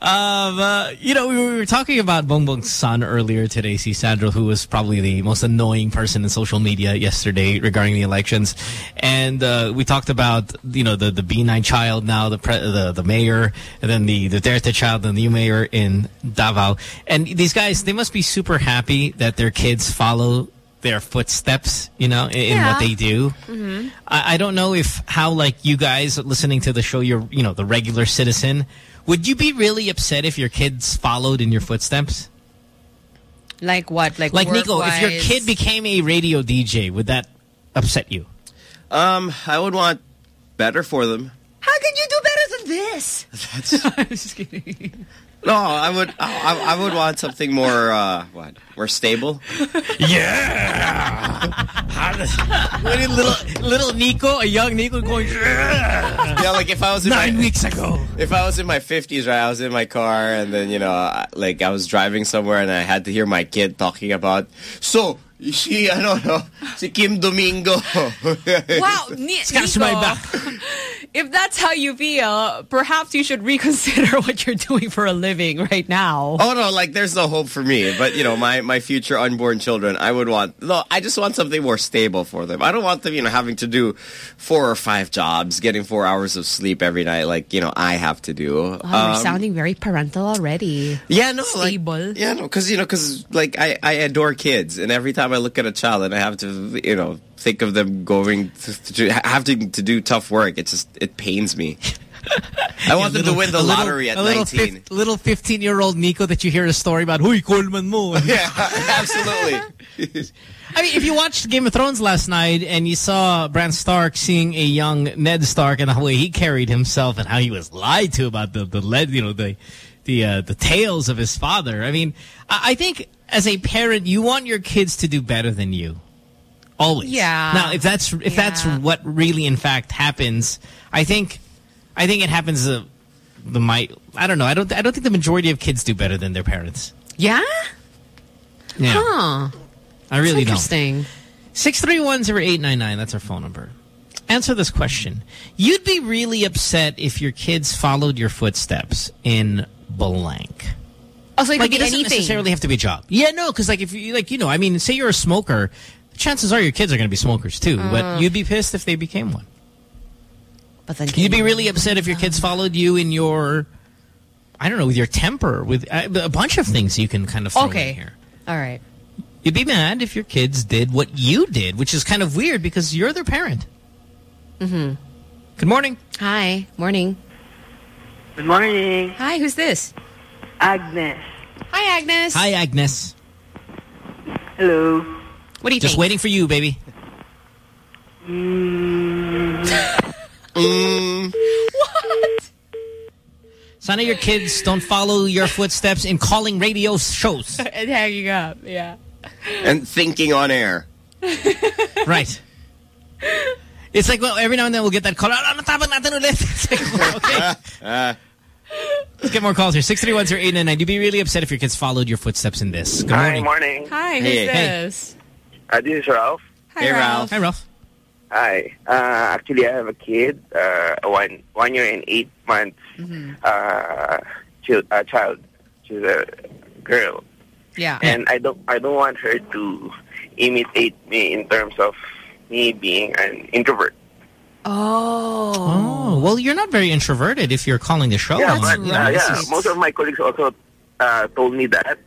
Um, uh, you know, we were, talking about Bongbong's son earlier today, C. Sandro, who was probably the most annoying person in social media yesterday regarding the elections. And uh, we talked about, you know, the, the Binay child now, the, pre the the mayor, and then the, the Duterte child, and the new mayor in Davao. And these guys, they must be super happy that their kids follow their footsteps, you know, in, in what they do. Mm-hmm. I, I don't know if how like you guys listening to the show, you're you know the regular citizen. Would you be really upset if your kids followed in your footsteps? Like what? Like Like Nico, if your kid became a radio DJ, would that upset you? Um, I would want better for them. How could you do better than this? That's. I'm just kidding. No, I would. I, I would want something more. Uh, what? More stable. Yeah. little little Nico, a young Nico going. yeah, like if I was in Nine my, weeks ago. If I was in my fifties, right? I was in my car, and then you know, like I was driving somewhere, and I had to hear my kid talking about. So she, I don't know, si Kim Domingo. Wow, Ni Scratch my back. If that's how you feel, perhaps you should reconsider what you're doing for a living right now. Oh no, like there's no hope for me. But you know, my my future unborn children, I would want. No, I just want something more stable for them. I don't want them, you know, having to do four or five jobs, getting four hours of sleep every night, like you know, I have to do. Wow, you're Um, sounding very parental already. Yeah, no, Stable. like yeah, no, because you know, because like I I adore kids, and every time I look at a child, and I have to you know think of them going to, to having to do tough work, it just it pains me. I want them to win the a little- lottery at a little 19. fif- little 15 year old Nico that you hear a story about. Huy, Coleman mo. yeah, absolutely. I mean, if you watched Game of Thrones last night and you saw Bran Stark seeing a young Ned Stark and the way he carried himself and how he was lied to about the the lead, you know, the the uh, the tales of his father. I mean, I, I think as a parent, you want your kids to do better than you. Always. Yeah. Now, if that's if that's what really in fact happens, I think I think it happens. Uh, the my I don't know. I don't I don't think the majority of kids do better than their parents. Yeah? Yeah. Huh. I really don't. Interesting. 6310899, that's our phone number. Answer this question. You'd be really upset if your kids followed your footsteps in blank. Oh, so it like could it be doesn't anything. necessarily have to be a job. Yeah, no, because like if you like you know, I mean, say you're a smoker, chances are your kids are going to be smokers too. Uh. but you'd be pissed if they became one. But then You'd be really upset if your kids followed you in your, I don't know, with your temper, with uh, a bunch of things you can kind of throw in Okay. here. All right. You'd be mad if your kids did what you did, which is kind of weird because you're their parent. Mm-hmm. Good morning. Hi. Morning. Good morning. Hi, who's this? Agnes. Hi, Agnes. Hi, Agnes. Hello. What do you Just think? waiting for you, baby. Mm. What? Sana, your kids don't follow your footsteps in calling radio shows. and hanging up. Yeah. and thinking on air. right. It's like, well, every now and then we'll get that call. "Ah, natapag natin ulit." It's like, well, okay. Let's get more calls here. 631-0899. You'd be really upset if your kids followed your footsteps in this. Good Hi, morning. morning. Hi, who's Hey. this? Uh, this is Ralph. Hi, Hey, Ralph. Ralph. Hi, Ralph. Hi. Uh, actually, I have a kid, uh, one one year and eight months uh, chil- uh, child. She's a girl, Yeah. and I don't I don't want her to imitate me in terms of me being an introvert. Oh. Oh, well, you're not very introverted if you're calling the show. yeah, I but mean, uh, yeah, is- most of my colleagues also uh, told me that.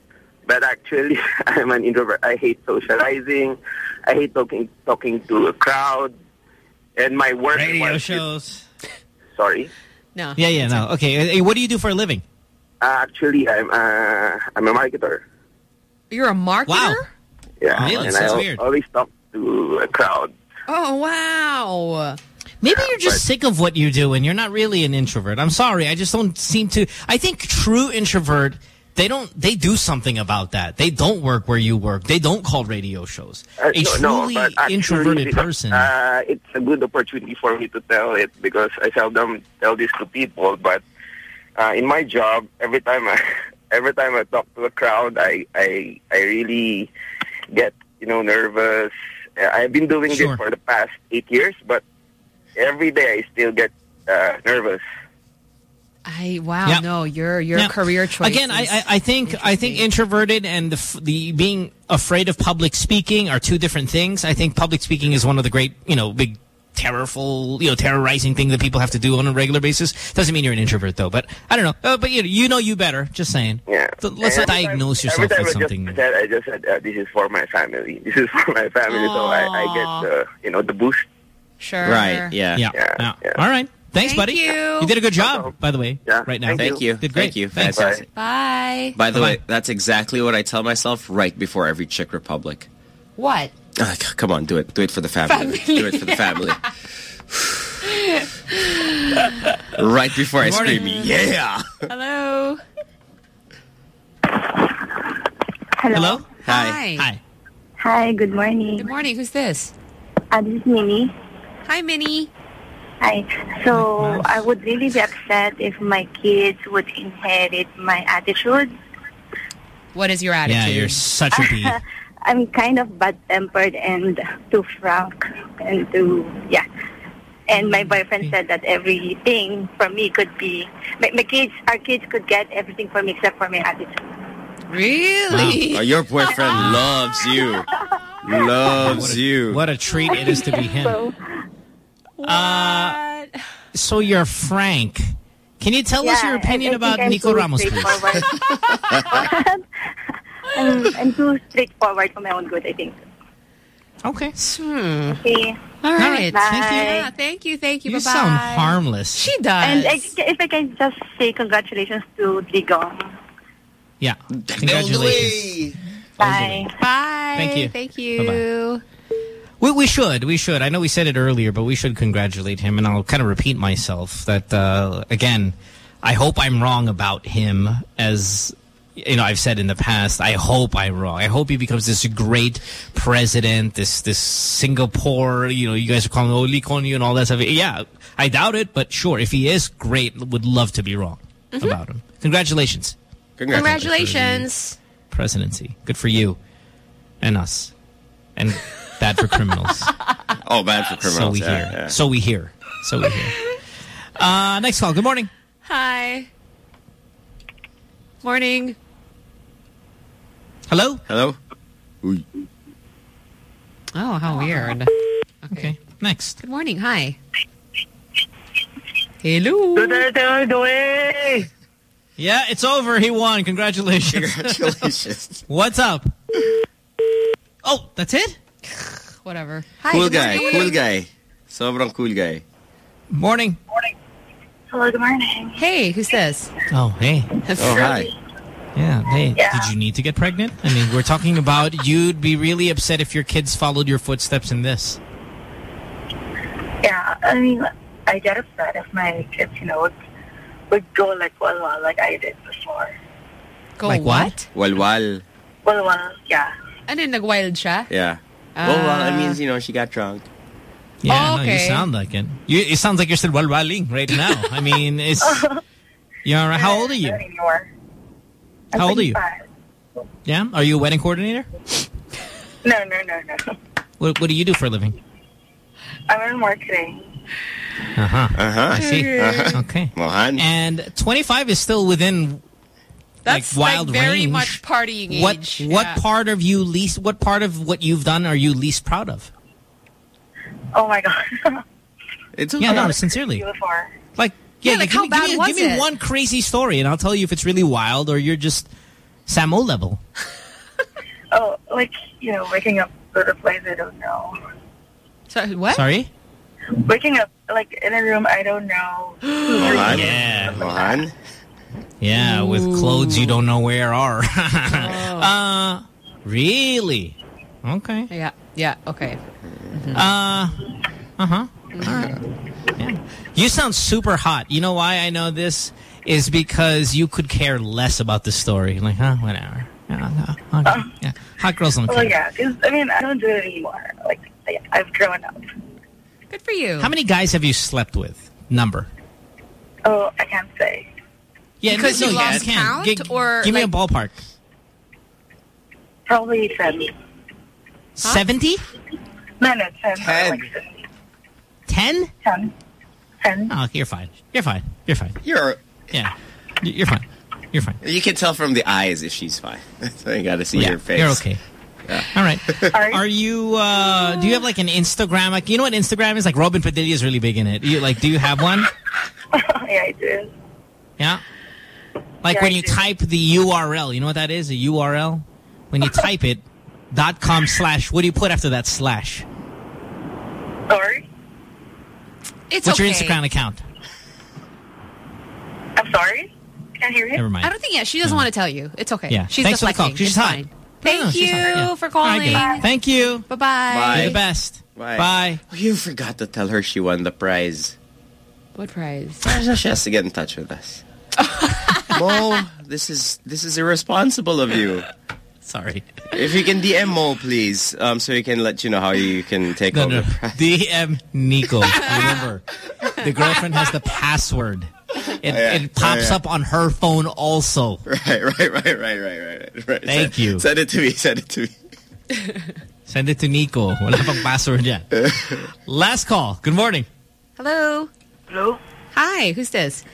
But actually, I'm an introvert. I hate socializing. I hate talking talking to a crowd. And my work Radio was- shows. Sorry. No. Yeah, yeah, no. Okay, Hey, what do you do for a living? Uh, actually, I'm uh, I'm a marketer. You're a marketer? Wow. Yeah, Really? and Sounds I weird. always talk to a crowd. Oh, wow. Maybe you're just sick of what you do and you're not really an introvert. I'm sorry. I just don't seem to. I think true introvert, they don't, they do something about that. They don't work where you work. They don't call radio shows. Uh, a no, no, truly but actually, introverted person. Uh, it's a good opportunity for me to tell it because I seldom tell this to people. But uh, in my job, every time I every time I talk to a crowd, I I, I really get you know nervous. Uh, I've been doing Sure. this for the past eight years, but every day I still get uh, nervous. I wow, Yeah. no, your your Yeah. career choice. Again, I, I, I think I think introverted and the, the being afraid of public speaking are two different things. I think public speaking is one of the great, you know, big terrorful, you know, terrorizing thing that people have to do on a regular basis. Doesn't mean you're an introvert though, but I don't know. Uh, but you know, you know you better. Just saying. Yeah. So let's not every time- diagnose yourself with I something. Just said, I just said, uh, this is for my family. This is for my family, so I, I get the, you know, the boost. Sure. Right, yeah. Yeah. Yeah, yeah. All right. Thanks, Thank buddy. you. You did a good job, by the way. Yeah. Right now. Thank you. Did great. Thank you. Thanks. Fantastic. Bye. By the Bye-bye. way, that's exactly what I tell myself right before every Czech Republic. What? C- come on, do it. Do it for the family. Family. Do it for the family. right before I morning. scream, yeah. Hello. Hello. Hi. Hi. Hi, good morning. Good morning. Who's this? Uh, this is Minnie. Hi, Minnie. Hi. So I would really be upset if my kids would inherit my attitude. What is your attitude? Yeah, you're such a bee. I'm kind of bad-tempered and too frank and too, yeah. And my mm, boyfriend said that everything for me could be, my, my kids, our kids could get everything for me except for my attitude. Really? Oh, your boyfriend loves you. Loves you. What a treat it is to be him. So, Uh, so you're Frank. Can you tell us your opinion I- I about I'm Nico too Ramos, please? I'm, I'm too straightforward for my own good, I think. Okay. Hmm. Okay. All right. Bye. Thank you. Yeah, thank you. Thank you. You Bye-bye. sound harmless. She does. And I, if I can just say congratulations to Digong. Yeah. Congratulations. Bye. Bye. Thank you. Thank you. We, we should. We should. I know we said it earlier, but we should congratulate him. And I'll kind of repeat myself that, uh, again, I hope I'm wrong about him as, you know, I've said in the past. I hope I'm wrong. I hope he becomes this great president, this, this Singapore, you know, you guys are calling him Lee Kuan Yew and all that stuff. Yeah, I doubt it, but sure, if he is great, would love to be wrong about him. Congratulations. Congratulations. Presidency. Good for you. And us. And bad for criminals. Oh, bad for criminals. So we yeah, hear. yeah. So we hear. So we hear. Uh, next call. Good morning. Hi. Morning. Hello? Hello? Uy. Oh, how weird. Okay. Next. Good morning. Hi. Hello. Yeah, it's over. He won. Congratulations. Congratulations. What's up? Oh, that's it? Whatever. Hi. cool guy. morning. Cool guy. Sobrang cool guy. Morning. Morning. Hello, good morning. Hey, who's this? Oh, hey. Oh, hi. Yeah, hey. Yeah. Did you need to get pregnant? I mean, we're talking about you'd be really upset if your kids followed your footsteps in this. Yeah, I mean, I get upset if my kids, you know, would, would go like well, well, like I did before. Go Like what? Walwal. Well, well, yeah. Ano, nag-wild siya? Yeah. Well, well, it means, you know, she got drunk. Yeah, Oh, no, you sound like it. You, it sounds like you're still walwaling right now. I mean, it's... You're, all right. how old are you? I'm How old are you? 25. Yeah? Are you a wedding coordinator? No, no, no, no. What, what do you do for a living? I'm in marketing. Uh-huh. Uh-huh. I see. Uh-huh. Okay. Mohan. And 25 is still within That's like wild like very range. much partying What age. what Yeah. part of you least what part of what you've done are you least proud of? Oh my god. It's Yeah, no, sincerely. Before. Like, yeah, Yeah, like, give how me, bad give me, was give me it? one crazy story, and I'll tell you if it's really wild or you're just Samo level. Oh, like, you know, waking up to the place I don't know. Sorry, what? Sorry? Waking up, like, in a room I don't know. Mohan? Yeah. Mohan? Yeah, with clothes you don't know where are. uh, really? Okay. Yeah, yeah, okay. Uh, uh-huh. All right. Yeah. You sound super hot. You know why I know this? Is because you could care less about the story. Like, huh, whatever. Yeah, no, okay. yeah. Hot girls don't Well, care. yeah, because, I mean, I don't do it anymore. Like, I, I've grown up. Good for you. How many guys have you slept with? Number. Oh, I can't say. Yeah, Because no, you no, lost can. count, Gi- or, give me a ballpark. Probably seventy. 70? No, no, ten. Ten. Like, 10? ten. Ten. Oh, you're fine. You're fine. You're fine. You're, Yeah. You're fine. You're fine. you can tell from the eyes if she's fine. so you got to see yeah, her face. you're okay. Yeah. All right. Are you- Are you, uh, do you have like an Instagram? Like, you know what Instagram is? Like Robin Padilla is really big in it. You, like, do you have one? yeah, I do. Yeah. Like Yeah, when you type the URL, you know what that is? A URL? When you type it, dot com slash, what do you put after that slash? Sorry? It's What's okay. your Instagram account? I'm sorry? Can't hear you? Never mind. I don't think, yeah, she doesn't want to tell you. It's okay. Yeah. She's Thanks for the call. She's hot. fine. No, Thank no, you hot. Yeah. for calling. good. Thank you. Bye-bye. Bye. You're the best. Bye. Bye. Oh, you forgot to tell her she won the prize. What prize? She has to get in touch with us. Mo, this is this is irresponsible of you. Sorry. If you can DM Mo, please, um, so he can let you know how you can take No, over. no. DM Nico. Remember, the girlfriend has the password. It, yeah. it pops Yeah, yeah. up on her phone also. Right, right, right, right, right, right, right. right. Thank send, you. Send it to me. Send it to me. Send it to Nico. Wala pang password yan. Last call. Good morning. Hello. Hello? Hi, who's this?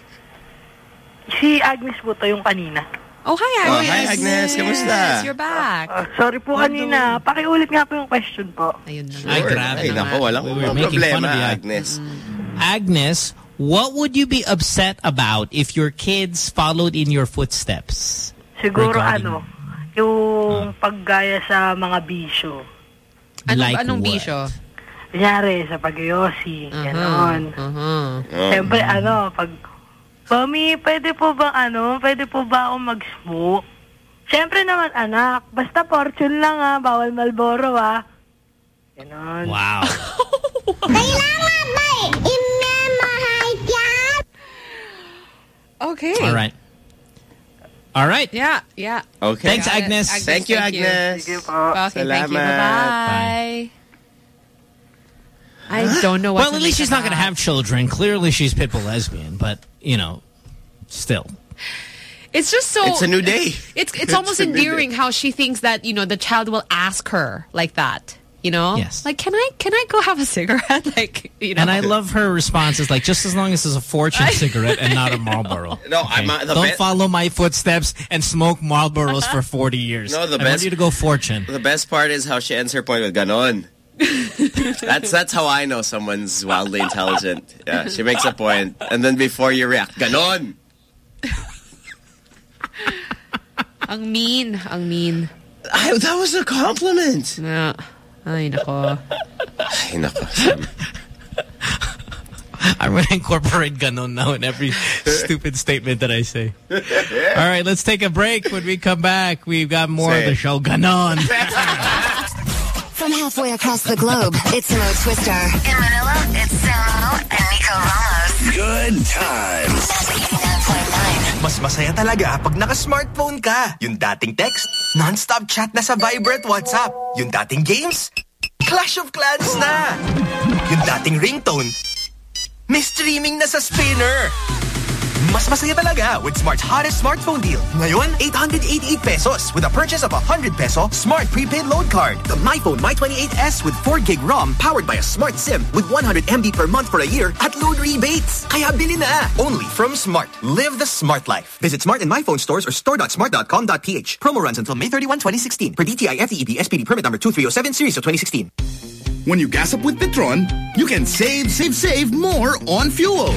Si Agnes po to yung kanina. Oh, hi, Oh, Agnes. hi, Agnes. Kamusta? Yes, you're back. Ah, sorry po kanina. Pakiulit nga po yung question po. Ayun na. Ay, Sure. grabe Ay, naman. nako, walang We were making fun problema, of you. Agnes. Agnes, what would you be upset about if your kids followed in your footsteps? Siguro Regarding- ano, yung paggaya sa mga bisyo. Anong, Like anong what? bisyo? Kunyari, sa pag-yosi, ganon. Uh-huh. Oh. Siyempre, ano, pag, Mami, pwede po ba, ano, pwede po ba ako mag-smoke? Siyempre naman, anak, basta fortune lang ha, bawal Marlboro ha. Ganon. Wow. Okay. All right. All right. Yeah, yeah. Okay. Thanks, Agnes. Agnes, Thank you, thank you. Agnes. Sige po. Okay, thank you. Salamat. Bye-bye. I don't know what Well, at least make she's not going to have children. Clearly, she's pitbull lesbian, but, you know, still. It's just so... It's a new day. It's, it's It's almost a new day. endearing how she thinks that, you know, the child will ask her like that. You know? Yes. Like, can I can I go have a cigarette? like, you know. And I love her responses, like, just as long as it's a fortune cigarette and not a Marlboro. No, I'm, uh, the Don't follow my footsteps and smoke Marlboros for 40 years. No, the I want you to go fortune. The best part is how she ends her point with ganon. that's that's how I know someone's wildly intelligent. Yeah, she makes a point, and then before you react, ganon. Ang mean. Ang mean. I, that was a compliment. Yeah. Ay, nako. Ay, nako, I'm going to incorporate ganon now in every stupid statement that I say. All right, let's take a break. When we come back, we've got more Say of the show. Ganon. From halfway across the globe, it's Mo Twister. In Manila, it's Samo and Nico Ramos. Good times. Mas masaya talaga pag naka-smartphone ka. Yung dating text, non-stop chat na sa Viber at WhatsApp. Yung dating games, Clash of Clans na. Yung dating ringtone, may streaming na sa spinner. Mas masaya talaga with Smart's hottest smartphone deal. Ngayon, 888 pesos with a purchase of 100 peso Smart prepaid load card. The MyPhone My28S with 4 gig ROM powered by a smart SIM with 100 MB per month for a year at load rebates. Kaya bili na! Only from Smart. Live the smart life. Visit Smart and MyPhone stores or store.smart.com.ph. Promo runs until May 31, 2016. Per DTI FTEB SPD permit number 2307 series of 2016. When you gas up with Petron, you can save, save, save more on fuel.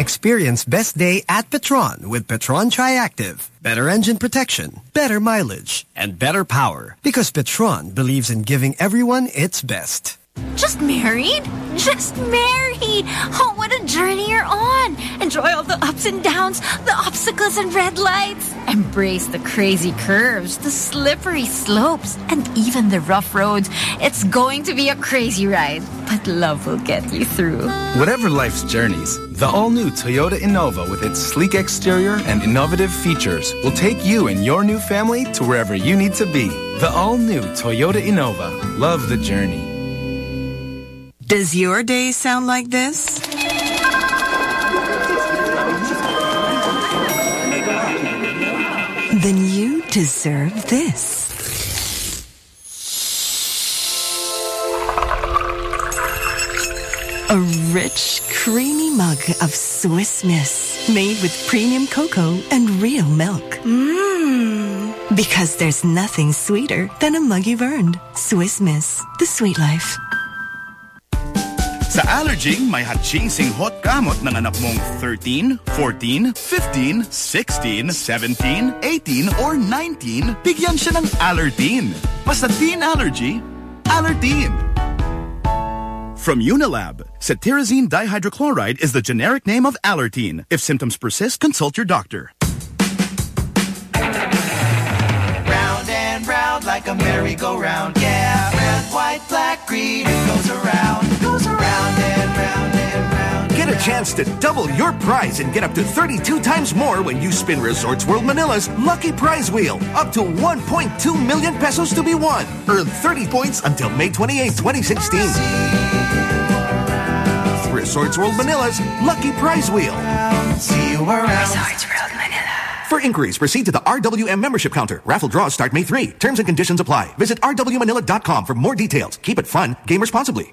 Experience best day at Petron with Petron Triactive. Better engine protection, better mileage, and better power. Because Petron believes in giving everyone its best. Just married? Just married! Oh, what a journey you're on! Enjoy all the ups and downs, the obstacles and red lights. Embrace the crazy curves, the slippery slopes, and even the rough roads. It's going to be a crazy ride, but love will get you through. Whatever life's journeys, the all-new Toyota Innova with its sleek exterior and innovative features will take you and your new family to wherever you need to be. The all-new Toyota Innova. Love the journey. Does your day sound like this? Then you deserve this. A rich, creamy mug of Swiss Miss made with premium cocoa and real milk. Mmm. Because there's nothing sweeter than a mug you've earned. Swiss Miss, the sweet life. Sa Allerging, may hot-chasing hot gamot ng anak mong 13, 14, 15, 16, 17, 18, or 19, bigyan siya ng Allertine. Basta teen allergy, Allertine. From Unilab, cetirizine dihydrochloride is the generic name of Allertine. If symptoms persist, consult your doctor. Round and round like a merry-go-round. Yeah, red, white, black, green. It goes around chance to double your prize and get up to 32 times more when you spin Resorts World Manila's Lucky Prize Wheel. Up to 1.2 million pesos to be won. Earn 30 points until May 28, 2016. Resorts World Manila's Lucky Prize Wheel. See you around. Resorts World Manila. For inquiries, proceed to the RWM membership counter. Raffle draws start May 3. Terms and conditions apply. Visit rwmanila.com for more details. Keep it fun. Game responsibly.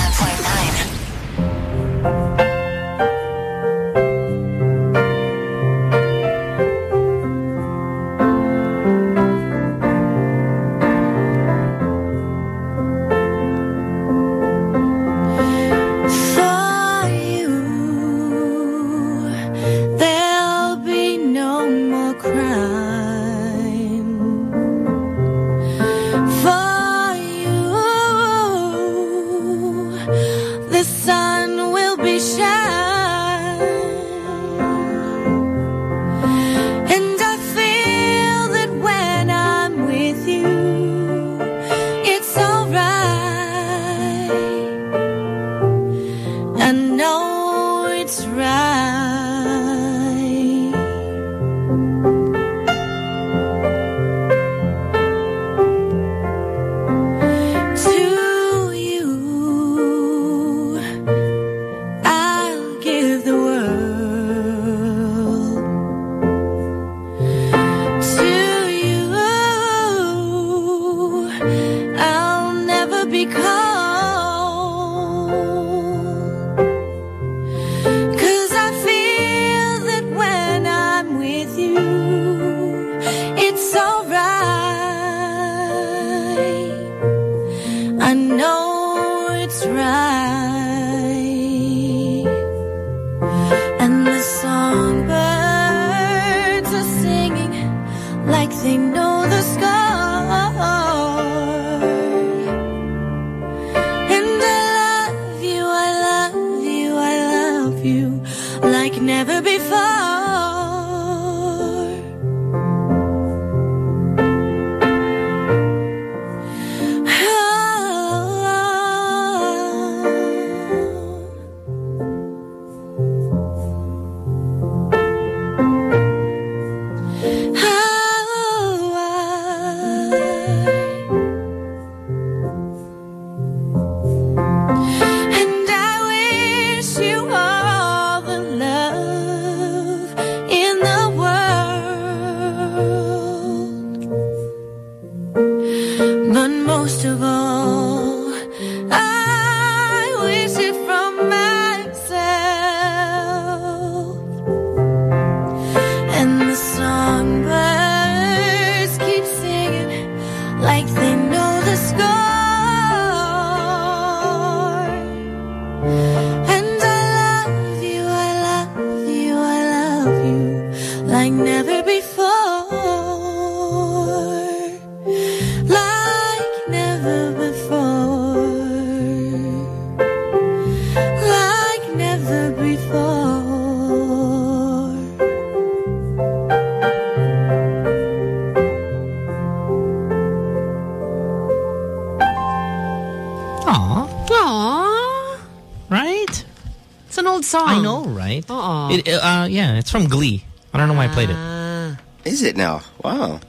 Yeah, it's from Glee. I don't know why I played it. Ah. Is it now? Wow.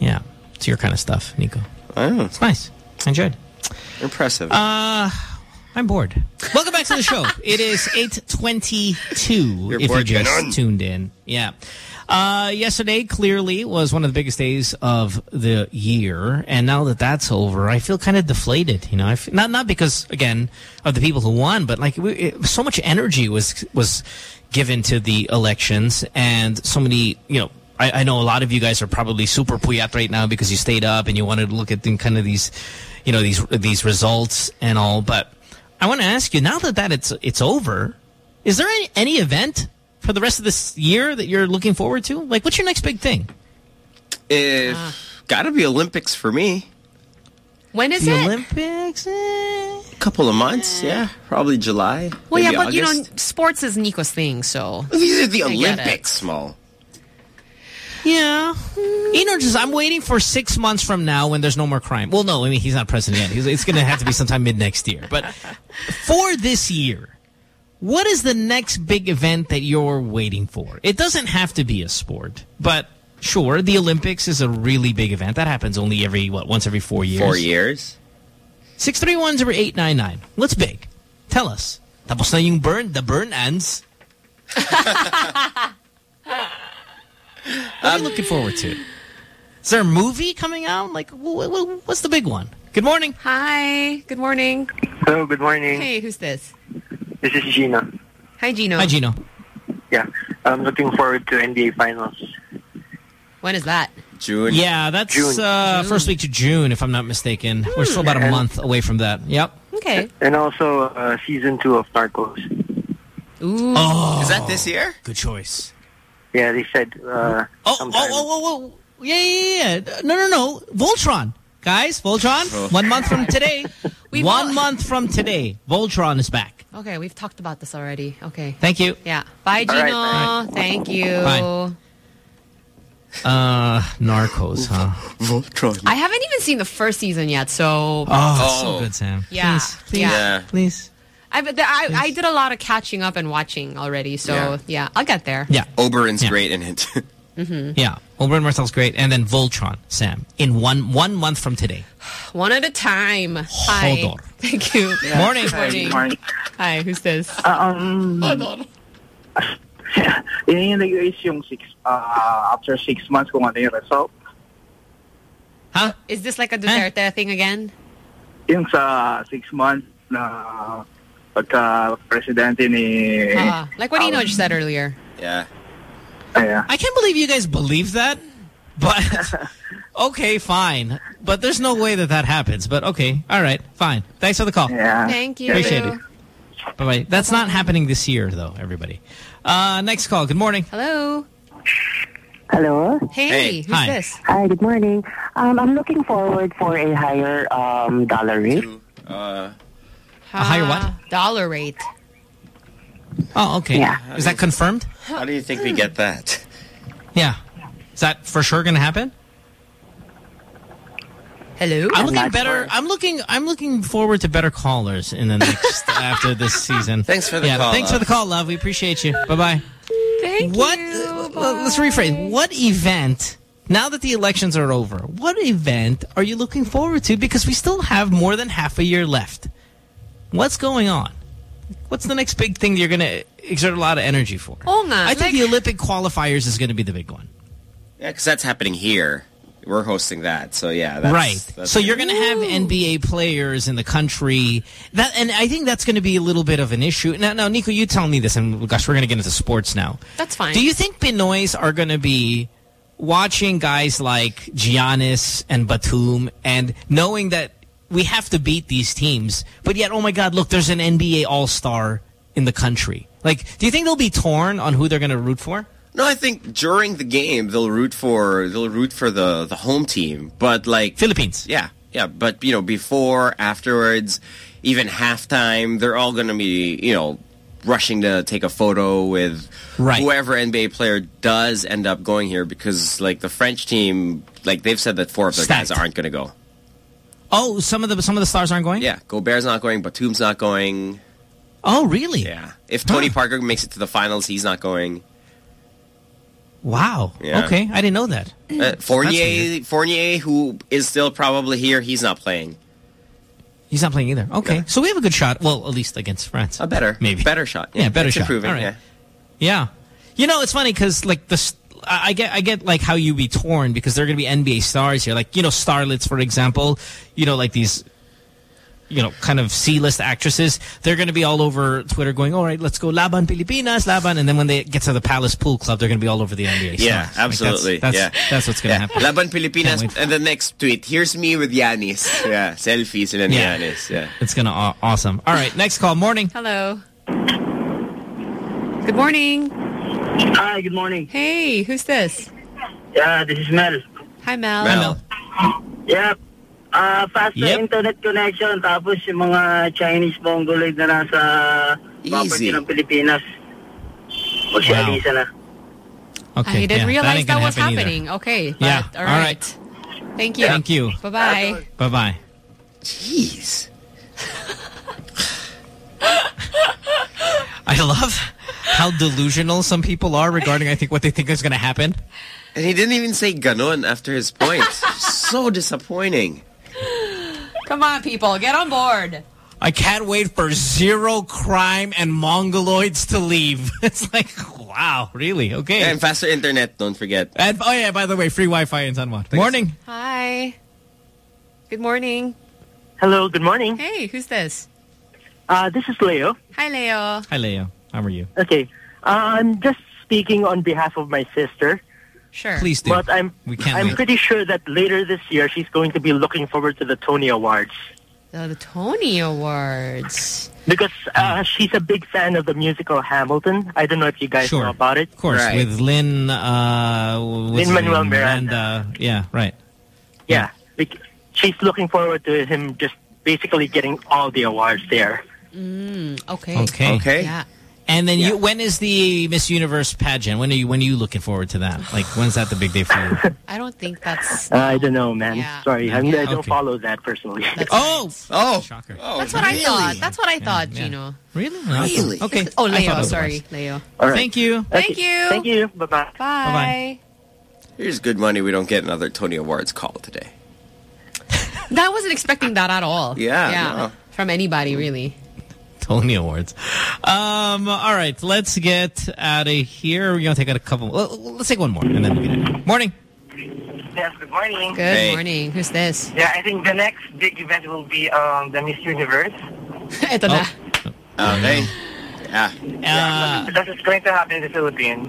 Yeah, it's your kind of stuff, Nico. Oh. It's nice. I enjoyed. Impressive. Uh, I'm bored. Welcome back to the show. It is 8.22 You're if bored, you just tuned in. Yeah. Uh, yesterday clearly was one of the biggest days of the year. And now that that's over, I feel kind of deflated. You know, I f not, not because, again, of the people who won, but like we, it, so much energy was, was given to the elections and so many, you know, I, I know a lot of you guys are probably super puyat right now because you stayed up and you wanted to look at the, kind of these, you know, these these results and all. But I want to ask you now that that it's it's over, is there any, any event for the rest of this year that you're looking forward to? Like, what's your next big thing? If gotta be Olympics for me. When is the it? Olympics? A couple of months, yeah. Probably July. Well, yeah, maybe but you know, sports is Nico's thing, so. These are the I. Olympics, small. Yeah. Hmm. You know, just I'm waiting for six months from now when there's no more crime. Well, no, I mean, he's not president yet. He's, it's going to have to be sometime mid next year. But for this year, what is the next big event that you're waiting for? It doesn't have to be a sport, but sure, the Olympics is a really big event. That happens only every, what, once every four years? Four years. 631-0899. What's big? Tell us. Tapos na yung burn, the burn ends. What are you um, looking forward to? Is there a movie coming out? Like, wh- wh- what's the big one? Good morning. Hi. Good morning. Hello, good morning. Hey, who's this? This is Gina. Hi, Gino. Hi, Gino. Yeah, I'm looking forward to NBA Finals. When is that? June. Yeah, that's June. Uh, June. first week to June, if I'm not mistaken. We're still about a And- month away from that. Yep. Okay. And also uh, season two of Narcos. Ooh. Oh, Is that this year? good choice. Yeah, they said uh, Oh, oh, sometime. oh, oh, oh. Yeah, yeah, yeah. No, no, no. Voltron. Guys, Voltron, Oh. one month from today. We've one all- month from today, Voltron is back. Okay, we've talked about this already. Okay. Thank you. Yeah. Bye, Gino. right, Thank you. Bye. Uh, Narcos, huh? Voltron. I haven't even seen the first season yet, so Oh, it's Oh. so good, Sam. Yeah, Please, please, yeah. Yeah. please. I, but the- I, I did a lot of catching up and watching already, so Yeah. yeah, I'll get there. Yeah, Oberyn's Yeah. great in it. mm -hmm. yeah. Oberyn Martell's great. And then Voltron, Sam, in one one month from today. One at a time. Hi. Hold on. Thank you. Morning. Good morning. Morning. Hi, who's this? Um, yun yung nag-raise yung six, uh, after six months kung ano yung result. Huh? Is this like a Duterte thing again? Yung sa six months na pagka-presidente ni... Uh, like what Enoch said earlier. yeah. Yeah. I can't believe you guys believe that. But, okay, fine. But there's no way that that happens. But okay, all right, fine. Thanks for the call. Yeah. Thank you. Appreciate it. Bye-bye. That's not happening this year, though, everybody. Uh, next call. Good morning. Hello. Hello. Hey, Hey. who's Hi. this? Hi, good morning. Um, I'm looking forward for a higher um, dollar rate. Uh, A higher what? Dollar rate. Oh, okay. Yeah. Is that confirmed? how do you think we get that? Yeah. Is that for sure going to happen? Hello. I'm looking better. sure. I'm looking. I'm looking forward to better callers in the next after this season. Thanks for the yeah, call, Thanks for love. the call, love. We appreciate you. Bye bye. Thank What? you. uh, let's rephrase. What event? Now that the elections are over, what event are you looking forward to? Because we still have more than half a year left. What's going on? What's the next big thing you're going to exert a lot of energy for? Oo nga, I think like- the Olympic qualifiers is going to be the big one. Yeah, because that's happening here. We're hosting that, so yeah. That's, right. That's so you're going to have NBA players in the country. That and I think that's going to be a little bit of an issue. Now, now Nico, you tell me this, and gosh, we're going to get into sports now. That's fine. Do you think Pinoys are going to be watching guys like Giannis and Batum and knowing that we have to beat these teams, but yet, oh my God, look, there's an NBA All-Star in the country. Like, do you think they'll be torn on who they're going to root for? No, I think during the game they'll root for they'll root for the the home team, but like Philippines. Yeah, yeah, but you know before, afterwards, even halftime, they're all going to be you know rushing to take a photo with Right. whoever NBA player does end up going here because like the French team, like they've said that four of their guys aren't going to go. Oh, some of the some of the stars aren't going. Yeah, Gobert's not going, Batum's not going. Oh, really? Yeah. If Tony Parker makes it to the finals, he's not going. Wow. Yeah. Okay, I didn't know that. Uh, Fournier, Fournier, who is still probably here, he's not playing. He's not playing either. Okay, so we have a good shot. Well, at least against France. A better, maybe better shot. Yeah, better it's shot. Improving. All right. Yeah. Yeah. You know, it's funny because like the I I get I get like how you be torn because there are going to be NBA stars here, like you know starlets for example. You know, like these. You know, kind of C-list actresses. They're going to be all over Twitter going, all right, let's go Laban Pilipinas, Laban. And then when they get to the Palace Pool Club, they're going to be all over the NBA. Yeah, stars. Like, absolutely. that's, yeah. that's, that's what's going to yeah. happen. Laban Can't Pilipinas, and the next tweet, here's me with Giannis. Yeah, selfies sila ni Yeah. Giannis. Yeah. It's going to aw awesome. All right, next call. Morning. Hello. Good morning. Hi, good morning. Hey, who's this? Yeah, this is Mel. Hi, Mel. Mel. Yep. Ah, fast na Yep. internet connection tapos yung mga Chinese mongoloid na nasa property Easy. ng Pilipinas. Magsialisa na. Okay. I didn't yeah, realize ain't that gonna was happen either. happening. Okay. Yeah, but- all all right. Thank you. Thank you. Bye-bye. Bye-bye. Jeez. I love how delusional some people are regarding, I think, what they think is going to happen. And he didn't even say ganon after his point. so disappointing. Come on, people. Get on board. I can't wait for zero crime and mongoloids to leave. It's like, wow, really? Okay. And faster internet, don't forget. And, oh, yeah, by the way, free Wi-Fi in San Juan. Morning. Hi. Good morning. Hello, good morning. Hey, who's this? Uh, this is Leo. Hi, Leo. Hi, Leo. How are you? Okay. Uh, I'm just speaking on behalf of my sister. Sure. Please do. But I'm We can't I'm wait. pretty sure that later this year she's going to be looking forward to the Tony Awards The, the Tony Awards. because uh, she's a big fan of the musical Hamilton. I don't know if you guys Sure. know about it. Of course, Right. with Lynn, uh, Lin-Manuel name? Miranda. Yeah, right. Yeah. Bec- She's looking forward to him just basically getting all the awards there. Mm, okay. Okay. Okay. Yeah. And then you, when is the Miss Universe pageant? When are you, when are you looking forward to that? Like, when's that the big day for you? I don't think that's... Uh, I don't know, man. Yeah. Sorry, I, I don't Okay. follow that personally. That's oh! Oh. Shocker. oh That's what I thought. That's what I thought, yeah. Gino. Really? Really? Okay. Oh, Leo. Sorry. Leo. All right. Thank you. Thank you. Thank you. Bye bye. Bye. Here's good money we don't get another Tony Awards call today. That wasn't expecting that at all. Yeah, Yeah. no. From anybody, really. Tony Awards. Um, all right, let's get out of here. We're going to take out a couple. Let's take one more, and then we'll get out. Morning. Yes, good morning. Good Hey. morning. Who's this? Yeah, I think the next big event will be um, the Miss Universe. Ito na. Okay. Yeah. Uh, Because it's going to happen in the Philippines.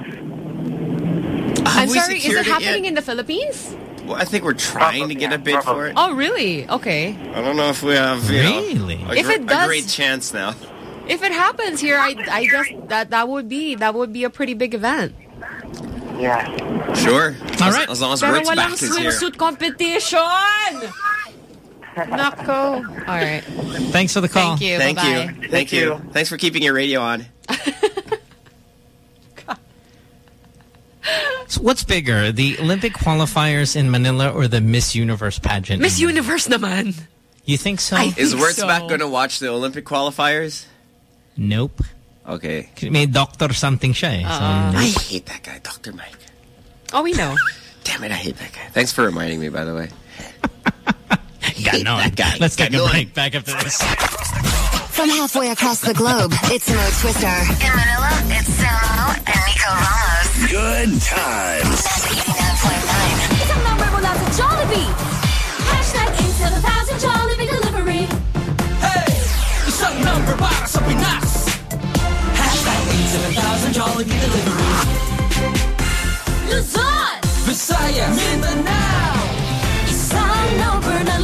I'm sorry, is it happening yet? in the Philippines? Well, I think we're trying to get a bid for it. Oh, really? Okay. I don't know if we have, you Really? know, a, If gr- it a great chance now. If it happens here, I I guess that that would be that would be a pretty big event. Yeah. Sure. All As- As long as Pero Bert's walang back is here. swimsuit competition. Nako. All right. thanks for the call. Thank you. Thank Bye-bye. you. Thank you. Thanks for keeping your radio on. So what's bigger, the Olympic qualifiers in Manila or the Miss Universe pageant? Miss in- Universe naman. You think so? I- Is think Wertz so. back going to watch the Olympic qualifiers? nope. Okay. May doctor something siya eh. So, Uh, I hate that guy, Dr. Mike. Oh, we know. Damn it, I hate that guy. Thanks for reminding me, by the way. Ganon. that guy. Let's take a Ganon. break. Back after this. From halfway across the globe, it's Mo Twister. In Manila, it's Samo and Nico Ramos. Good times. 89.9. Isang number mula sa Jollibee. Hashtag 87,000 Jollibee Delivery. Hey! Isang number para sa Pinas! Hashtag 87,000 Jollibee Delivery. Luzon! Visayas! Mindanao! Isang number na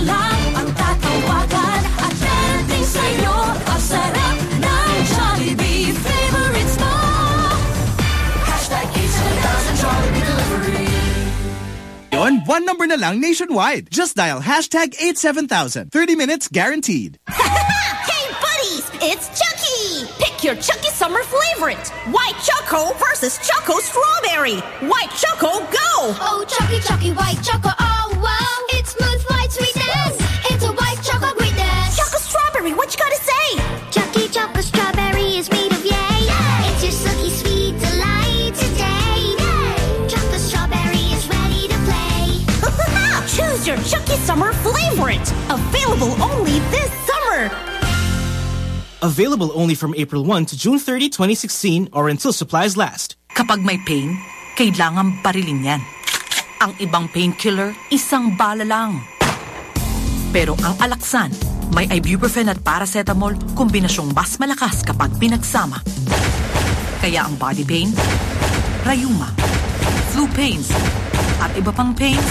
Petron, one number na lang nationwide. Just dial hashtag 87000. 30 minutes guaranteed. hey, buddies! It's Chuckie! Pick your Chuckie summer favorite. White Choco versus Choco Strawberry. White Choco, go! Oh, Chuckie, Chuckie, white choco, oh wow. It's smooth, white sweetness. It's a white choco greatness. Choco Strawberry, what you gotta say? Chuckie, choco, strawberry your Chuckie summer favorite. Available only this summer. Available only from April 1 to June 30, 2016 or until supplies last. Kapag may pain, kailangan barilin yan. Ang ibang painkiller, isang bala lang. Pero ang Alaxan, may ibuprofen at paracetamol, kombinasyong mas malakas kapag pinagsama. Kaya ang body pain, rayuma, flu pains, at iba pang pains,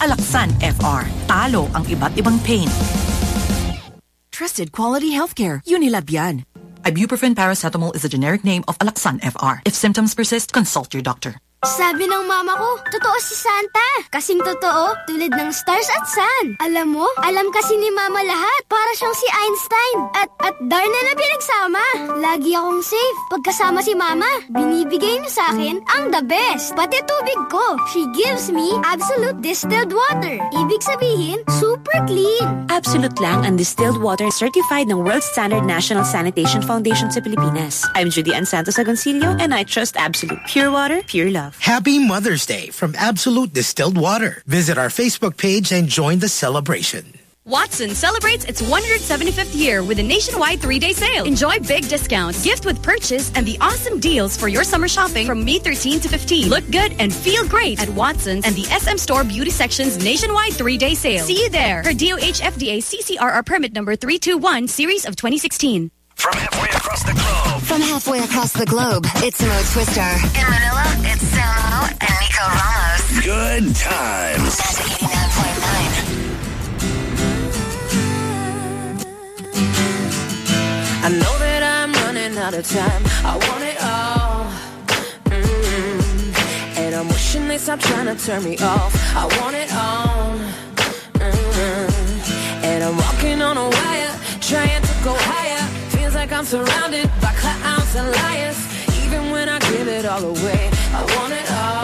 Alaxan FR, talo ang iba't ibang pain. Trusted quality healthcare. Unilab yan. Ibuprofen paracetamol is a generic name of Alaxan FR. If symptoms persist, consult your doctor. Sabi ng mama ko, totoo si Santa. Kasing totoo, tulad ng stars at sun. Alam mo, alam kasi ni mama lahat. Para siyang si Einstein. At, at Darna na pinagsama. Lagi akong safe. Pagkasama si mama, binibigay niya sa akin ang the best. Pati tubig ko. She gives me absolute distilled water. Ibig sabihin, super clean. Absolute lang ang distilled water certified ng World Standard National Sanitation Foundation sa Pilipinas. I'm Judy Ann Santos Agoncillo and I trust Absolute. Pure water, pure love. Happy Mother's Day from Absolute Distilled Water. Visit our Facebook page and join the celebration. Watson celebrates its 175th year with a nationwide three-day sale. Enjoy big discounts, gift with purchase, and the awesome deals for your summer shopping from May 13 to 15. Look good and feel great at Watson's and the SM Store Beauty Section's nationwide three-day sale. See you there. Per DOH FDA CCRR permit number 321 series of 2016. From halfway across the globe. From halfway across the globe, it's a Mo Twister. In Manila, it's Samo and Nico Ramos. Good times. Magic 89.9. I know that I'm running out of time. I want it all. Mm. And I'm wishing they stop trying to turn me off. I want it all. Mm. And I'm walking on a wire, trying to go higher. Like I'm surrounded by clowns and liars. Even when I give it all away, I want it all.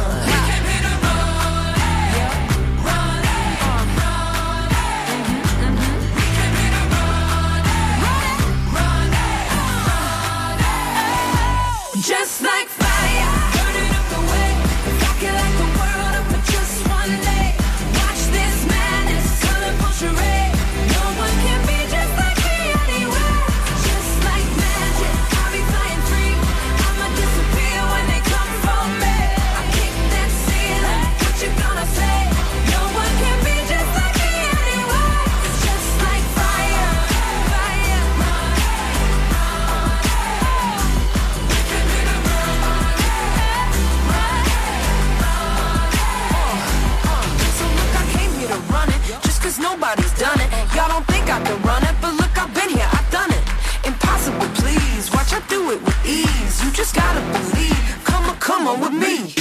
bitch, I do it with ease. You just gotta believe. Come on, come on with me.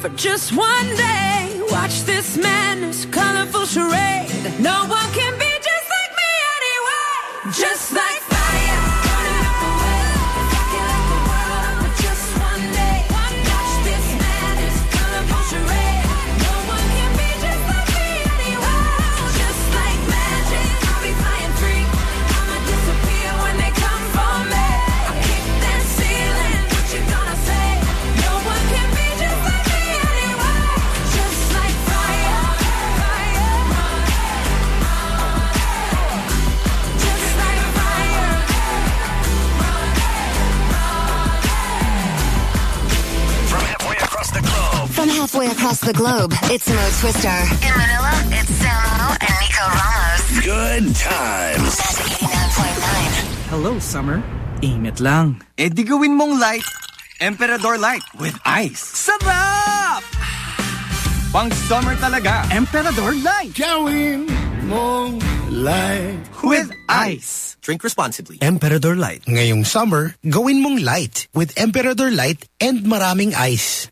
for just one day. Watch this madness, colorful charade. No one can be just like me anyway. Just like. Halfway across the globe, it's Mo Twister. In Manila, it's Samo and Nico Ramos. Good times. Hello, summer. Ingat lang. Eh di gawin mong light. Emperador Light with ice. Sarap! Pang summer talaga. Emperador Light. Gawin mong light. With ice. Drink responsibly. Emperador Light. Ngayong summer, gawin mong light with Emperador Light and maraming ice.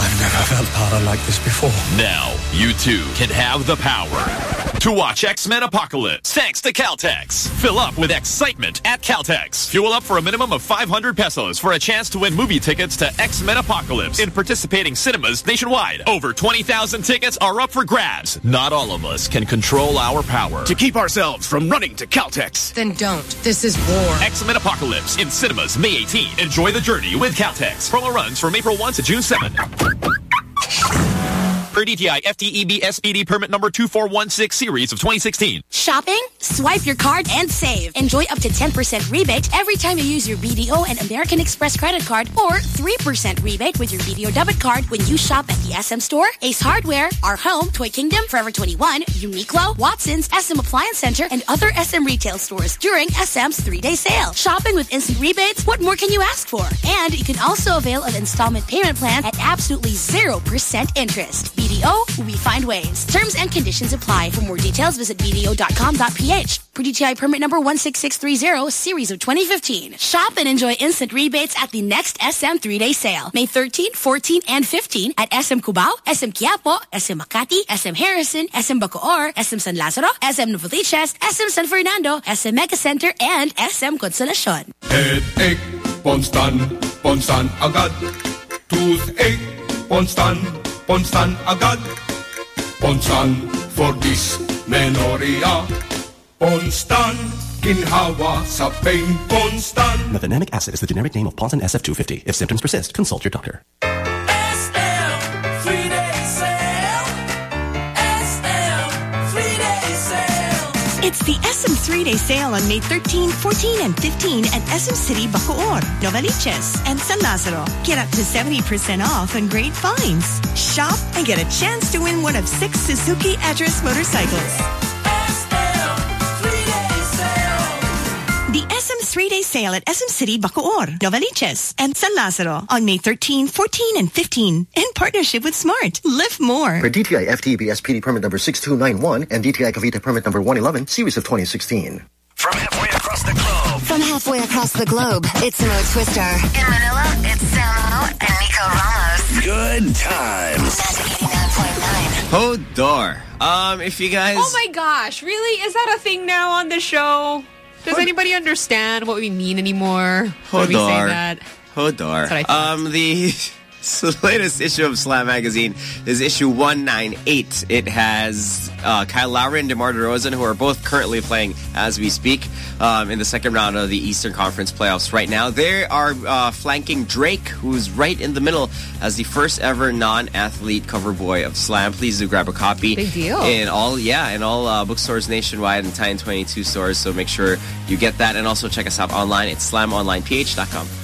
I've never felt power like this before. Now, you too can have the power to watch X-Men Apocalypse thanks to Caltex. Fill up with excitement at Caltex. Fuel up for a minimum of 500 pesos for a chance to win movie tickets to X-Men Apocalypse in participating cinemas nationwide. Over 20,000 tickets are up for grabs. Not all of us can control our power. To keep ourselves from running to Caltex. Then don't. This is war. X-Men Apocalypse in cinemas May 18. Enjoy the journey with Caltex. Promo runs from April 1 to June 7. Per DTI FTEB SPD permit number 2416 series of 2016. Shopping? Swipe your card and save. Enjoy up to 10% rebate every time you use your BDO and American Express credit card or 3% rebate with your BDO debit card when you shop at the SM Store, Ace Hardware, Our Home, Toy Kingdom, Forever 21, Uniqlo, Watson's, SM Appliance Center, and other SM retail stores during SM's three-day sale. Shopping with instant rebates? What more can you ask for? And you can also avail of installment payment plan at absolutely 0% interest. BDO, we find ways. Terms and conditions apply. For more details, visit bdo.com.ph. Per DTI permit number 16630, series of 2015. Shop and enjoy instant rebates at the next SM three-day sale. May 13, 14, and 15 at SM Cubao, SM Quiapo, SM Makati, SM Harrison, SM Bacoor, SM San Lazaro, SM Novaliches, SM San Fernando, SM Mega Center, and SM Consolacion. Headache, Ponstan, Ponstan agad. Toothache, Ponstan, Ponstan agad. Ponstan for dysmenorrhea. Ponstan, ginhawa sa pain. Ponstan. Mefenamic acid is the generic name of Ponstan SF250. If symptoms persist, consult your doctor. It's the SM three-day sale on May 13, 14, and 15 at SM City Bacoor, Novaliches, and San Lazaro. Get up to 70% off on great finds. Shop and get a chance to win one of six Suzuki address motorcycles. The SM three-day sale at SM City Bacoor, Novaliches, and San Lazaro on May 13, 14, and 15 in partnership with Smart. Live more. For DTI FTEB SPD permit number 6291 and DTI Cavite permit number 111, series of 2016. From halfway across the globe. From halfway across the globe, it's Mo Twister. In Manila, it's Samo and Nico Ramos. Good times. Hodor. Um, if you guys... Oh my gosh, really? Is that a thing now on the show? Does anybody understand what we mean anymore when we say Hodor. that? Hodor. That's what I thought. Um, the the latest issue of Slam Magazine is issue 198. It has uh, Kyle Lowry and DeMar DeRozan, who are both currently playing as we speak um, in the second round of the Eastern Conference playoffs right now. They are uh, flanking Drake, who's right in the middle as the first ever non-athlete cover boy of Slam. Please do grab a copy. Big deal. In all, yeah, in all uh, bookstores nationwide and Titan 22 stores. So make sure you get that. And also check us out online. It's slamonlineph.com.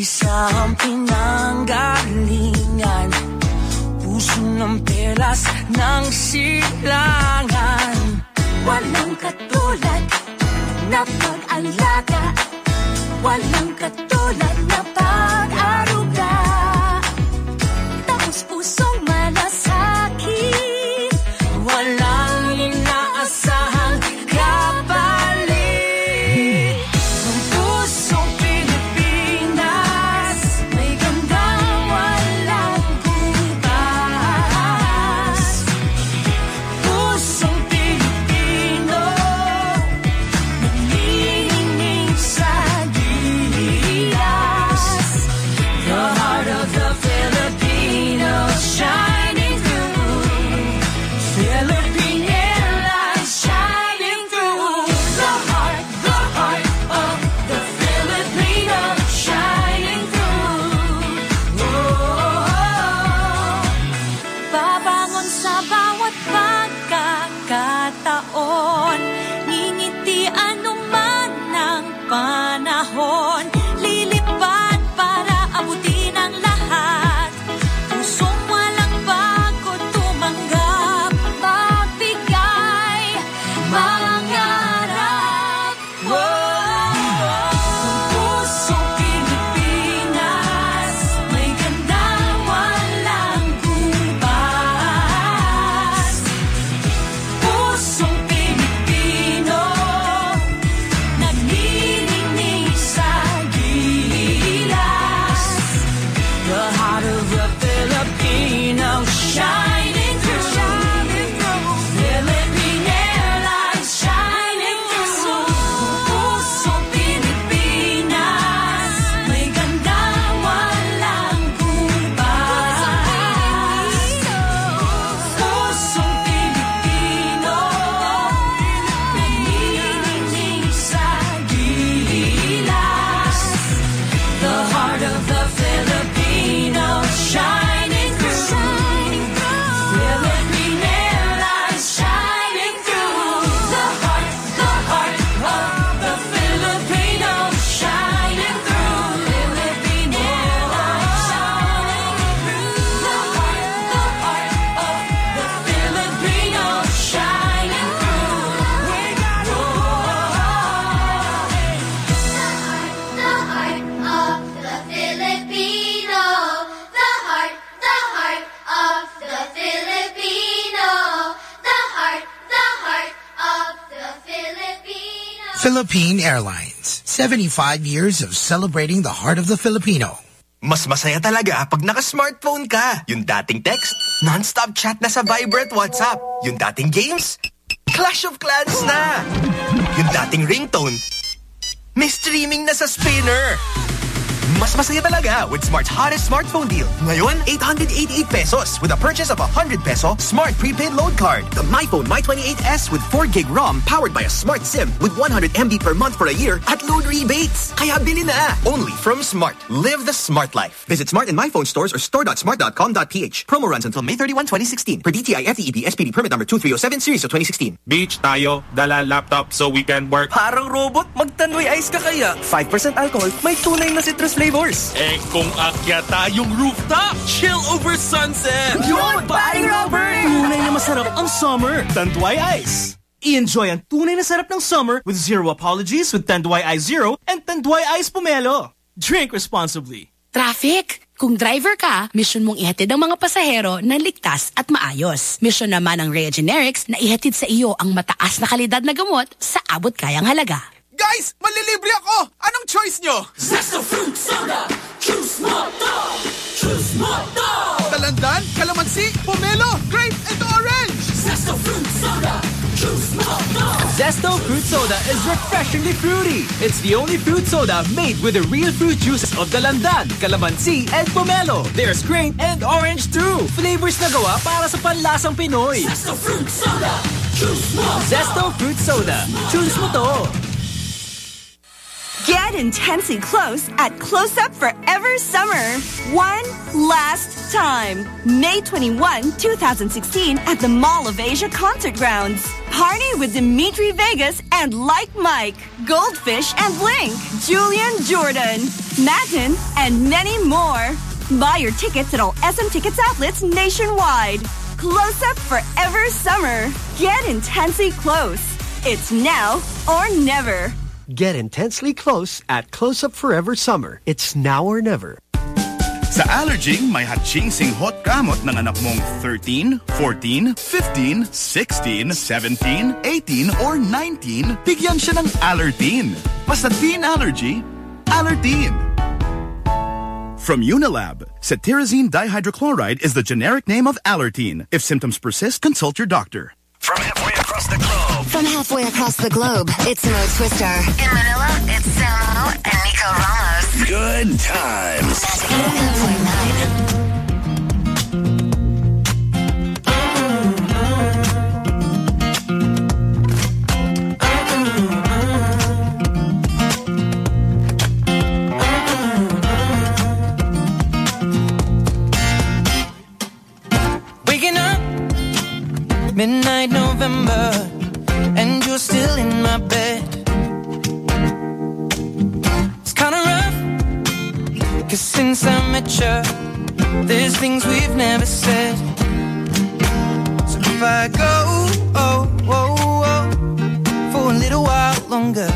Iisa ang pinanggalingan Puso ng perlas ng silangan Walang katulad na pag-alaga Walang katulad na pag-aruga 75 years of celebrating the heart of the Filipino. Mas masaya talaga pag naka-smartphone ka. Yung dating text, non-stop chat na sa Viber at WhatsApp. Yung dating games, Clash of Clans na. Yung dating ringtone, may streaming na sa Spinnr. Mas masaya talaga with Smart's hottest smartphone deal. Ngayon, 888 pesos with a purchase of a 100 peso Smart prepaid load card. The MyPhone My28s with 4 gig ROM powered by a smart SIM with 100 MB per month for a year at load rebates. Kaya bili na! Only from Smart. Live the smart life. Visit Smart and MyPhone stores or store.smart.com.ph. Promo runs until May 31, 2016. Per DTI FTEB SPD permit number 2307 series of 2016. Beach tayo, dala laptop so we can work. Parang robot, magtanduy ice ka kaya. 5% alcohol, may tunay na citrus flavors. Eh kung akya tayong rooftop, chill over sunset. Yun, paring Robert! Tunay na masarap ang summer. Tanduay Ice. I-enjoy ang tunay na sarap ng summer with zero apologies with Tanduay Ice Zero and Tanduay Ice Pomelo. Drink responsibly. Traffic! Kung driver ka, mission mong ihatid ang mga pasahero na ligtas at maayos. Mission naman ng Rhea Generics na ihatid sa iyo ang mataas na kalidad na gamot sa abot kayang halaga. Guys, malilibre ako! Anong choice nyo? Zesto fruit soda, choose mo to, choose mo to. Dalandan, calamansi, pomelo, grape, and orange! Zesto fruit soda, choose mo to. Zesto Fruit Soda is refreshingly fruity. It's the only fruit soda made with the real fruit juices of Dalandan, Calamansi, and Pomelo. There's grape and orange too. Flavors na gawa para sa panlasang Pinoy. Zesto fruit soda, choose mo to. Zesto Fruit Soda. Choose mo to. Get intensely close at Close Up Forever Summer. One last time. May 21, 2016 at the Mall of Asia Concert Grounds. Party with Dimitri Vegas and Like Mike, Goldfish and Blink, Julian Jordan, Madden, and many more. Buy your tickets at all SM Tickets outlets nationwide. Close Up Forever Summer. Get intensely close. It's now or never. Get intensely close at Close Up Forever Summer. It's now or never. Sa Allerging, may hachingsing hot gamot ng anak mong 13, 14, 15, 16, 17, 18, or 19, bigyan siya ng Allertine. Basta teen allergy, Allertine. From Unilab, cetirizine dihydrochloride is the generic name of Allertine. If symptoms persist, consult your doctor. From halfway across the globe. From halfway across the globe, it's Mo Twister. In Manila, it's Samo and Nico Ramos. Good times. Waking up, midnight November, and you're still in my bed. It's kinda rough, cause since I met you, there's things we've never said. So if I go, oh, oh, oh, for a little while longer,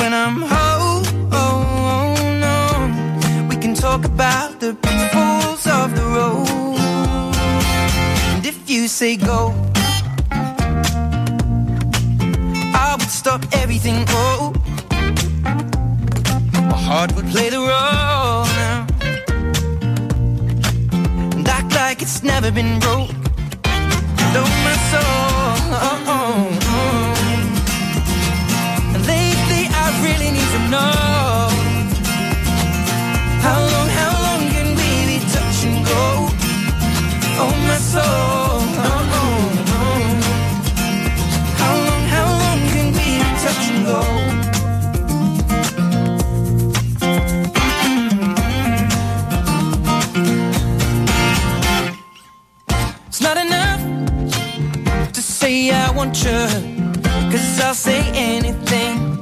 when I'm home, oh, oh, no, we can talk about the pitfalls of the road. You say go, I would stop everything. Oh, my heart would play the role now, and act like it's never been broke. Though my soul, oh, oh, oh. And lately I really need to know how long, how long can we be touch and go? Oh, my soul. Want you, cause I'll say anything.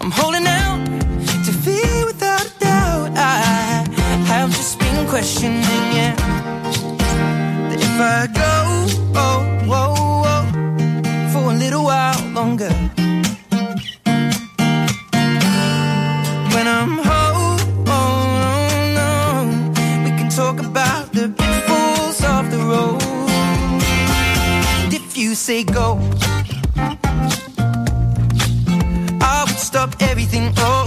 I'm holding out to feel without a doubt. I have just been questioning, yeah. That if I go, say go, I would stop everything. Oh,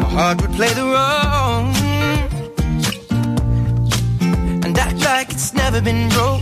my heart would play the role and act like it's never been broke.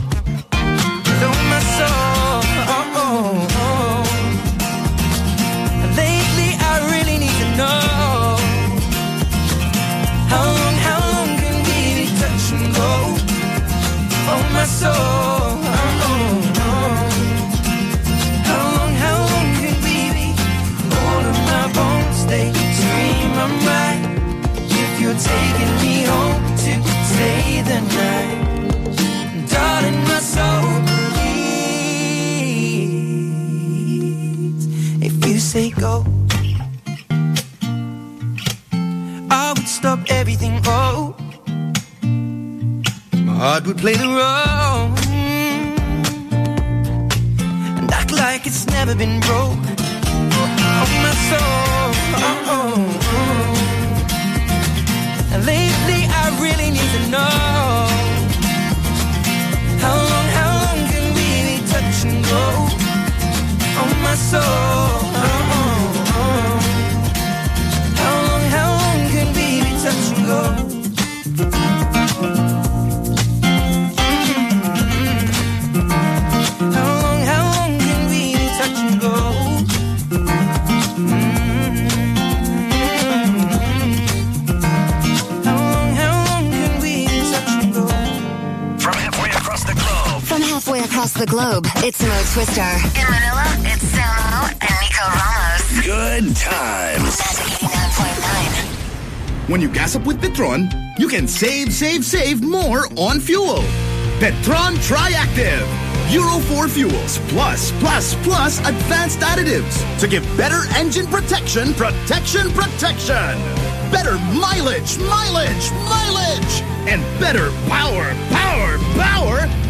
Heart would play the role and act like it's never been broke. Oh, my soul. Oh, oh. And lately, I really need to know how long, how long can we be touch and go? Oh, my soul. Oh, oh. How long, how long can we be touch and go? The globe, it's Mo Twister. In Manila, it's Samo and Nico Ramos. Good times. When you gas up with Petron, you can save, save, save more on fuel. Petron Triactive. Euro 4 fuels plus, plus, plus advanced additives to give better engine protection, protection, protection. Better mileage, mileage, mileage. And better power, power, power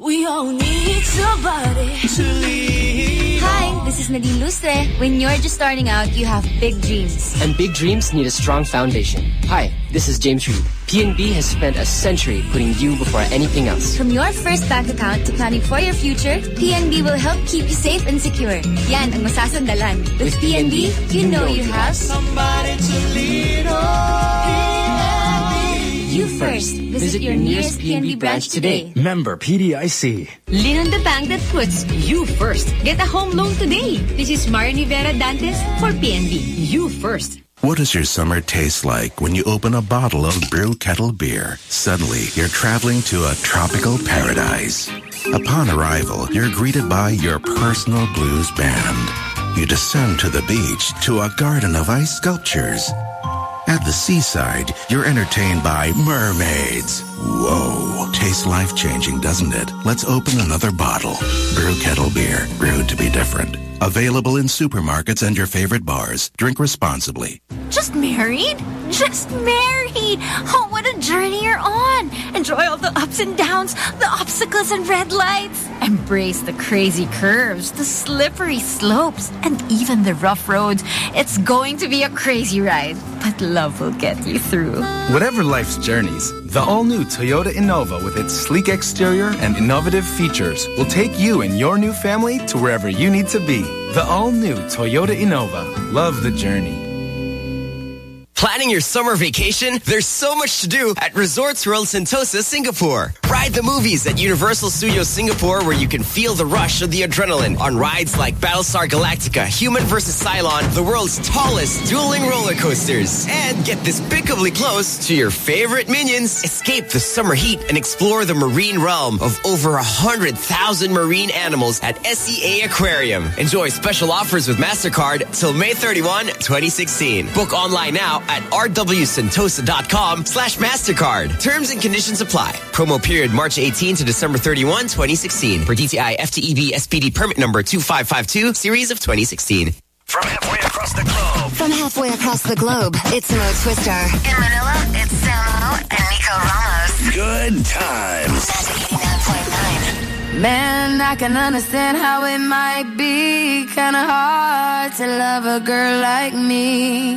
We all need somebody to lead. Hi, this is Nadine Lustre. When you're just starting out, you have big dreams. And big dreams need a strong foundation. Hi, this is James Reid. PNB has spent a century putting you before anything else. From your first bank account to planning for your future, PNB will help keep you safe and secure. Yan ang masasandalan. With, With PNB, PNB, you know you have somebody to lead on. You first. Visit, your nearest PNB branch today. Member PDIC. Lean on the bank that puts you first. Get a home loan today. This is Marian Rivera Dantes for PNB. You first. What does your summer taste like when you open a bottle of Brew Kettle beer? Suddenly, you're traveling to a tropical paradise. Upon arrival, you're greeted by your personal blues band. You descend to the beach to a garden of ice sculptures. At the seaside, you're entertained by mermaids. Whoa. Tastes life-changing, doesn't it? Let's open another bottle. Brew Kettle Beer. Brewed to be different. Available in supermarkets and your favorite bars. Drink responsibly. Just married? Just married! Oh, what a journey you're on! Enjoy all the ups and downs, the obstacles and red lights. Embrace the crazy curves, the slippery slopes, and even the rough roads. It's going to be a crazy ride, but love will get you through. Whatever life's journeys, the all-new Toyota Innova with its sleek exterior and innovative features will take you and your new family to wherever you need to be. The all-new Toyota Innova. Love the journey. Planning your summer vacation? There's so much to do at Resorts World Sentosa, Singapore. Ride the movies at Universal Studios Singapore where you can feel the rush of the adrenaline on rides like Battlestar Galactica, Human vs. Cylon, the world's tallest dueling roller coasters. And get despicably close to your favorite minions. Escape the summer heat and explore the marine realm of over 100,000 marine animals at SEA Aquarium. Enjoy special offers with MasterCard till May 31, 2016. Book online now at rwsentosa.com slash MasterCard. Terms and conditions apply. Promo period March 18 to December 31, 2016. For DTI FTEB SPD permit number 2552, series of 2016. From halfway across the globe. From halfway across the globe, it's Mo Twister. In Manila, it's Samo and Nico Ramos. Good times. Man, I can understand how it might be kind of hard to love a girl like me.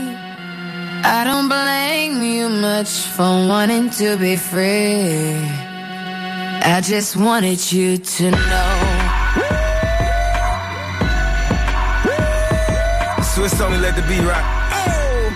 I don't blame you much for wanting to be free. I just wanted you to know. Swiss only let the beat rock. Oh!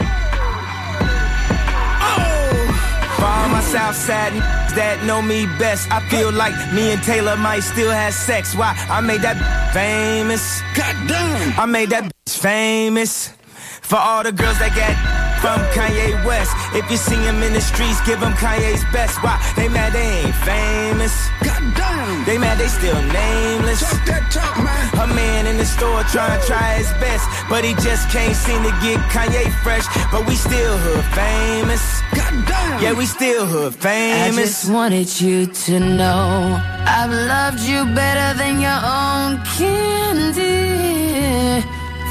Oh! For all my Southside that know me best, I feel like me and Taylor might still have sex. Why? I made that famous. Goddamn! I made that famous. For all the girls that got from Kanye West. If you see him in the streets, give him Kanye's best. Why? They mad they ain't famous. Goddamn. They mad they still nameless. Talk that talk, man. A man in the store trying to try his best, but he just can't seem to get Kanye fresh. But we still hood famous. Goddamn. Yeah, we still hood famous. I just wanted you to know I've loved you better than your own candy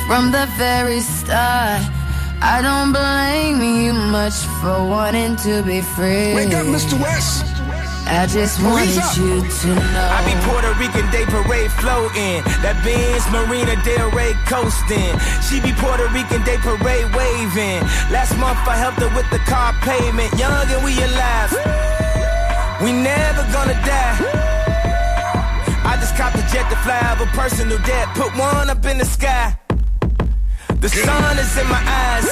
from the very start. I don't blame you much for wanting to be free. Wake up, Mr. West. I just wanted you to know. I be Puerto Rican Day Parade floating. That Benz Marina Del Rey coasting. She be Puerto Rican Day Parade waving. Last month I helped her with the car payment. Young and we alive. We never gonna die. I just copped a jet to fly over personal debt. Put one up in the sky. The sun is in my eyes.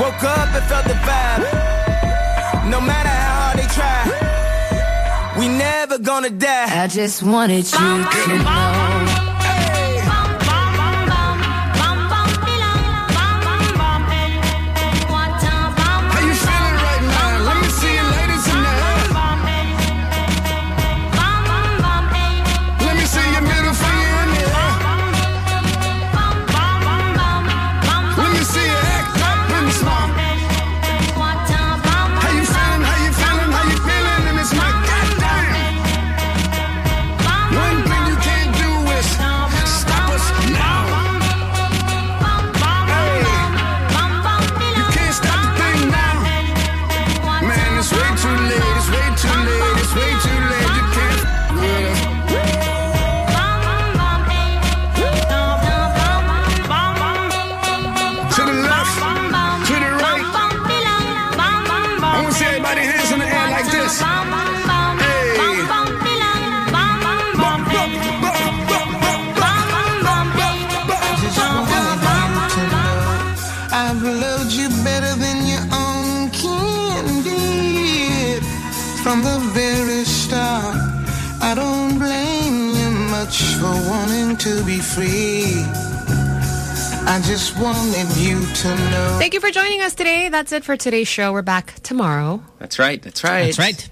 Woke up and felt the vibe. No matter how hard they try, we never gonna die. I just wanted you to know. To be free. I just wanted you to know. Thank you for joining us today. That's it for today's show. We're back tomorrow. That's right. That's right. That's right.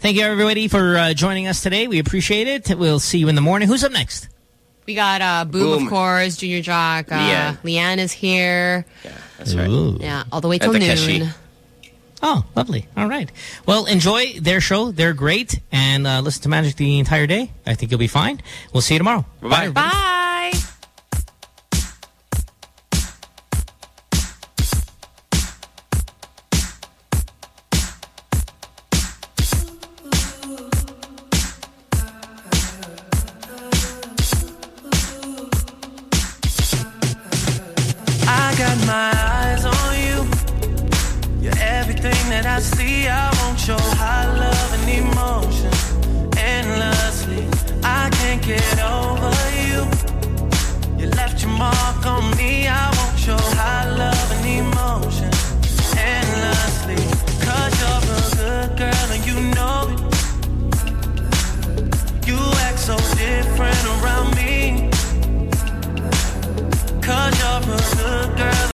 Thank you, everybody, for uh, joining us today. We appreciate it. We'll see you in the morning. Who's up next? We got uh, Boom, Boom. of course, Junior Jock. Uh, Leanne. Leanne is here. Yeah, that's right. Yeah, all the way till And noon. Takeshi. Oh, lovely. All right. Well, enjoy their show. They're great. And uh, listen to Magic the entire day. I think you'll be fine. We'll see you tomorrow. Bye-bye. Bye.